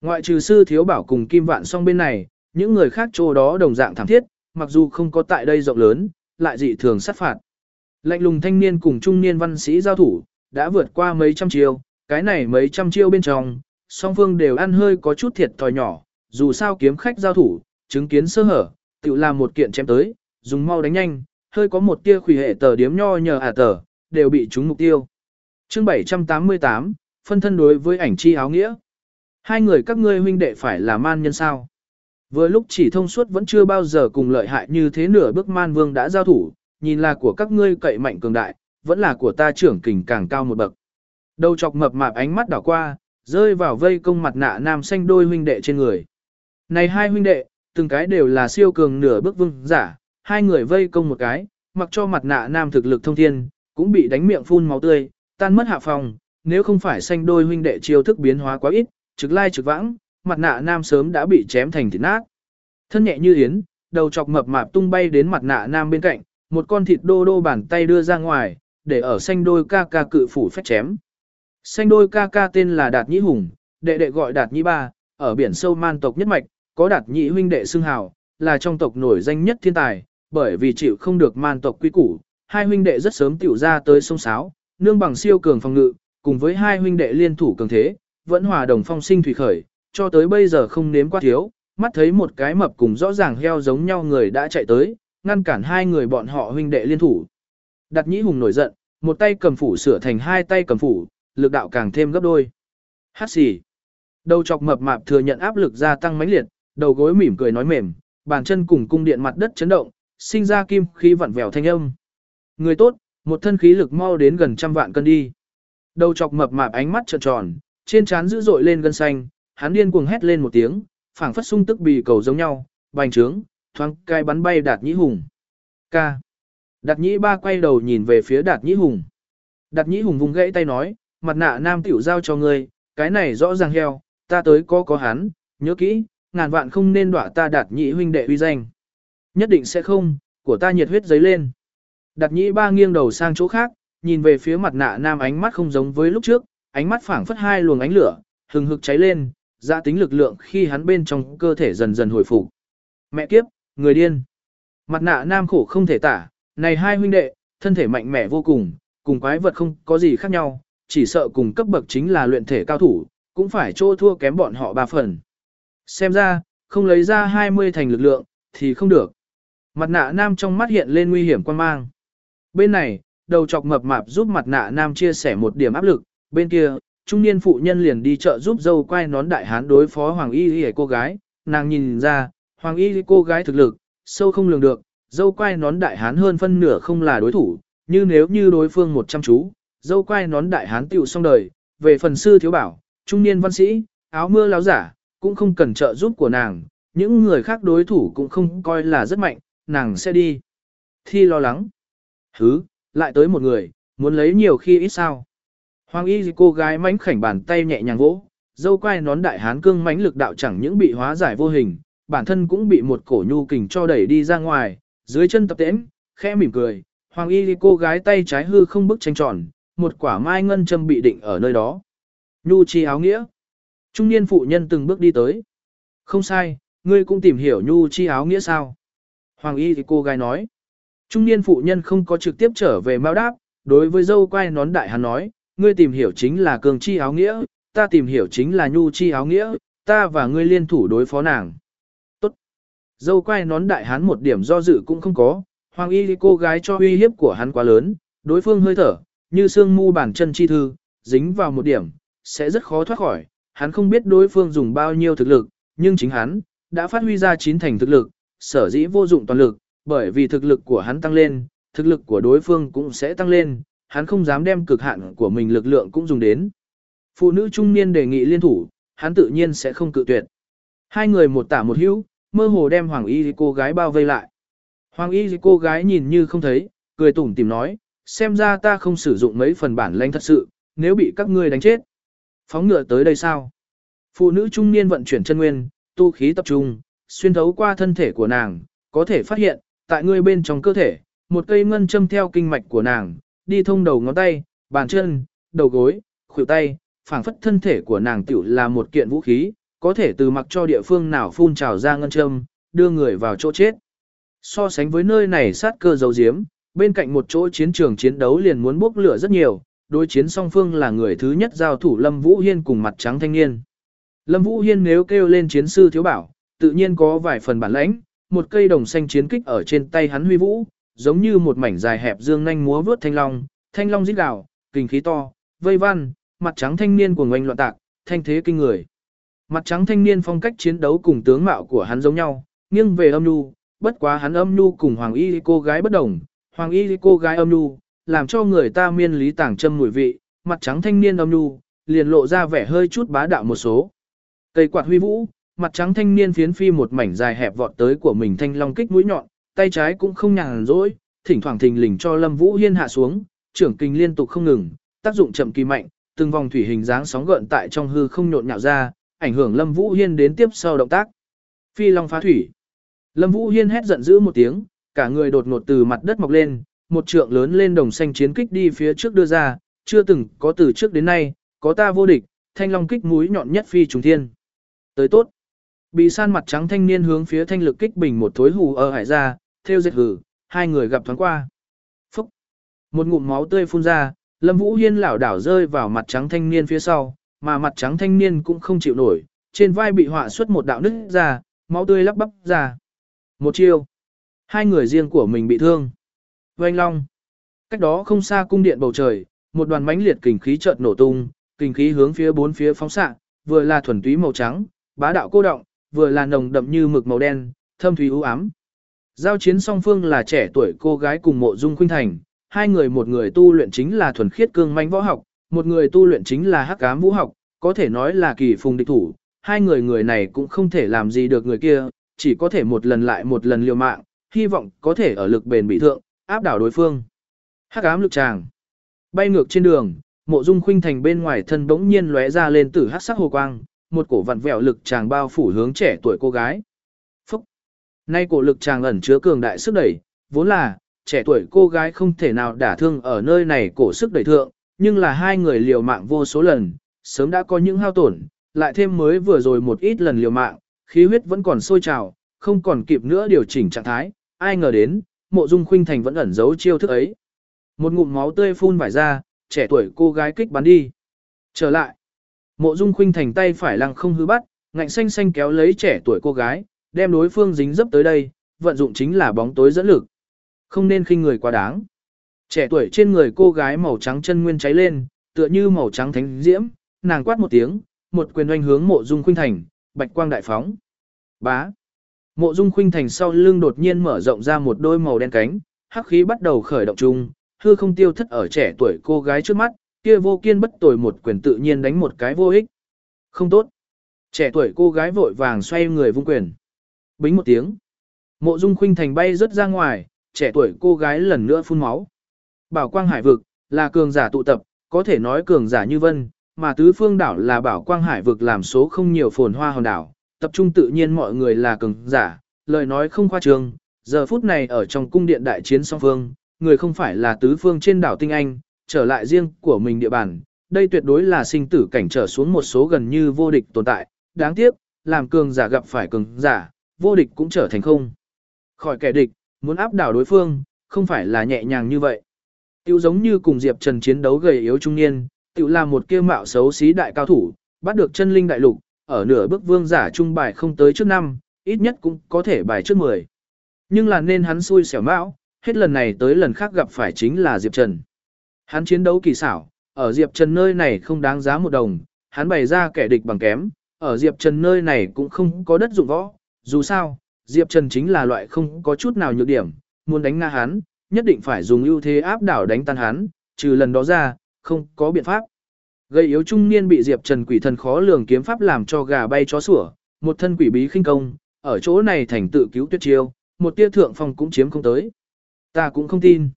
Ngoại trừ sư thiếu bảo cùng kim vạn song bên này, những người khác chỗ đó đồng dạng thảm thiết, mặc dù không có tại đây rộng lớn, lại dị thường sát phạt. Lạnh lùng thanh niên cùng trung niên văn sĩ giao thủ, đã vượt qua mấy trăm chiêu, cái này mấy trăm chiêu bên trong, song phương đều ăn hơi có chút thiệt thòi nhỏ, dù sao kiếm khách giao thủ, chứng kiến sơ hở, tự làm một kiện chém tới, dùng mau đánh nhanh, hơi có một tia khủy hệ tờ điếm nho nhờ à tờ, đều bị trúng mục tiêu. Chương 788, phân thân đối với ảnh chi áo nghĩa. Hai người các ngươi huynh đệ phải là man nhân sao? Vừa lúc chỉ thông suốt vẫn chưa bao giờ cùng lợi hại như thế nửa bước man vương đã giao thủ, nhìn là của các ngươi cậy mạnh cường đại, vẫn là của ta trưởng kình càng cao một bậc. Đầu chọc mập mạp ánh mắt đảo qua, rơi vào vây công mặt nạ nam xanh đôi huynh đệ trên người. Này hai huynh đệ, từng cái đều là siêu cường nửa bước vương giả, hai người vây công một cái, mặc cho mặt nạ nam thực lực thông thiên, cũng bị đánh miệng phun máu tươi, tan mất hạ phòng, nếu không phải xanh đôi huynh đệ chiêu thức biến hóa quá ít, trực lai trực vãng, mặt nạ nam sớm đã bị chém thành thịt nát. Thân nhẹ như yến, đầu chọc mập mạp tung bay đến mặt nạ nam bên cạnh, một con thịt đô đô bàn tay đưa ra ngoài, để ở xanh đôi ca ca cự phủ phách chém. Xanh đôi ca ca tên là Đạt Nhĩ Hùng, đệ đệ gọi Đạt Nhĩ Ba, ở biển sâu man tộc nhất mạch, có Đạt Nhĩ huynh đệ xưng hào, là trong tộc nổi danh nhất thiên tài, bởi vì chịu không được man tộc quy củ, hai huynh đệ rất sớm tiểu ra tới sông sáo, nương bằng siêu cường phòng ngự, cùng với hai huynh đệ liên thủ cường thế, vẫn hòa đồng phong sinh thủy khởi, cho tới bây giờ không nếm quá thiếu, mắt thấy một cái mập cùng rõ ràng heo giống nhau người đã chạy tới, ngăn cản hai người bọn họ huynh đệ liên thủ. Đặt nhĩ hùng nổi giận, một tay cầm phủ sửa thành hai tay cầm phủ, lực đạo càng thêm gấp đôi. Hát xì. Đầu chọc mập mạp thừa nhận áp lực gia tăng mãnh liệt, đầu gối mỉm cười nói mềm, bàn chân cùng cung điện mặt đất chấn động, sinh ra kim khí vặn vẹo thanh âm. Người tốt, một thân khí lực mau đến gần trăm vạn cân đi. Đầu chọc mập mạp ánh mắt trợn tròn, trên trán dữ dội lên gân xanh, hắn điên cuồng hét lên một tiếng, phảng phất sung tức bì cầu giống nhau, bành trướng, thoáng cai bắn bay đạt nhĩ hùng. Ca. Đạt nhĩ ba quay đầu nhìn về phía đạt nhĩ hùng. Đạt nhĩ hùng vùng gãy tay nói, mặt nạ nam tiểu giao cho ngươi, cái này rõ ràng heo, ta tới có có hắn, nhớ kỹ, ngàn vạn không nên đọa ta đạt nhĩ huynh đệ uy danh. Nhất định sẽ không, của ta nhiệt huyết giấy lên. đặt nhĩ ba nghiêng đầu sang chỗ khác, nhìn về phía mặt nạ nam ánh mắt không giống với lúc trước, ánh mắt phảng phất hai luồng ánh lửa, hừng hực cháy lên, dạ tính lực lượng khi hắn bên trong cơ thể dần dần hồi phục. Mẹ kiếp, người điên. Mặt nạ nam khổ không thể tả, này hai huynh đệ, thân thể mạnh mẽ vô cùng, cùng quái vật không có gì khác nhau, chỉ sợ cùng cấp bậc chính là luyện thể cao thủ, cũng phải trô thua kém bọn họ ba phần. Xem ra, không lấy ra 20 thành lực lượng, thì không được. Mặt nạ nam trong mắt hiện lên nguy hiểm quan mang. Bên này, đầu chọc mập mạp giúp mặt nạ nam chia sẻ một điểm áp lực, bên kia, trung niên phụ nhân liền đi chợ giúp dâu quay nón đại hán đối phó Hoàng Y Y cô gái, nàng nhìn ra, Hoàng Y cô gái thực lực, sâu không lường được, dâu quay nón đại hán hơn phân nửa không là đối thủ, như nếu như đối phương một trăm chú, dâu quay nón đại hán tiểu xong đời, về phần sư thiếu bảo, trung niên văn sĩ, áo mưa láo giả, cũng không cần trợ giúp của nàng, những người khác đối thủ cũng không coi là rất mạnh, nàng sẽ đi. Thi lo lắng. Hứ, lại tới một người, muốn lấy nhiều khi ít sao. Hoàng y cô gái mánh khảnh bàn tay nhẹ nhàng vỗ, dâu quai nón đại hán cương mánh lực đạo chẳng những bị hóa giải vô hình, bản thân cũng bị một cổ nhu kình cho đẩy đi ra ngoài, dưới chân tập tễnh, khẽ mỉm cười, hoàng y cô gái tay trái hư không bức tranh tròn, một quả mai ngân châm bị định ở nơi đó. Nhu chi áo nghĩa. Trung niên phụ nhân từng bước đi tới. Không sai, ngươi cũng tìm hiểu nhu chi áo nghĩa sao? Hoàng y thì cô gái nói. Trung niên phụ nhân không có trực tiếp trở về mao đáp, đối với dâu quai nón đại hắn nói, ngươi tìm hiểu chính là cường chi áo nghĩa, ta tìm hiểu chính là nhu chi áo nghĩa, ta và ngươi liên thủ đối phó nàng. Tốt. Dâu quai nón đại hắn một điểm do dự cũng không có, hoàng y cô gái cho uy hiếp của hắn quá lớn, đối phương hơi thở, như xương mu bản chân chi thư, dính vào một điểm, sẽ rất khó thoát khỏi, hắn không biết đối phương dùng bao nhiêu thực lực, nhưng chính hắn, đã phát huy ra chín thành thực lực, sở dĩ vô dụng toàn lực, bởi vì thực lực của hắn tăng lên, thực lực của đối phương cũng sẽ tăng lên, hắn không dám đem cực hạn của mình lực lượng cũng dùng đến. Phụ nữ trung niên đề nghị liên thủ, hắn tự nhiên sẽ không cự tuyệt. Hai người một tả một hữu, mơ hồ đem Hoàng Y cô gái bao vây lại. Hoàng Y cô gái nhìn như không thấy, cười tủm tìm nói, xem ra ta không sử dụng mấy phần bản lãnh thật sự, nếu bị các ngươi đánh chết. Phóng ngựa tới đây sao? Phụ nữ trung niên vận chuyển chân nguyên, tu khí tập trung, xuyên thấu qua thân thể của nàng, có thể phát hiện, tại ngươi bên trong cơ thể, một cây ngân châm theo kinh mạch của nàng, đi thông đầu ngón tay, bàn chân, đầu gối, khuỷu tay, phảng phất thân thể của nàng tiểu là một kiện vũ khí, có thể từ mặc cho địa phương nào phun trào ra ngân châm, đưa người vào chỗ chết. So sánh với nơi này sát cơ dấu diếm, bên cạnh một chỗ chiến trường chiến đấu liền muốn bốc lửa rất nhiều, đối chiến song phương là người thứ nhất giao thủ Lâm Vũ Hiên cùng mặt trắng thanh niên. Lâm Vũ Hiên nếu kêu lên chiến sư thiếu bảo, tự nhiên có vài phần bản lãnh, một cây đồng xanh chiến kích ở trên tay hắn huy vũ, giống như một mảnh dài hẹp dương nhanh múa vướt thanh long, thanh long rít gào, kinh khí to, vây văn, mặt trắng thanh niên của ngoanh loạn tạc, thanh thế kinh người. Mặt trắng thanh niên phong cách chiến đấu cùng tướng mạo của hắn giống nhau, nghiêng về âm nhu, bất quá hắn âm nhu cùng hoàng y cô gái bất đồng, hoàng y cô gái âm nhu, làm cho người ta miên lý tảng châm mùi vị, mặt trắng thanh niên âm nhu, liền lộ ra vẻ hơi chút bá đạo một số. Cây quạt huy vũ, mặt trắng thanh niên phiến phi một mảnh dài hẹp vọt tới của mình thanh long kích mũi nhọn, tay trái cũng không nhàn rỗi, thỉnh thoảng thình lình cho Lâm Vũ Hiên hạ xuống, trưởng kinh liên tục không ngừng, tác dụng chậm kỳ mạnh, từng vòng thủy hình dáng sóng gợn tại trong hư không nhộn nhạo ra, ảnh hưởng Lâm Vũ Hiên đến tiếp sau động tác. Phi long phá thủy. Lâm Vũ Hiên hét giận dữ một tiếng, cả người đột ngột từ mặt đất mọc lên, một trượng lớn lên đồng xanh chiến kích đi phía trước đưa ra, chưa từng có từ trước đến nay, có ta vô địch, thanh long kích mũi nhọn nhất phi trùng thiên. Tới tốt. Bị san mặt trắng thanh niên hướng phía thanh lực kích bình một thối hù ở hải ra, theo dệt hử, hai người gặp thoáng qua. Phúc. Một ngụm máu tươi phun ra, Lâm Vũ Hiên lảo đảo rơi vào mặt trắng thanh niên phía sau, mà mặt trắng thanh niên cũng không chịu nổi, trên vai bị họa xuất một đạo nứt ra, máu tươi lắp bắp ra. Một chiêu. Hai người riêng của mình bị thương. Oanh long. Cách đó không xa cung điện bầu trời, một đoàn mãnh liệt kình khí chợt nổ tung, kình khí hướng phía bốn phía phóng xạ, vừa là thuần túy màu trắng, bá đạo cô động, vừa là nồng đậm như mực màu đen, thâm thúy u ám. Giao chiến song phương là trẻ tuổi cô gái cùng mộ dung khuynh thành, hai người một người tu luyện chính là thuần khiết cương manh võ học, một người tu luyện chính là hắc ám vũ học, có thể nói là kỳ phùng địch thủ, hai người người này cũng không thể làm gì được người kia, chỉ có thể một lần lại một lần liều mạng, hy vọng có thể ở lực bền bị thượng, áp đảo đối phương. Hắc ám lực tràng. Bay ngược trên đường, mộ dung khuynh thành bên ngoài thân bỗng nhiên lóe ra lên tử hắc sắc hồ quang, một cổ vặn vẹo lực chàng bao phủ hướng trẻ tuổi cô gái. Phúc! Nay cổ lực chàng ẩn chứa cường đại sức đẩy, vốn là, trẻ tuổi cô gái không thể nào đả thương ở nơi này cổ sức đẩy thượng, nhưng là hai người liều mạng vô số lần, sớm đã có những hao tổn, lại thêm mới vừa rồi một ít lần liều mạng, khí huyết vẫn còn sôi trào, không còn kịp nữa điều chỉnh trạng thái, ai ngờ đến, mộ dung khuynh thành vẫn ẩn giấu chiêu thức ấy. Một ngụm máu tươi phun vải ra, trẻ tuổi cô gái kích bắn đi. Trở lại, mộ dung khuynh thành tay phải lăng không hư bắt, ngạnh xanh xanh kéo lấy trẻ tuổi cô gái, đem đối phương dính dấp tới đây, vận dụng chính là bóng tối dẫn lực. Không nên khinh người quá đáng. Trẻ tuổi trên người cô gái màu trắng chân nguyên cháy lên, tựa như màu trắng thánh diễm, nàng quát một tiếng, một quyền oanh hướng mộ dung khuynh thành, bạch quang đại phóng. Bá. Mộ dung khuynh thành sau lưng đột nhiên mở rộng ra một đôi màu đen cánh, hắc khí bắt đầu khởi động chung, hư không tiêu thất ở trẻ tuổi cô gái trước mắt, kia vô kiên bất tồi một quyền tự nhiên đánh một cái vô ích. Không tốt. Trẻ tuổi cô gái vội vàng xoay người vung quyền. Bính một tiếng. Mộ dung khuynh thành bay rất ra ngoài, trẻ tuổi cô gái lần nữa phun máu. Bảo quang hải vực, là cường giả tụ tập, có thể nói cường giả như vân, mà tứ phương đảo là bảo quang hải vực làm số không nhiều phồn hoa hòn đảo, tập trung tự nhiên mọi người là cường giả, lời nói không khoa trương, giờ phút này ở trong cung điện đại chiến song phương, người không phải là tứ phương trên đảo tinh anh, trở lại riêng của mình địa bàn, đây tuyệt đối là sinh tử cảnh trở xuống một số gần như vô địch tồn tại, đáng tiếc, làm cường giả gặp phải cường giả, vô địch cũng trở thành không. Khỏi kẻ địch, muốn áp đảo đối phương, không phải là nhẹ nhàng như vậy. Tiêu giống như cùng Diệp Trần chiến đấu gầy yếu trung niên, tiêu là một kia mạo xấu xí đại cao thủ, bắt được chân linh đại lục, ở nửa bước vương giả trung bài không tới trước năm, ít nhất cũng có thể bài trước 10. Nhưng là nên hắn xui xẻo mạo, hết lần này tới lần khác gặp phải chính là Diệp Trần. Hắn chiến đấu kỳ xảo, ở Diệp Trần nơi này không đáng giá một đồng, hắn bày ra kẻ địch bằng kém, ở Diệp Trần nơi này cũng không có đất dụng võ, dù sao, Diệp Trần chính là loại không có chút nào nhược điểm, muốn đánh ngã hắn, nhất định phải dùng ưu thế áp đảo đánh tan hắn, trừ lần đó ra, không có biện pháp. Gây yếu trung niên bị Diệp Trần quỷ thần khó lường kiếm pháp làm cho gà bay chó sủa, một thân quỷ bí khinh công, ở chỗ này thành tự cứu tuyệt chiêu, một tia thượng phong cũng chiếm không tới. Ta cũng không tin.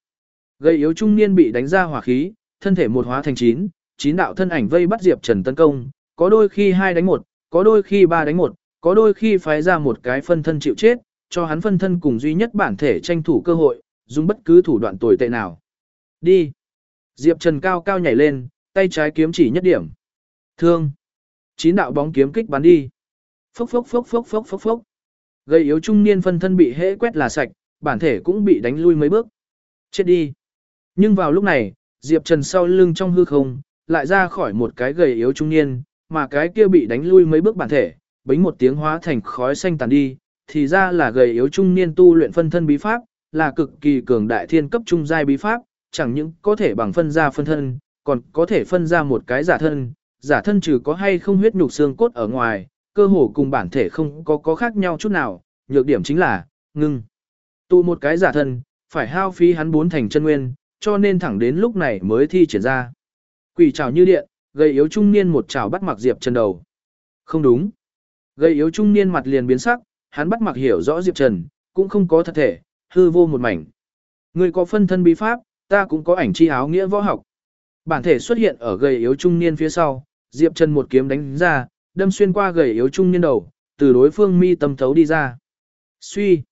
Gây yếu trung niên bị đánh ra hỏa khí, thân thể một hóa thành chín, chín đạo thân ảnh vây bắt Diệp Trần tấn công, có đôi khi hai đánh một, có đôi khi ba đánh một, có đôi khi phái ra một cái phân thân chịu chết, cho hắn phân thân cùng duy nhất bản thể tranh thủ cơ hội, dùng bất cứ thủ đoạn tồi tệ nào. Đi. Diệp Trần cao cao nhảy lên, tay trái kiếm chỉ nhất điểm. Thương. Chín đạo bóng kiếm kích bắn đi. Phốc phốc phốc phốc phốc phốc phốc. Gây yếu trung niên phân thân bị hễ quét là sạch, bản thể cũng bị đánh lui mấy bước. Chết đi. Nhưng vào lúc này, Diệp Trần sau lưng trong hư không, lại ra khỏi một cái gầy yếu trung niên, mà cái kia bị đánh lui mấy bước bản thể, bính một tiếng hóa thành khói xanh tàn đi, thì ra là gầy yếu trung niên tu luyện phân thân bí pháp, là cực kỳ cường đại thiên cấp trung giai bí pháp, chẳng những có thể bằng phân ra phân thân, còn có thể phân ra một cái giả thân, giả thân trừ có hay không huyết nhục xương cốt ở ngoài, cơ hồ cùng bản thể không có có khác nhau chút nào, nhược điểm chính là, ngưng. Tụ một cái giả thân, phải hao phí hắn bốn thành chân nguyên, cho nên thẳng đến lúc này mới thi triển ra. Quỷ trảo như điện, gây yếu trung niên một trảo bắt mặc Diệp Trần đầu. Không đúng. Gây yếu trung niên mặt liền biến sắc, hắn bắt mặc hiểu rõ Diệp Trần, cũng không có thật thể, hư vô một mảnh. Người có phân thân bí pháp, ta cũng có ảnh chi áo nghĩa võ học. Bản thể xuất hiện ở gầy yếu trung niên phía sau, Diệp Trần một kiếm đánh ra, đâm xuyên qua gầy yếu trung niên đầu, từ đối phương mi tâm thấu đi ra. Suy.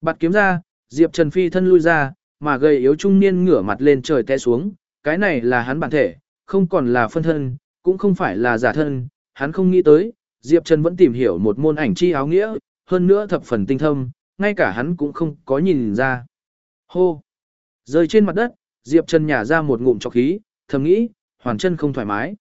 Bạt kiếm ra, Diệp Trần phi thân lui ra, mà gầy yếu trung niên ngửa mặt lên trời té xuống, cái này là hắn bản thể, không còn là phân thân, cũng không phải là giả thân, hắn không nghĩ tới, Diệp Trần vẫn tìm hiểu một môn ảnh chi áo nghĩa, hơn nữa thập phần tinh thâm, ngay cả hắn cũng không có nhìn ra. Hô! Rơi trên mặt đất, Diệp Trần nhả ra một ngụm trọc khí, thầm nghĩ, hoàn chân không thoải mái.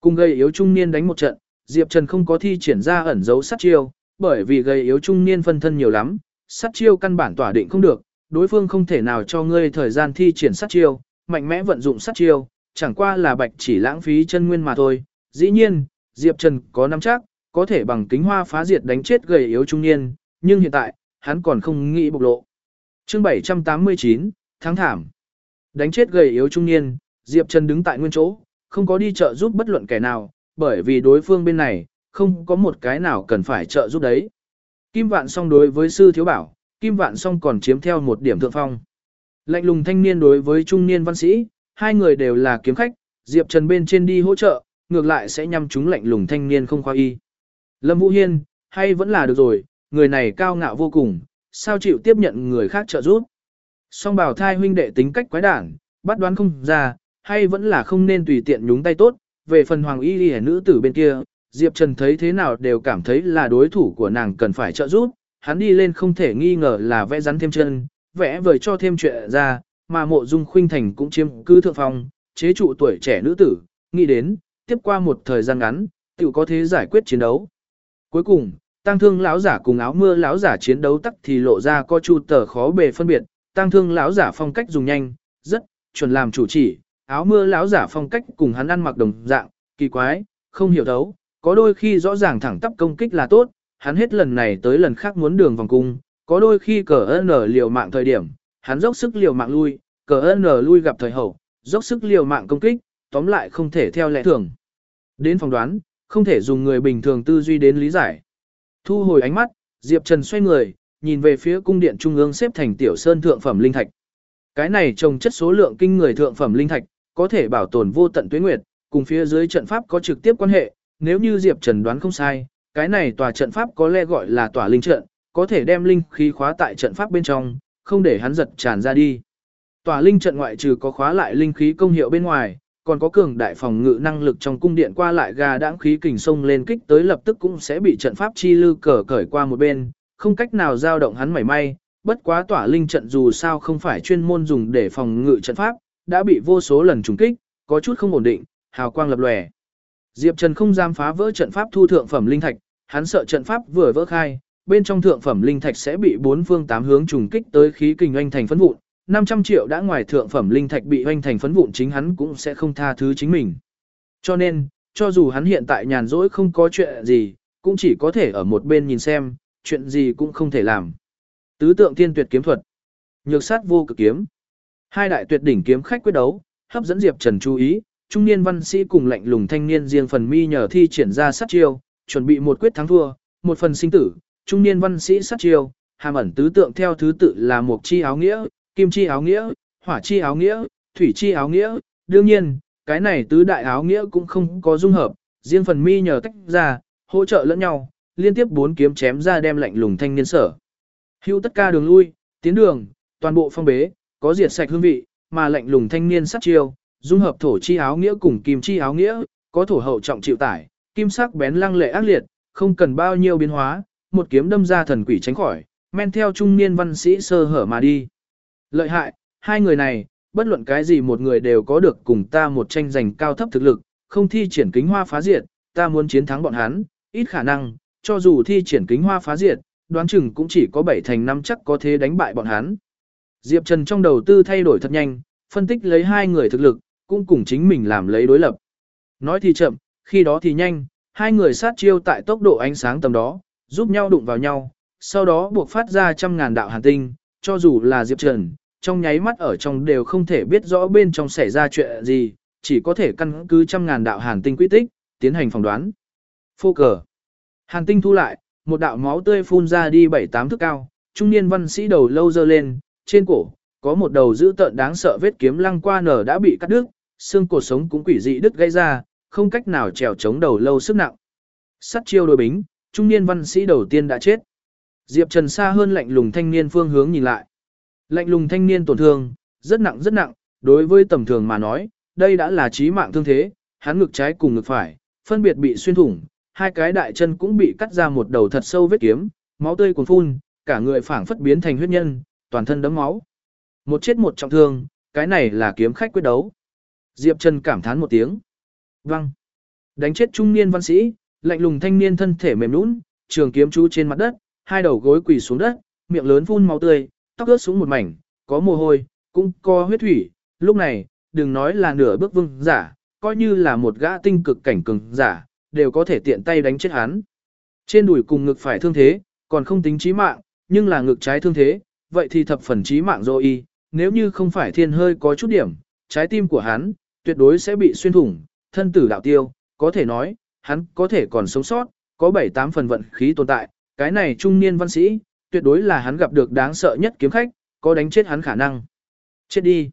Cùng gây yếu trung niên đánh một trận, Diệp Trần không có thi triển ra ẩn dấu sát chiêu, bởi vì gây yếu trung niên phân thân nhiều lắm, sát chiêu căn bản tỏa định không được, đối phương không thể nào cho ngươi thời gian thi triển sát chiêu, mạnh mẽ vận dụng sát chiêu, chẳng qua là bạch chỉ lãng phí chân nguyên mà thôi. Dĩ nhiên, Diệp Trần có nắm chắc, có thể bằng kính hoa phá diệt đánh chết gầy yếu trung niên, nhưng hiện tại, hắn còn không nghĩ bộc lộ. Chương 789, tháng thảm. Đánh chết gầy yếu trung niên, Diệp Trần đứng tại nguyên chỗ, không có đi trợ giúp bất luận kẻ nào, bởi vì đối phương bên này, không có một cái nào cần phải trợ giúp đấy. Kim Vạn song đối với sư thiếu bảo, Kim Vạn song còn chiếm theo một điểm thượng phong. Lạnh lùng thanh niên đối với trung niên văn sĩ, hai người đều là kiếm khách, Diệp Trần bên trên đi hỗ trợ, ngược lại sẽ nhằm chúng lạnh lùng thanh niên không khoa y. Lâm Vũ Hiên, hay vẫn là được rồi, người này cao ngạo vô cùng, sao chịu tiếp nhận người khác trợ giúp. Song bảo thai huynh đệ tính cách quái đản, bắt đoán không ra, hay vẫn là không nên tùy tiện nhúng tay tốt, về phần hoàng y y nữ tử bên kia, Diệp Trần thấy thế nào đều cảm thấy là đối thủ của nàng cần phải trợ giúp, hắn đi lên không thể nghi ngờ là vẽ rắn thêm chân, vẽ vời cho thêm chuyện ra, mà mộ dung khuynh thành cũng chiếm cứ thượng phong, chế trụ tuổi trẻ nữ tử, nghĩ đến, tiếp qua một thời gian ngắn, tự có thế giải quyết chiến đấu. Cuối cùng, tăng thương lão giả cùng áo mưa lão giả chiến đấu tắc thì lộ ra co chu tờ khó bề phân biệt, tăng thương lão giả phong cách dùng nhanh, rất chuẩn làm chủ chỉ, áo mưa lão giả phong cách cùng hắn ăn mặc đồng dạng, kỳ quái, không hiểu thấu, có đôi khi rõ ràng thẳng tắp công kích là tốt, hắn hết lần này tới lần khác muốn đường vòng cung, có đôi khi cờ ơn liều mạng thời điểm, hắn dốc sức liều mạng lui, cờ ơn lui gặp thời hậu, dốc sức liều mạng công kích, tóm lại không thể theo lẽ thường. Đến phòng đoán, không thể dùng người bình thường tư duy đến lý giải. Thu hồi ánh mắt, Diệp Trần xoay người, nhìn về phía cung điện trung ương xếp thành tiểu sơn thượng phẩm linh thạch. Cái này trồng chất số lượng kinh người thượng phẩm linh thạch, có thể bảo tồn vô tận tuyết nguyệt, cùng phía dưới trận pháp có trực tiếp quan hệ, nếu như Diệp Trần đoán không sai, cái này tòa trận pháp có lẽ gọi là tòa linh trận, có thể đem linh khí khóa tại trận pháp bên trong, không để hắn giật tràn ra đi. Tòa linh trận ngoại trừ có khóa lại linh khí công hiệu bên ngoài, còn có cường đại phòng ngự năng lực trong cung điện qua lại gà đãng khí kình sông lên kích tới lập tức cũng sẽ bị trận pháp chi lư cờ cởi qua một bên, không cách nào dao động hắn mảy may, bất quá tỏa linh trận dù sao không phải chuyên môn dùng để phòng ngự trận pháp, đã bị vô số lần trùng kích, có chút không ổn định, hào quang lập lòe. Diệp Trần không dám phá vỡ trận pháp thu thượng phẩm linh thạch, hắn sợ trận pháp vừa vỡ khai, bên trong thượng phẩm linh thạch sẽ bị bốn phương tám hướng trùng kích tới khí kình anh thành phấn vụn, 500 triệu đã ngoài thượng phẩm linh thạch bị anh thành phấn vụn chính hắn cũng sẽ không tha thứ chính mình. Cho nên, cho dù hắn hiện tại nhàn rỗi không có chuyện gì, cũng chỉ có thể ở một bên nhìn xem, chuyện gì cũng không thể làm. Tứ tượng tiên tuyệt kiếm thuật, nhược sát vô cực kiếm. Hai đại tuyệt đỉnh kiếm khách quyết đấu, hấp dẫn Diệp Trần chú ý, trung niên văn sĩ cùng lạnh lùng thanh niên riêng phần mi nhờ thi triển ra sát chiêu, chuẩn bị một quyết thắng thua, một phần sinh tử, trung niên văn sĩ sát chiêu, hàm ẩn tứ tượng theo thứ tự là một chi áo nghĩa, kim chi áo nghĩa, hỏa chi áo nghĩa, thủy chi áo nghĩa, đương nhiên, cái này tứ đại áo nghĩa cũng không có dung hợp, riêng phần mi nhờ tách ra, hỗ trợ lẫn nhau, liên tiếp bốn kiếm chém ra đem lạnh lùng thanh niên sở. Hưu tất cả đường lui, tiến đường, toàn bộ phong bế, có diệt sạch hương vị, mà lạnh lùng thanh niên sát chiêu, dung hợp thổ chi áo nghĩa cùng kim chi áo nghĩa, có thổ hậu trọng chịu tải, kim sắc bén lăng lệ ác liệt, không cần bao nhiêu biến hóa, một kiếm đâm ra thần quỷ tránh khỏi, men theo trung niên văn sĩ sơ hở mà đi. Lợi hại, hai người này, bất luận cái gì một người đều có được cùng ta một tranh giành cao thấp thực lực, không thi triển kính hoa phá diệt, ta muốn chiến thắng bọn hắn, ít khả năng, cho dù thi triển kính hoa phá diệt, đoán chừng cũng chỉ có 7 thành năm chắc có thế đánh bại bọn hắn. Diệp Trần trong đầu tư thay đổi thật nhanh, phân tích lấy hai người thực lực, cũng cùng chính mình làm lấy đối lập. Nói thì chậm, khi đó thì nhanh, hai người sát chiêu tại tốc độ ánh sáng tầm đó, giúp nhau đụng vào nhau, sau đó buộc phát ra trăm ngàn đạo hàn tinh, cho dù là Diệp Trần, trong nháy mắt ở trong đều không thể biết rõ bên trong xảy ra chuyện gì, chỉ có thể căn cứ trăm ngàn đạo hàn tinh quy tích, tiến hành phỏng đoán. Phô cờ. Hàn tinh thu lại, một đạo máu tươi phun ra đi bảy tám thước cao, trung niên văn sĩ đầu lâu dơ lên, trên cổ, có một đầu dữ tợn đáng sợ vết kiếm lăng qua nở đã bị cắt đứt, xương cột sống cũng quỷ dị đứt gây ra, không cách nào trèo chống đầu lâu sức nặng. Sắt chiêu đối bính, trung niên văn sĩ đầu tiên đã chết. Diệp Trần xa hơn lạnh lùng thanh niên phương hướng nhìn lại. Lạnh lùng thanh niên tổn thương, rất nặng rất nặng, đối với tầm thường mà nói, đây đã là chí mạng thương thế, hắn ngực trái cùng ngực phải, phân biệt bị xuyên thủng, hai cái đại chân cũng bị cắt ra một đầu thật sâu vết kiếm, máu tươi cuồn phun, cả người phảng phất biến thành huyết nhân, toàn thân đấm máu. Một chết một trọng thương, cái này là kiếm khách quyết đấu. Diệp Trần cảm thán một tiếng. Văng. Đánh chết trung niên văn sĩ, lạnh lùng thanh niên thân thể mềm nhũn, trường kiếm chú trên mặt đất, hai đầu gối quỳ xuống đất, miệng lớn phun máu tươi, tóc ướt xuống một mảnh, có mồ hôi, cũng có huyết thủy. Lúc này, đừng nói là nửa bước vương giả, coi như là một gã tinh cực cảnh cường giả, đều có thể tiện tay đánh chết hắn. Trên đùi cùng ngực phải thương thế, còn không tính chí mạng, nhưng là ngực trái thương thế, vậy thì thập phần chí mạng rồi y, nếu như không phải thiên hơi có chút điểm, trái tim của hắn, tuyệt đối sẽ bị xuyên thủng, thân tử đạo tiêu, có thể nói, hắn có thể còn sống sót, có 7-8 phần vận khí tồn tại, cái này trung niên văn sĩ, tuyệt đối là hắn gặp được đáng sợ nhất kiếm khách, có đánh chết hắn khả năng. Chết đi.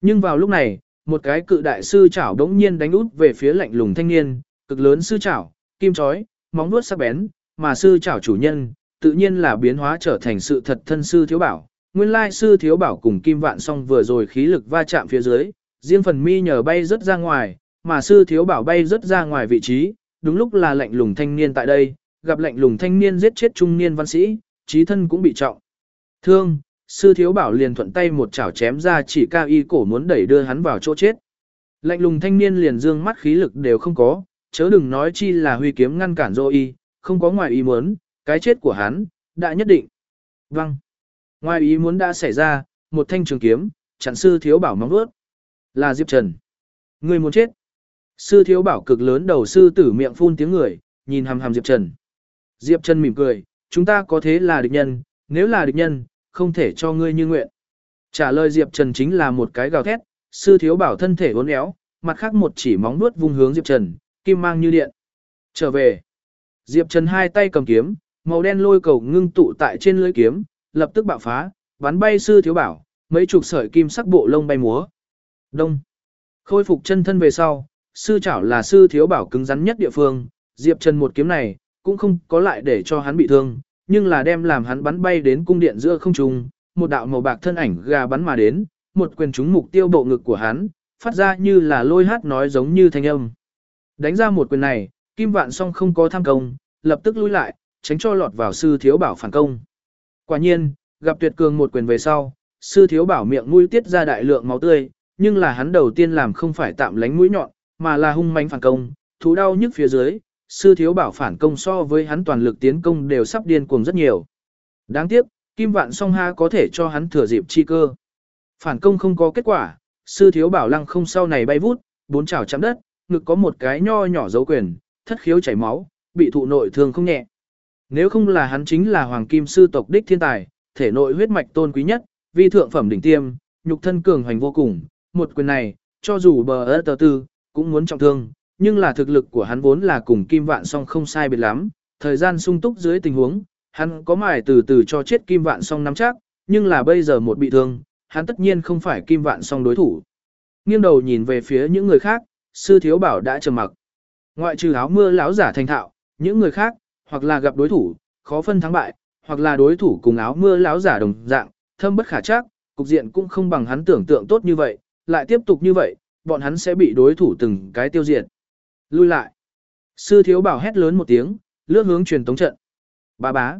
Nhưng vào lúc này, một cái cự đại sư chảo đống nhiên đánh út về phía lạnh lùng thanh niên, cực lớn sư chảo, kim chói, móng vuốt sắc bén, mà sư chảo chủ nhân, tự nhiên là biến hóa trở thành sự thật thân sư thiếu bảo. Nguyên lai sư thiếu bảo cùng kim vạn song vừa rồi khí lực va chạm phía dưới, riêng phần mi nhờ bay rất ra ngoài, mà sư thiếu bảo bay rất ra ngoài vị trí, đúng lúc là lạnh lùng thanh niên tại đây, gặp lạnh lùng thanh niên giết chết trung niên văn sĩ, trí thân cũng bị trọng. Thương, sư thiếu bảo liền thuận tay một chảo chém ra chỉ cao y cổ muốn đẩy đưa hắn vào chỗ chết. Lạnh lùng thanh niên liền dương mắt khí lực đều không có, chớ đừng nói chi là huy kiếm ngăn cản dô y, không có ngoài ý muốn, cái chết của hắn, đã nhất định. Văng. Ngoài ý muốn đã xảy ra, một thanh trường kiếm, chặn sư thiếu bảo móng vuốt. Là Diệp Trần. Người muốn chết. Sư thiếu bảo cực lớn đầu sư tử miệng phun tiếng người, nhìn hàm hàm Diệp Trần. Diệp Trần mỉm cười, chúng ta có thế là địch nhân, nếu là địch nhân, không thể cho ngươi như nguyện. Trả lời Diệp Trần chính là một cái gào thét, sư thiếu bảo thân thể uốn éo, mặt khác một chỉ móng nuốt vung hướng Diệp Trần, kim mang như điện. Trở về. Diệp Trần hai tay cầm kiếm, màu đen lôi cầu ngưng tụ tại trên lưỡi kiếm, lập tức bạo phá, bắn bay sư thiếu bảo, mấy chục sợi kim sắc bộ lông bay múa. Đông. Khôi phục chân thân về sau, sư chảo là sư thiếu bảo cứng rắn nhất địa phương, Diệp Trần một kiếm này, cũng không có lại để cho hắn bị thương, nhưng là đem làm hắn bắn bay đến cung điện giữa không trung, một đạo màu bạc thân ảnh gà bắn mà đến, một quyền trúng mục tiêu bộ ngực của hắn, phát ra như là lôi hát nói giống như thanh âm. Đánh ra một quyền này, Kim Vạn Song không có tham công, lập tức lui lại, tránh cho lọt vào sư thiếu bảo phản công. Quả nhiên, gặp tuyệt cường một quyền về sau, sư thiếu bảo miệng mũi tiết ra đại lượng máu tươi, nhưng là hắn đầu tiên làm không phải tạm lánh mũi nhọn, mà là hung manh phản công, thú đau nhức phía dưới, sư thiếu bảo phản công so với hắn toàn lực tiến công đều sắp điên cuồng rất nhiều. Đáng tiếc, Kim Vạn Song Ha có thể cho hắn thừa dịp chi cơ. Phản công không có kết quả, sư thiếu bảo lăng không sau này bay vút, bốn chảo chạm đất, ngực có một cái nho nhỏ dấu quyền, thất khiếu chảy máu, bị thụ nội thương không nhẹ. Nếu không là hắn chính là hoàng kim sư tộc đích thiên tài, thể nội huyết mạch tôn quý nhất, vi thượng phẩm đỉnh tiêm, nhục thân cường hành vô cùng, một quyền này, cho dù bờ ớt tờ tư, cũng muốn trọng thương, nhưng là thực lực của hắn vốn là cùng kim vạn song không sai biệt lắm, thời gian sung túc dưới tình huống, hắn có mài từ từ cho chết kim vạn song nắm chắc, nhưng là bây giờ một bị thương, hắn tất nhiên không phải kim vạn song đối thủ. Nghiêng đầu nhìn về phía những người khác, sư thiếu bảo đã trầm mặc. Ngoại trừ áo mưa lão giả thành thạo, những người khác, hoặc là gặp đối thủ, khó phân thắng bại, hoặc là đối thủ cùng áo mưa lão giả đồng dạng, thâm bất khả chắc, cục diện cũng không bằng hắn tưởng tượng tốt như vậy, lại tiếp tục như vậy, bọn hắn sẽ bị đối thủ từng cái tiêu diệt. Lui lại. Sư thiếu bảo hét lớn một tiếng, lướt hướng truyền tống trận. Bá bá.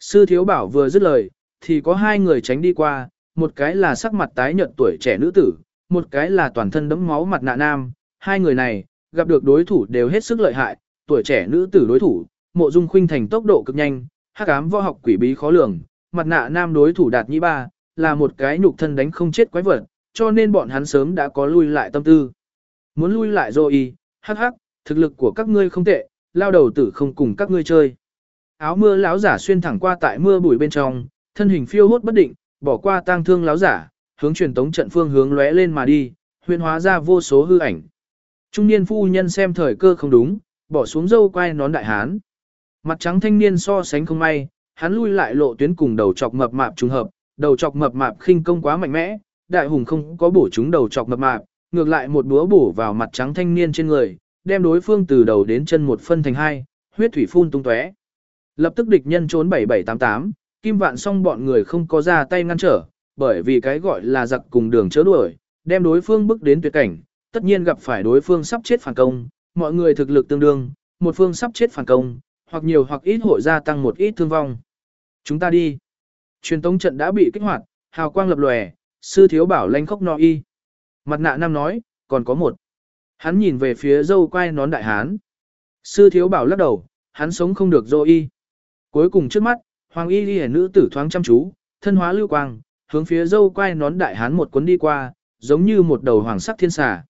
Sư thiếu bảo vừa dứt lời, thì có hai người tránh đi qua, một cái là sắc mặt tái nhợt tuổi trẻ nữ tử, một cái là toàn thân đẫm máu mặt nạ nam. Hai người này, gặp được đối thủ đều hết sức lợi hại, tuổi trẻ nữ tử đối thủ, mộ dung khuynh thành tốc độ cực nhanh, hắc ám võ học quỷ bí khó lường, mặt nạ nam đối thủ đạt nhĩ ba, là một cái nhục thân đánh không chết quái vật, cho nên bọn hắn sớm đã có lui lại tâm tư. Muốn lui lại rồi hắc hắc, thực lực của các ngươi không tệ, lao đầu tử không cùng các ngươi chơi. Áo mưa lão giả xuyên thẳng qua tại mưa bụi bên trong, thân hình phiêu hốt bất định, bỏ qua tang thương lão giả, hướng truyền tống trận phương hướng lóe lên mà đi, huyền hóa ra vô số hư ảnh. Trung niên phu nhân xem thời cơ không đúng, bỏ xuống dâu quay nón đại hán. Mặt trắng thanh niên so sánh không may, hắn lui lại lộ tuyến cùng đầu chọc mập mạp trùng hợp, đầu chọc mập mạp khinh công quá mạnh mẽ, đại hùng không có bổ chúng đầu chọc mập mạp, ngược lại một búa bổ vào mặt trắng thanh niên trên người, đem đối phương từ đầu đến chân một phân thành hai, huyết thủy phun tung tóe. Lập tức địch nhân trốn 7788, kim vạn song bọn người không có ra tay ngăn trở, bởi vì cái gọi là giặc cùng đường chớ đuổi, đem đối phương bước đến tuyệt cảnh, tất nhiên gặp phải đối phương sắp chết phản công, mọi người thực lực tương đương, một phương sắp chết phản công, hoặc nhiều hoặc ít hội gia tăng một ít thương vong. Chúng ta đi. Truyền tống trận đã bị kích hoạt, hào quang lập lòe, sư thiếu bảo lanh khóc no y. Mặt nạ nam nói, còn có một. Hắn nhìn về phía dâu quay nón đại hán. Sư thiếu bảo lắc đầu, hắn sống không được dô y. Cuối cùng trước mắt, hoàng y ghi nữ tử thoáng chăm chú, thân hóa lưu quang, hướng phía dâu quay nón đại hán một cuốn đi qua, giống như một đầu hoàng sắc thiên xà.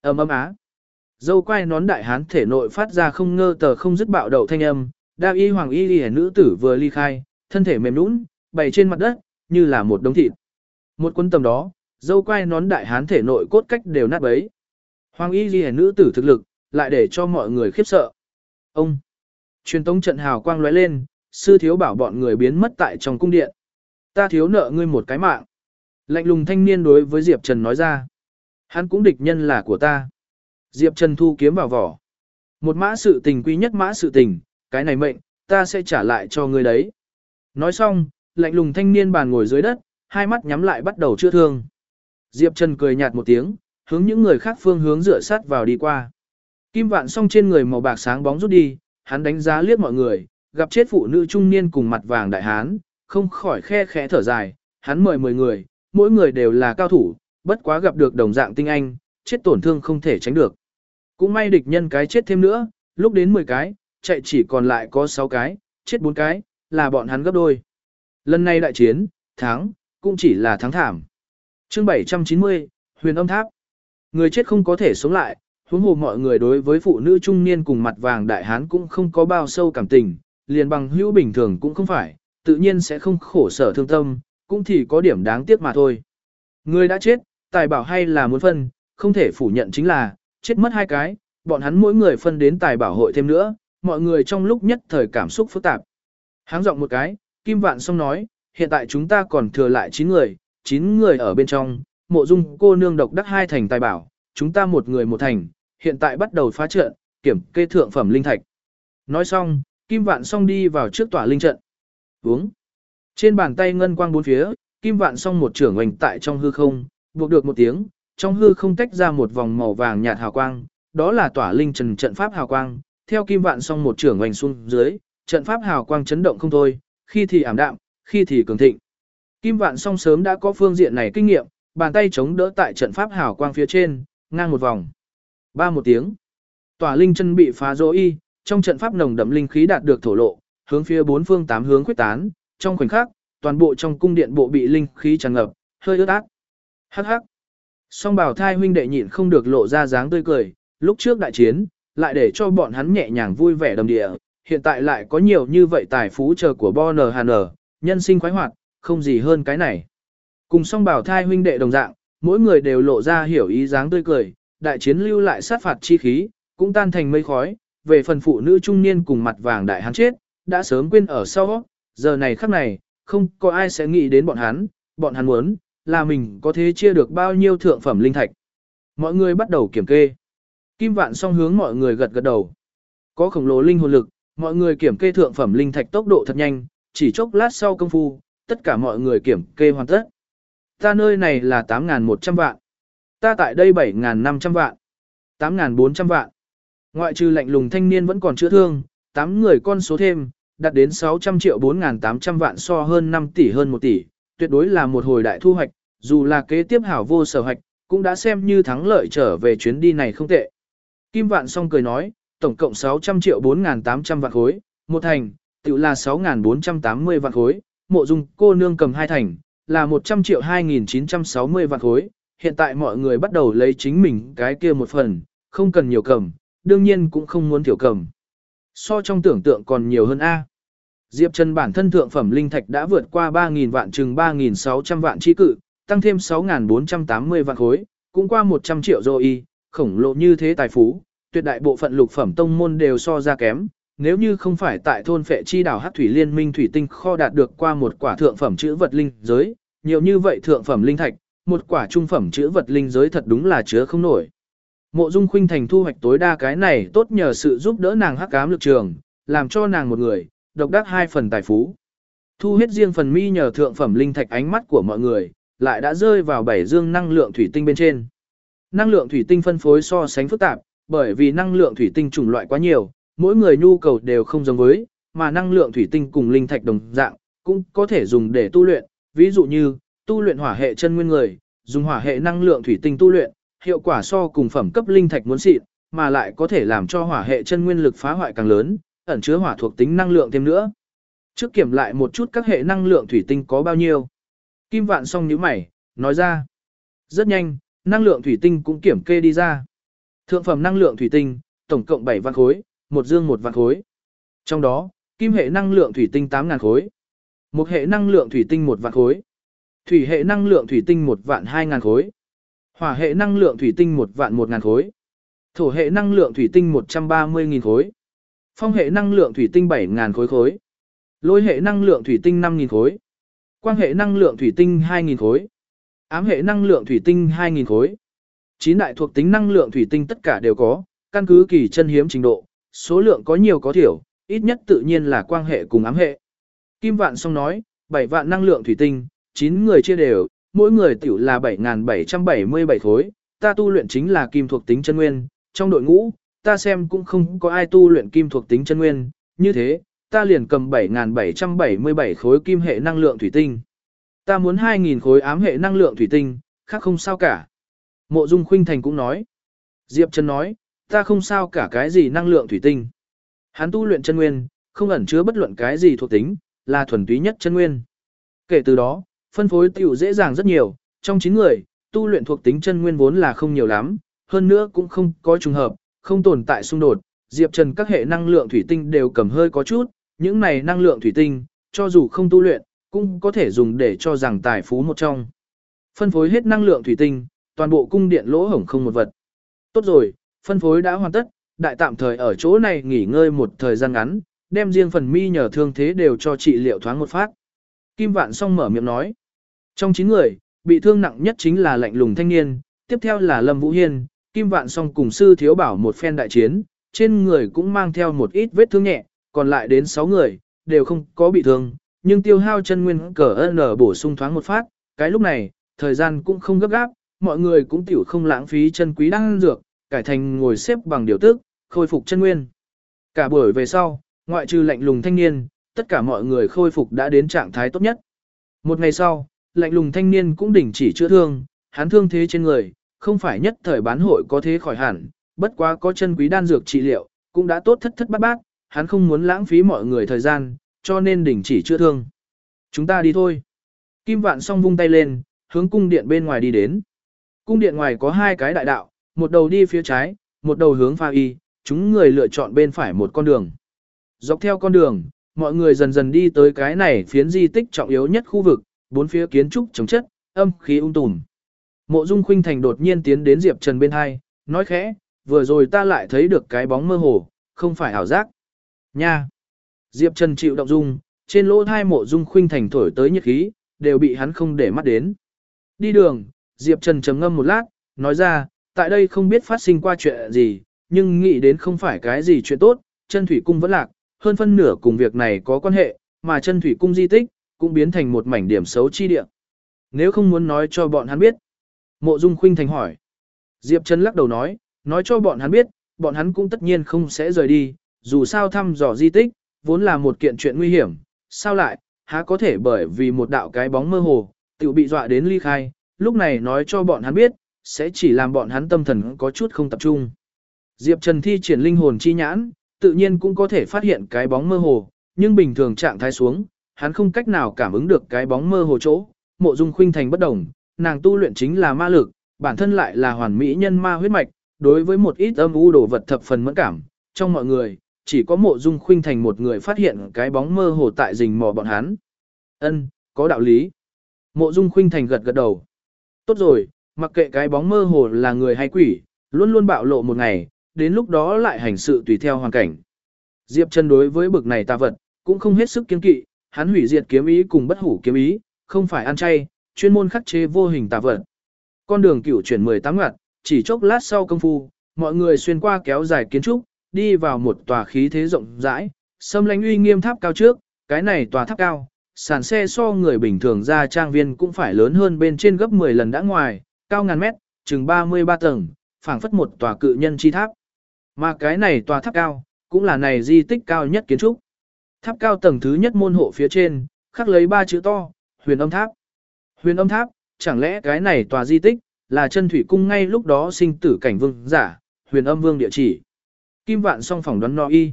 ầm ầm á. Dâu quay nón đại hán thể nội phát ra không ngơ tờ không dứt bạo đầu thanh âm, đa y hoàng y ghi nữ tử vừa ly khai, thân thể mềm nũng, bày trên mặt đất, như là một đống thịt. Một quân tầm đó, dâu quay nón đại hán thể nội cốt cách đều nát bấy. Hoàng y ghi nữ tử thực lực, lại để cho mọi người khiếp sợ. Ông! Truyền tống trận hào quang lóe lên, sư thiếu bảo bọn người biến mất tại trong cung điện. Ta thiếu nợ ngươi một cái mạng. Lạnh lùng thanh niên đối với Diệp Trần nói ra. Hắn cũng địch nhân là của ta. Diệp Trần thu kiếm vào vỏ. Một mã sự tình quý nhất mã sự tình, cái này mệnh, ta sẽ trả lại cho ngươi đấy. Nói xong, lạnh lùng thanh niên bàn ngồi dưới đất, hai mắt nhắm lại bắt đầu chữa thương. Diệp Trần cười nhạt một tiếng, hướng những người khác phương hướng dựa sát vào đi qua. Kim vạn song trên người màu bạc sáng bóng rút đi, hắn đánh giá liếc mọi người, gặp chết phụ nữ trung niên cùng mặt vàng đại hán, không khỏi khe khẽ thở dài, hắn mời 10 người, mỗi người đều là cao thủ, bất quá gặp được đồng dạng tinh anh, chết tổn thương không thể tránh được. Cũng may địch nhân cái chết thêm nữa, lúc đến 10 cái, chạy chỉ còn lại có 6 cái, chết 4 cái, là bọn hắn gấp đôi. Lần này đại chiến, thắng, cũng chỉ là thắng thảm. chương 790, huyền âm tháp. Người chết không có thể sống lại, huống hồ mọi người đối với phụ nữ trung niên cùng mặt vàng đại hán cũng không có bao sâu cảm tình, liền bằng hữu bình thường cũng không phải, tự nhiên sẽ không khổ sở thương tâm, cũng thì có điểm đáng tiếc mà thôi. Người đã chết, tài bảo hay là muốn phân, không thể phủ nhận chính là, chết mất hai cái, bọn hắn mỗi người phân đến tài bảo hội thêm nữa, mọi người trong lúc nhất thời cảm xúc phức tạp. Háng giọng một cái, Kim Vạn Song nói, hiện tại chúng ta còn thừa lại 9 người, 9 người ở bên trong, mộ dung cô nương độc đắc hai thành tài bảo, chúng ta một người một thành, hiện tại bắt đầu phá trận, kiểm kê thượng phẩm linh thạch. Nói xong, Kim Vạn Song đi vào trước tòa linh trận. Uống. Trên bàn tay ngân quang bốn phía, Kim Vạn Song một trưởng hoành tại trong hư không, buộc được một tiếng, trong hư không tách ra một vòng màu vàng nhạt hào quang, đó là tỏa linh trần trận pháp hào quang. Theo Kim Vạn Song một trưởng hoành xuống dưới, trận pháp hào quang chấn động không thôi, khi thì ảm đạm, khi thì cường thịnh. Kim Vạn Song sớm đã có phương diện này kinh nghiệm, bàn tay chống đỡ tại trận pháp hào quang phía trên, ngang một vòng. Ba một tiếng. Tỏa linh chân bị phá rỗ y, trong trận pháp nồng đậm linh khí đạt được thổ lộ, hướng phía bốn phương tám hướng quyết tán, trong khoảnh khắc, toàn bộ trong cung điện bộ bị linh khí tràn ngập, hơi ướt át. Hắc hắc. Song bảo thai huynh đệ nhịn không được lộ ra dáng tươi cười, lúc trước đại chiến, lại để cho bọn hắn nhẹ nhàng vui vẻ đầm địa, hiện tại lại có nhiều như vậy tài phú chờ của Bonner Hanner, nhân sinh khoái hoạt, không gì hơn cái này. Cùng song bảo thai huynh đệ đồng dạng, mỗi người đều lộ ra hiểu ý dáng tươi cười, đại chiến lưu lại sát phạt chi khí, cũng tan thành mây khói, về phần phụ nữ trung niên cùng mặt vàng đại hắn chết, đã sớm quên ở sau, giờ này khắc này, không có ai sẽ nghĩ đến bọn hắn, bọn hắn muốn, là mình có thể chia được bao nhiêu thượng phẩm linh thạch. Mọi người bắt đầu kiểm kê. Kim vạn song hướng mọi người gật gật đầu. Có khổng lồ linh hồn lực, mọi người kiểm kê thượng phẩm linh thạch tốc độ thật nhanh, chỉ chốc lát sau công phu, tất cả mọi người kiểm kê hoàn tất. Ta nơi này là 8.100 vạn. Ta tại đây 7.500 vạn. 8.400 vạn. Ngoại trừ lạnh lùng thanh niên vẫn còn chữa thương, 8 người con số thêm, đạt đến 600 triệu 4.800 vạn so hơn 5 tỷ hơn 1 tỷ, tuyệt đối là một hồi đại thu hoạch, dù là kế tiếp hảo vô sở hoạch, cũng đã xem như thắng lợi trở về chuyến đi này không tệ. Kim Vạn song cười nói, tổng cộng 600 triệu 4.800 vạn khối, một thành, tự là 6.480 vạn khối, mộ dung cô nương cầm hai thành, là 100 triệu 2.960 vạn khối, hiện tại mọi người bắt đầu lấy chính mình cái kia một phần, không cần nhiều cầm, đương nhiên cũng không muốn thiểu cầm. So trong tưởng tượng còn nhiều hơn A. Diệp Trần bản thân thượng phẩm linh thạch đã vượt qua 3.000 vạn chừng 3.600 vạn chi cự, tăng thêm 6.480 vạn khối, cũng qua 100 triệu rồi y, khổng lồ như thế tài phú, tuyệt đại bộ phận lục phẩm tông môn đều so ra kém. Nếu như không phải tại thôn phệ chi đảo Hắc Thủy Liên Minh thủy tinh kho đạt được qua một quả thượng phẩm chữ vật linh giới, nhiều như vậy thượng phẩm linh thạch, một quả trung phẩm chữ vật linh giới thật đúng là chứa không nổi. Mộ Dung Khuynh Thành thu hoạch tối đa cái này tốt nhờ sự giúp đỡ nàng hắc ám lực trường, làm cho nàng một người, độc đắc hai phần tài phú. Thu hết riêng phần mi nhờ thượng phẩm linh thạch ánh mắt của mọi người, lại đã rơi vào bảy dương năng lượng thủy tinh bên trên. Năng lượng thủy tinh phân phối so sánh phức tạp, bởi vì năng lượng thủy tinh chủng loại quá nhiều, mỗi người nhu cầu đều không giống với, mà năng lượng thủy tinh cùng linh thạch đồng dạng, cũng có thể dùng để tu luyện, ví dụ như, tu luyện hỏa hệ chân nguyên người, dùng hỏa hệ năng lượng thủy tinh tu luyện, hiệu quả so cùng phẩm cấp linh thạch muốn xịn, mà lại có thể làm cho hỏa hệ chân nguyên lực phá hoại càng lớn, ẩn chứa hỏa thuộc tính năng lượng thêm nữa. Trước kiểm lại một chút các hệ năng lượng thủy tinh có bao nhiêu. Kim vạn song nhíu mày, nói ra. Rất nhanh, năng lượng thủy tinh cũng kiểm kê đi ra. Thượng phẩm năng lượng thủy tinh, tổng cộng 7 vạn khối, một dương một vạn khối. Trong đó, kim hệ năng lượng thủy tinh 8.000 khối. Một hệ năng lượng thủy tinh một vạn khối. Thủy hệ năng lượng thủy tinh một vạn 2.000 khối. Hỏa hệ năng lượng thủy tinh một vạn 1.000 khối. Thổ hệ năng lượng thủy tinh 130.000 khối. Phong hệ năng lượng thủy tinh 7.000 khối khối. Lôi hệ năng lượng thủy tinh 5.000 khối. Quang hệ năng lượng thủy tinh 2.000 khối. Ám hệ năng lượng thủy tinh 2.000 khối. Chín đại thuộc tính năng lượng thủy tinh tất cả đều có, căn cứ kỳ chân hiếm trình độ, số lượng có nhiều có thiểu, ít nhất tự nhiên là quang hệ cùng ám hệ. Kim Vạn Song nói, 7 vạn năng lượng thủy tinh, 9 người chia đều, mỗi người tiểu là 7.777 khối, ta tu luyện chính là kim thuộc tính chân nguyên, trong đội ngũ, ta xem cũng không có ai tu luyện kim thuộc tính chân nguyên, như thế, ta liền cầm 7.777 khối kim hệ năng lượng thủy tinh. Ta muốn 2.000 khối ám hệ năng lượng thủy tinh, khác không sao cả. Mộ Dung Khuynh Thành cũng nói. Diệp Trần nói, ta không sao cả cái gì năng lượng thủy tinh. Hắn tu luyện chân nguyên, không ẩn chứa bất luận cái gì thuộc tính, là thuần túy nhất chân nguyên. Kể từ đó, phân phối tiểu dễ dàng rất nhiều, trong 9 người, tu luyện thuộc tính chân nguyên vốn là không nhiều lắm, hơn nữa cũng không có trùng hợp, không tồn tại xung đột. Diệp Trần các hệ năng lượng thủy tinh đều cầm hơi có chút, những này năng lượng thủy tinh, cho dù không tu luyện, cũng có thể dùng để cho rằng tài phú một trong. Phân phối hết năng lượng thủy tinh, toàn bộ cung điện lỗ hổng không một vật. Tốt rồi, phân phối đã hoàn tất, đại tạm thời ở chỗ này nghỉ ngơi một thời gian ngắn, đem riêng phần mi nhờ thương thế đều cho trị liệu thoáng một phát. Kim Vạn song mở miệng nói. Trong 9 người, bị thương nặng nhất chính là lạnh lùng thanh niên, tiếp theo là Lâm Vũ Hiên, Kim Vạn song cùng sư thiếu bảo một phen đại chiến, trên người cũng mang theo một ít vết thương nhẹ, còn lại đến 6 người, đều không có bị thương, nhưng tiêu hao chân nguyên cờ ơn bổ sung thoáng một phát, cái lúc này, thời gian cũng không gấp gáp, mọi người cũng tiểu không lãng phí chân quý đang dược, cải thành ngồi xếp bằng điều tức, khôi phục chân nguyên. Cả buổi về sau, ngoại trừ lạnh lùng thanh niên, tất cả mọi người khôi phục đã đến trạng thái tốt nhất. Một ngày sau, lạnh lùng thanh niên cũng đình chỉ chữa thương, hắn thương thế trên người, không phải nhất thời bán hội có thế khỏi hẳn, bất quá có chân quý đan dược trị liệu, cũng đã tốt thất thất bát bát, hắn không muốn lãng phí mọi người thời gian, cho nên đình chỉ chữa thương. Chúng ta đi thôi. Kim vạn song vung tay lên, hướng cung điện bên ngoài đi đến. Cung điện ngoài có hai cái đại đạo, một đầu đi phía trái, một đầu hướng pha y, chúng người lựa chọn bên phải một con đường. Dọc theo con đường, mọi người dần dần đi tới cái này phiến di tích trọng yếu nhất khu vực, bốn phía kiến trúc chống chất, âm khí ung tùm. Mộ Dung Khuynh Thành đột nhiên tiến đến Diệp Trần bên hai, nói khẽ, vừa rồi ta lại thấy được cái bóng mơ hồ, không phải ảo giác. Nha! Diệp Trần chịu động dung, trên lỗ thai Mộ Dung Khuynh Thành thổi tới nhiệt khí, đều bị hắn không để mắt đến. Đi đường, Diệp Trần trầm ngâm một lát, nói ra, tại đây không biết phát sinh qua chuyện gì, nhưng nghĩ đến không phải cái gì chuyện tốt, chân thủy cung vẫn lạc, hơn phân nửa cùng việc này có quan hệ, mà chân thủy cung di tích, cũng biến thành một mảnh điểm xấu chi địa. Nếu không muốn nói cho bọn hắn biết. Mộ Dung Khuynh Thành hỏi. Diệp Trần lắc đầu nói, nói cho bọn hắn biết, bọn hắn cũng tất nhiên không sẽ rời đi, dù sao thăm dò di tích, vốn là một kiện chuyện nguy hiểm, sao lại, há có thể bởi vì một đạo cái bóng mơ hồ, tự bị dọa đến ly khai, lúc này nói cho bọn hắn biết, sẽ chỉ làm bọn hắn tâm thần có chút không tập trung. Diệp Trần thi triển linh hồn chi nhãn, tự nhiên cũng có thể phát hiện cái bóng mơ hồ, nhưng bình thường trạng thái xuống, hắn không cách nào cảm ứng được cái bóng mơ hồ chỗ. Mộ Dung Khuynh Thành bất đồng, nàng tu luyện chính là ma lực, bản thân lại là hoàn mỹ nhân ma huyết mạch, đối với một ít âm u đồ vật thập phần mẫn cảm, trong mọi người, chỉ có Mộ Dung Khuynh Thành một người phát hiện cái bóng mơ hồ tại rình mò bọn hắn. Ân, có đạo lý. Mộ Dung Khuynh Thành gật gật đầu. Tốt rồi, mặc kệ cái bóng mơ hồ là người hay quỷ, luôn luôn bạo lộ một ngày, đến lúc đó lại hành sự tùy theo hoàn cảnh. Diệp Trần đối với bực này tà vật, cũng không hết sức kiên kỵ, hắn hủy diệt kiếm ý cùng bất hủ kiếm ý, không phải ăn chay, chuyên môn khắc chế vô hình tà vật. Con đường cửu chuyển 18 ngặt, chỉ chốc lát sau công phu, mọi người xuyên qua kéo dài kiến trúc, đi vào một tòa khí thế rộng rãi, xâm lãnh uy nghiêm tháp cao trước, cái này tòa tháp cao, sàn xe so người bình thường ra trang viên cũng phải lớn hơn bên trên gấp 10 lần đã ngoài, cao ngàn mét, chừng 33 tầng, phảng phất một tòa cự nhân chi tháp. Mà cái này tòa tháp cao, cũng là này di tích cao nhất kiến trúc. Tháp cao tầng thứ nhất môn hộ phía trên, khắc lấy ba chữ to, huyền âm tháp. Huyền âm tháp, chẳng lẽ cái này tòa di tích, là chân thủy cung ngay lúc đó sinh tử cảnh vương giả, huyền âm vương địa chỉ. Kim vạn song phỏng đoán no y.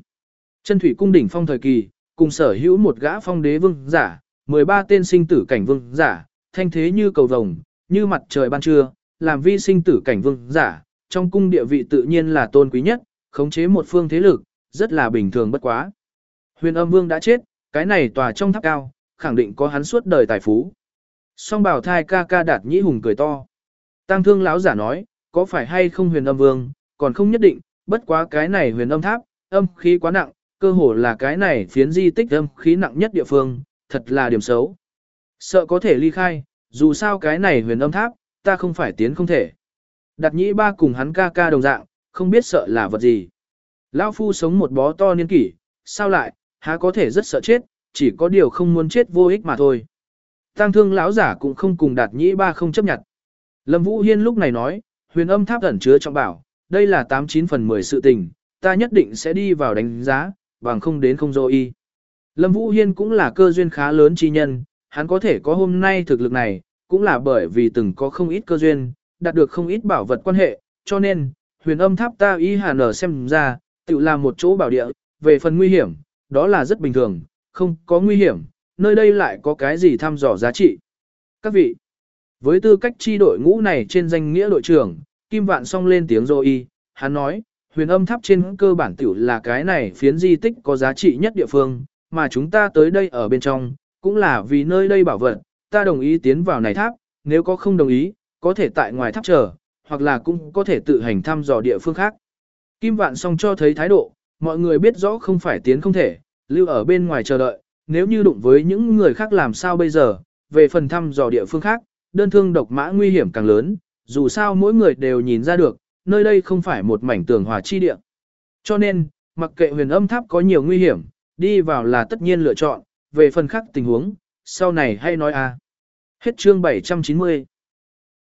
Chân thủy cung đỉnh phong thời kỳ, cùng sở hữu một gã phong đế vương giả, 13 tên sinh tử cảnh vương giả, thanh thế như cầu vồng, như mặt trời ban trưa, làm vi sinh tử cảnh vương giả, trong cung địa vị tự nhiên là tôn quý nhất, khống chế một phương thế lực, rất là bình thường bất quá. Huyền âm vương đã chết, cái này tòa trong tháp cao, khẳng định có hắn suốt đời tài phú. Song bảo thai ca ca đạt nhĩ hùng cười to. Tăng thương lão giả nói, có phải hay không huyền âm vương, còn không nhất định, bất quá cái này huyền âm tháp, âm khí quá nặng, cơ hồ là cái này phiến di tích âm khí nặng nhất địa phương, thật là điểm xấu. Sợ có thể ly khai, dù sao cái này huyền âm tháp, ta không phải tiến không thể. Đạt nhĩ ba cùng hắn ca ca đồng dạng, không biết sợ là vật gì. Lão phu sống một bó to niên kỷ, sao lại, há có thể rất sợ chết, chỉ có điều không muốn chết vô ích mà thôi. Tăng thương lão giả cũng không cùng đạt nhĩ ba không chấp nhận. Lâm Vũ Hiên lúc này nói, huyền âm tháp ẩn chứa trong bảo, đây là 89 phần 10 sự tình, ta nhất định sẽ đi vào đánh giá, bằng không đến không dô y. Lâm Vũ Hiên cũng là cơ duyên khá lớn chi nhân, hắn có thể có hôm nay thực lực này, cũng là bởi vì từng có không ít cơ duyên, đạt được không ít bảo vật quan hệ, cho nên, huyền âm tháp ta y hà nở xem ra, tự làm một chỗ bảo địa, về phần nguy hiểm, đó là rất bình thường, không có nguy hiểm, nơi đây lại có cái gì thăm dò giá trị. Các vị, với tư cách chi đội ngũ này trên danh nghĩa đội trưởng, Kim Vạn song lên tiếng rồi y, hắn nói, huyền âm tháp trên cơ bản tiểu là cái này phiến di tích có giá trị nhất địa phương, mà chúng ta tới đây ở bên trong, cũng là vì nơi đây bảo vật, ta đồng ý tiến vào này tháp, nếu có không đồng ý, có thể tại ngoài tháp chờ, hoặc là cũng có thể tự hành thăm dò địa phương khác. Kim Vạn song cho thấy thái độ, mọi người biết rõ không phải tiến không thể, lưu ở bên ngoài chờ đợi, nếu như đụng với những người khác làm sao bây giờ, về phần thăm dò địa phương khác, đơn thương độc mã nguy hiểm càng lớn, dù sao mỗi người đều nhìn ra được, nơi đây không phải một mảnh tường hòa chi địa. Cho nên, mặc kệ huyền âm tháp có nhiều nguy hiểm, đi vào là tất nhiên lựa chọn, về phần khác tình huống, sau này hay nói à Hết chương 790.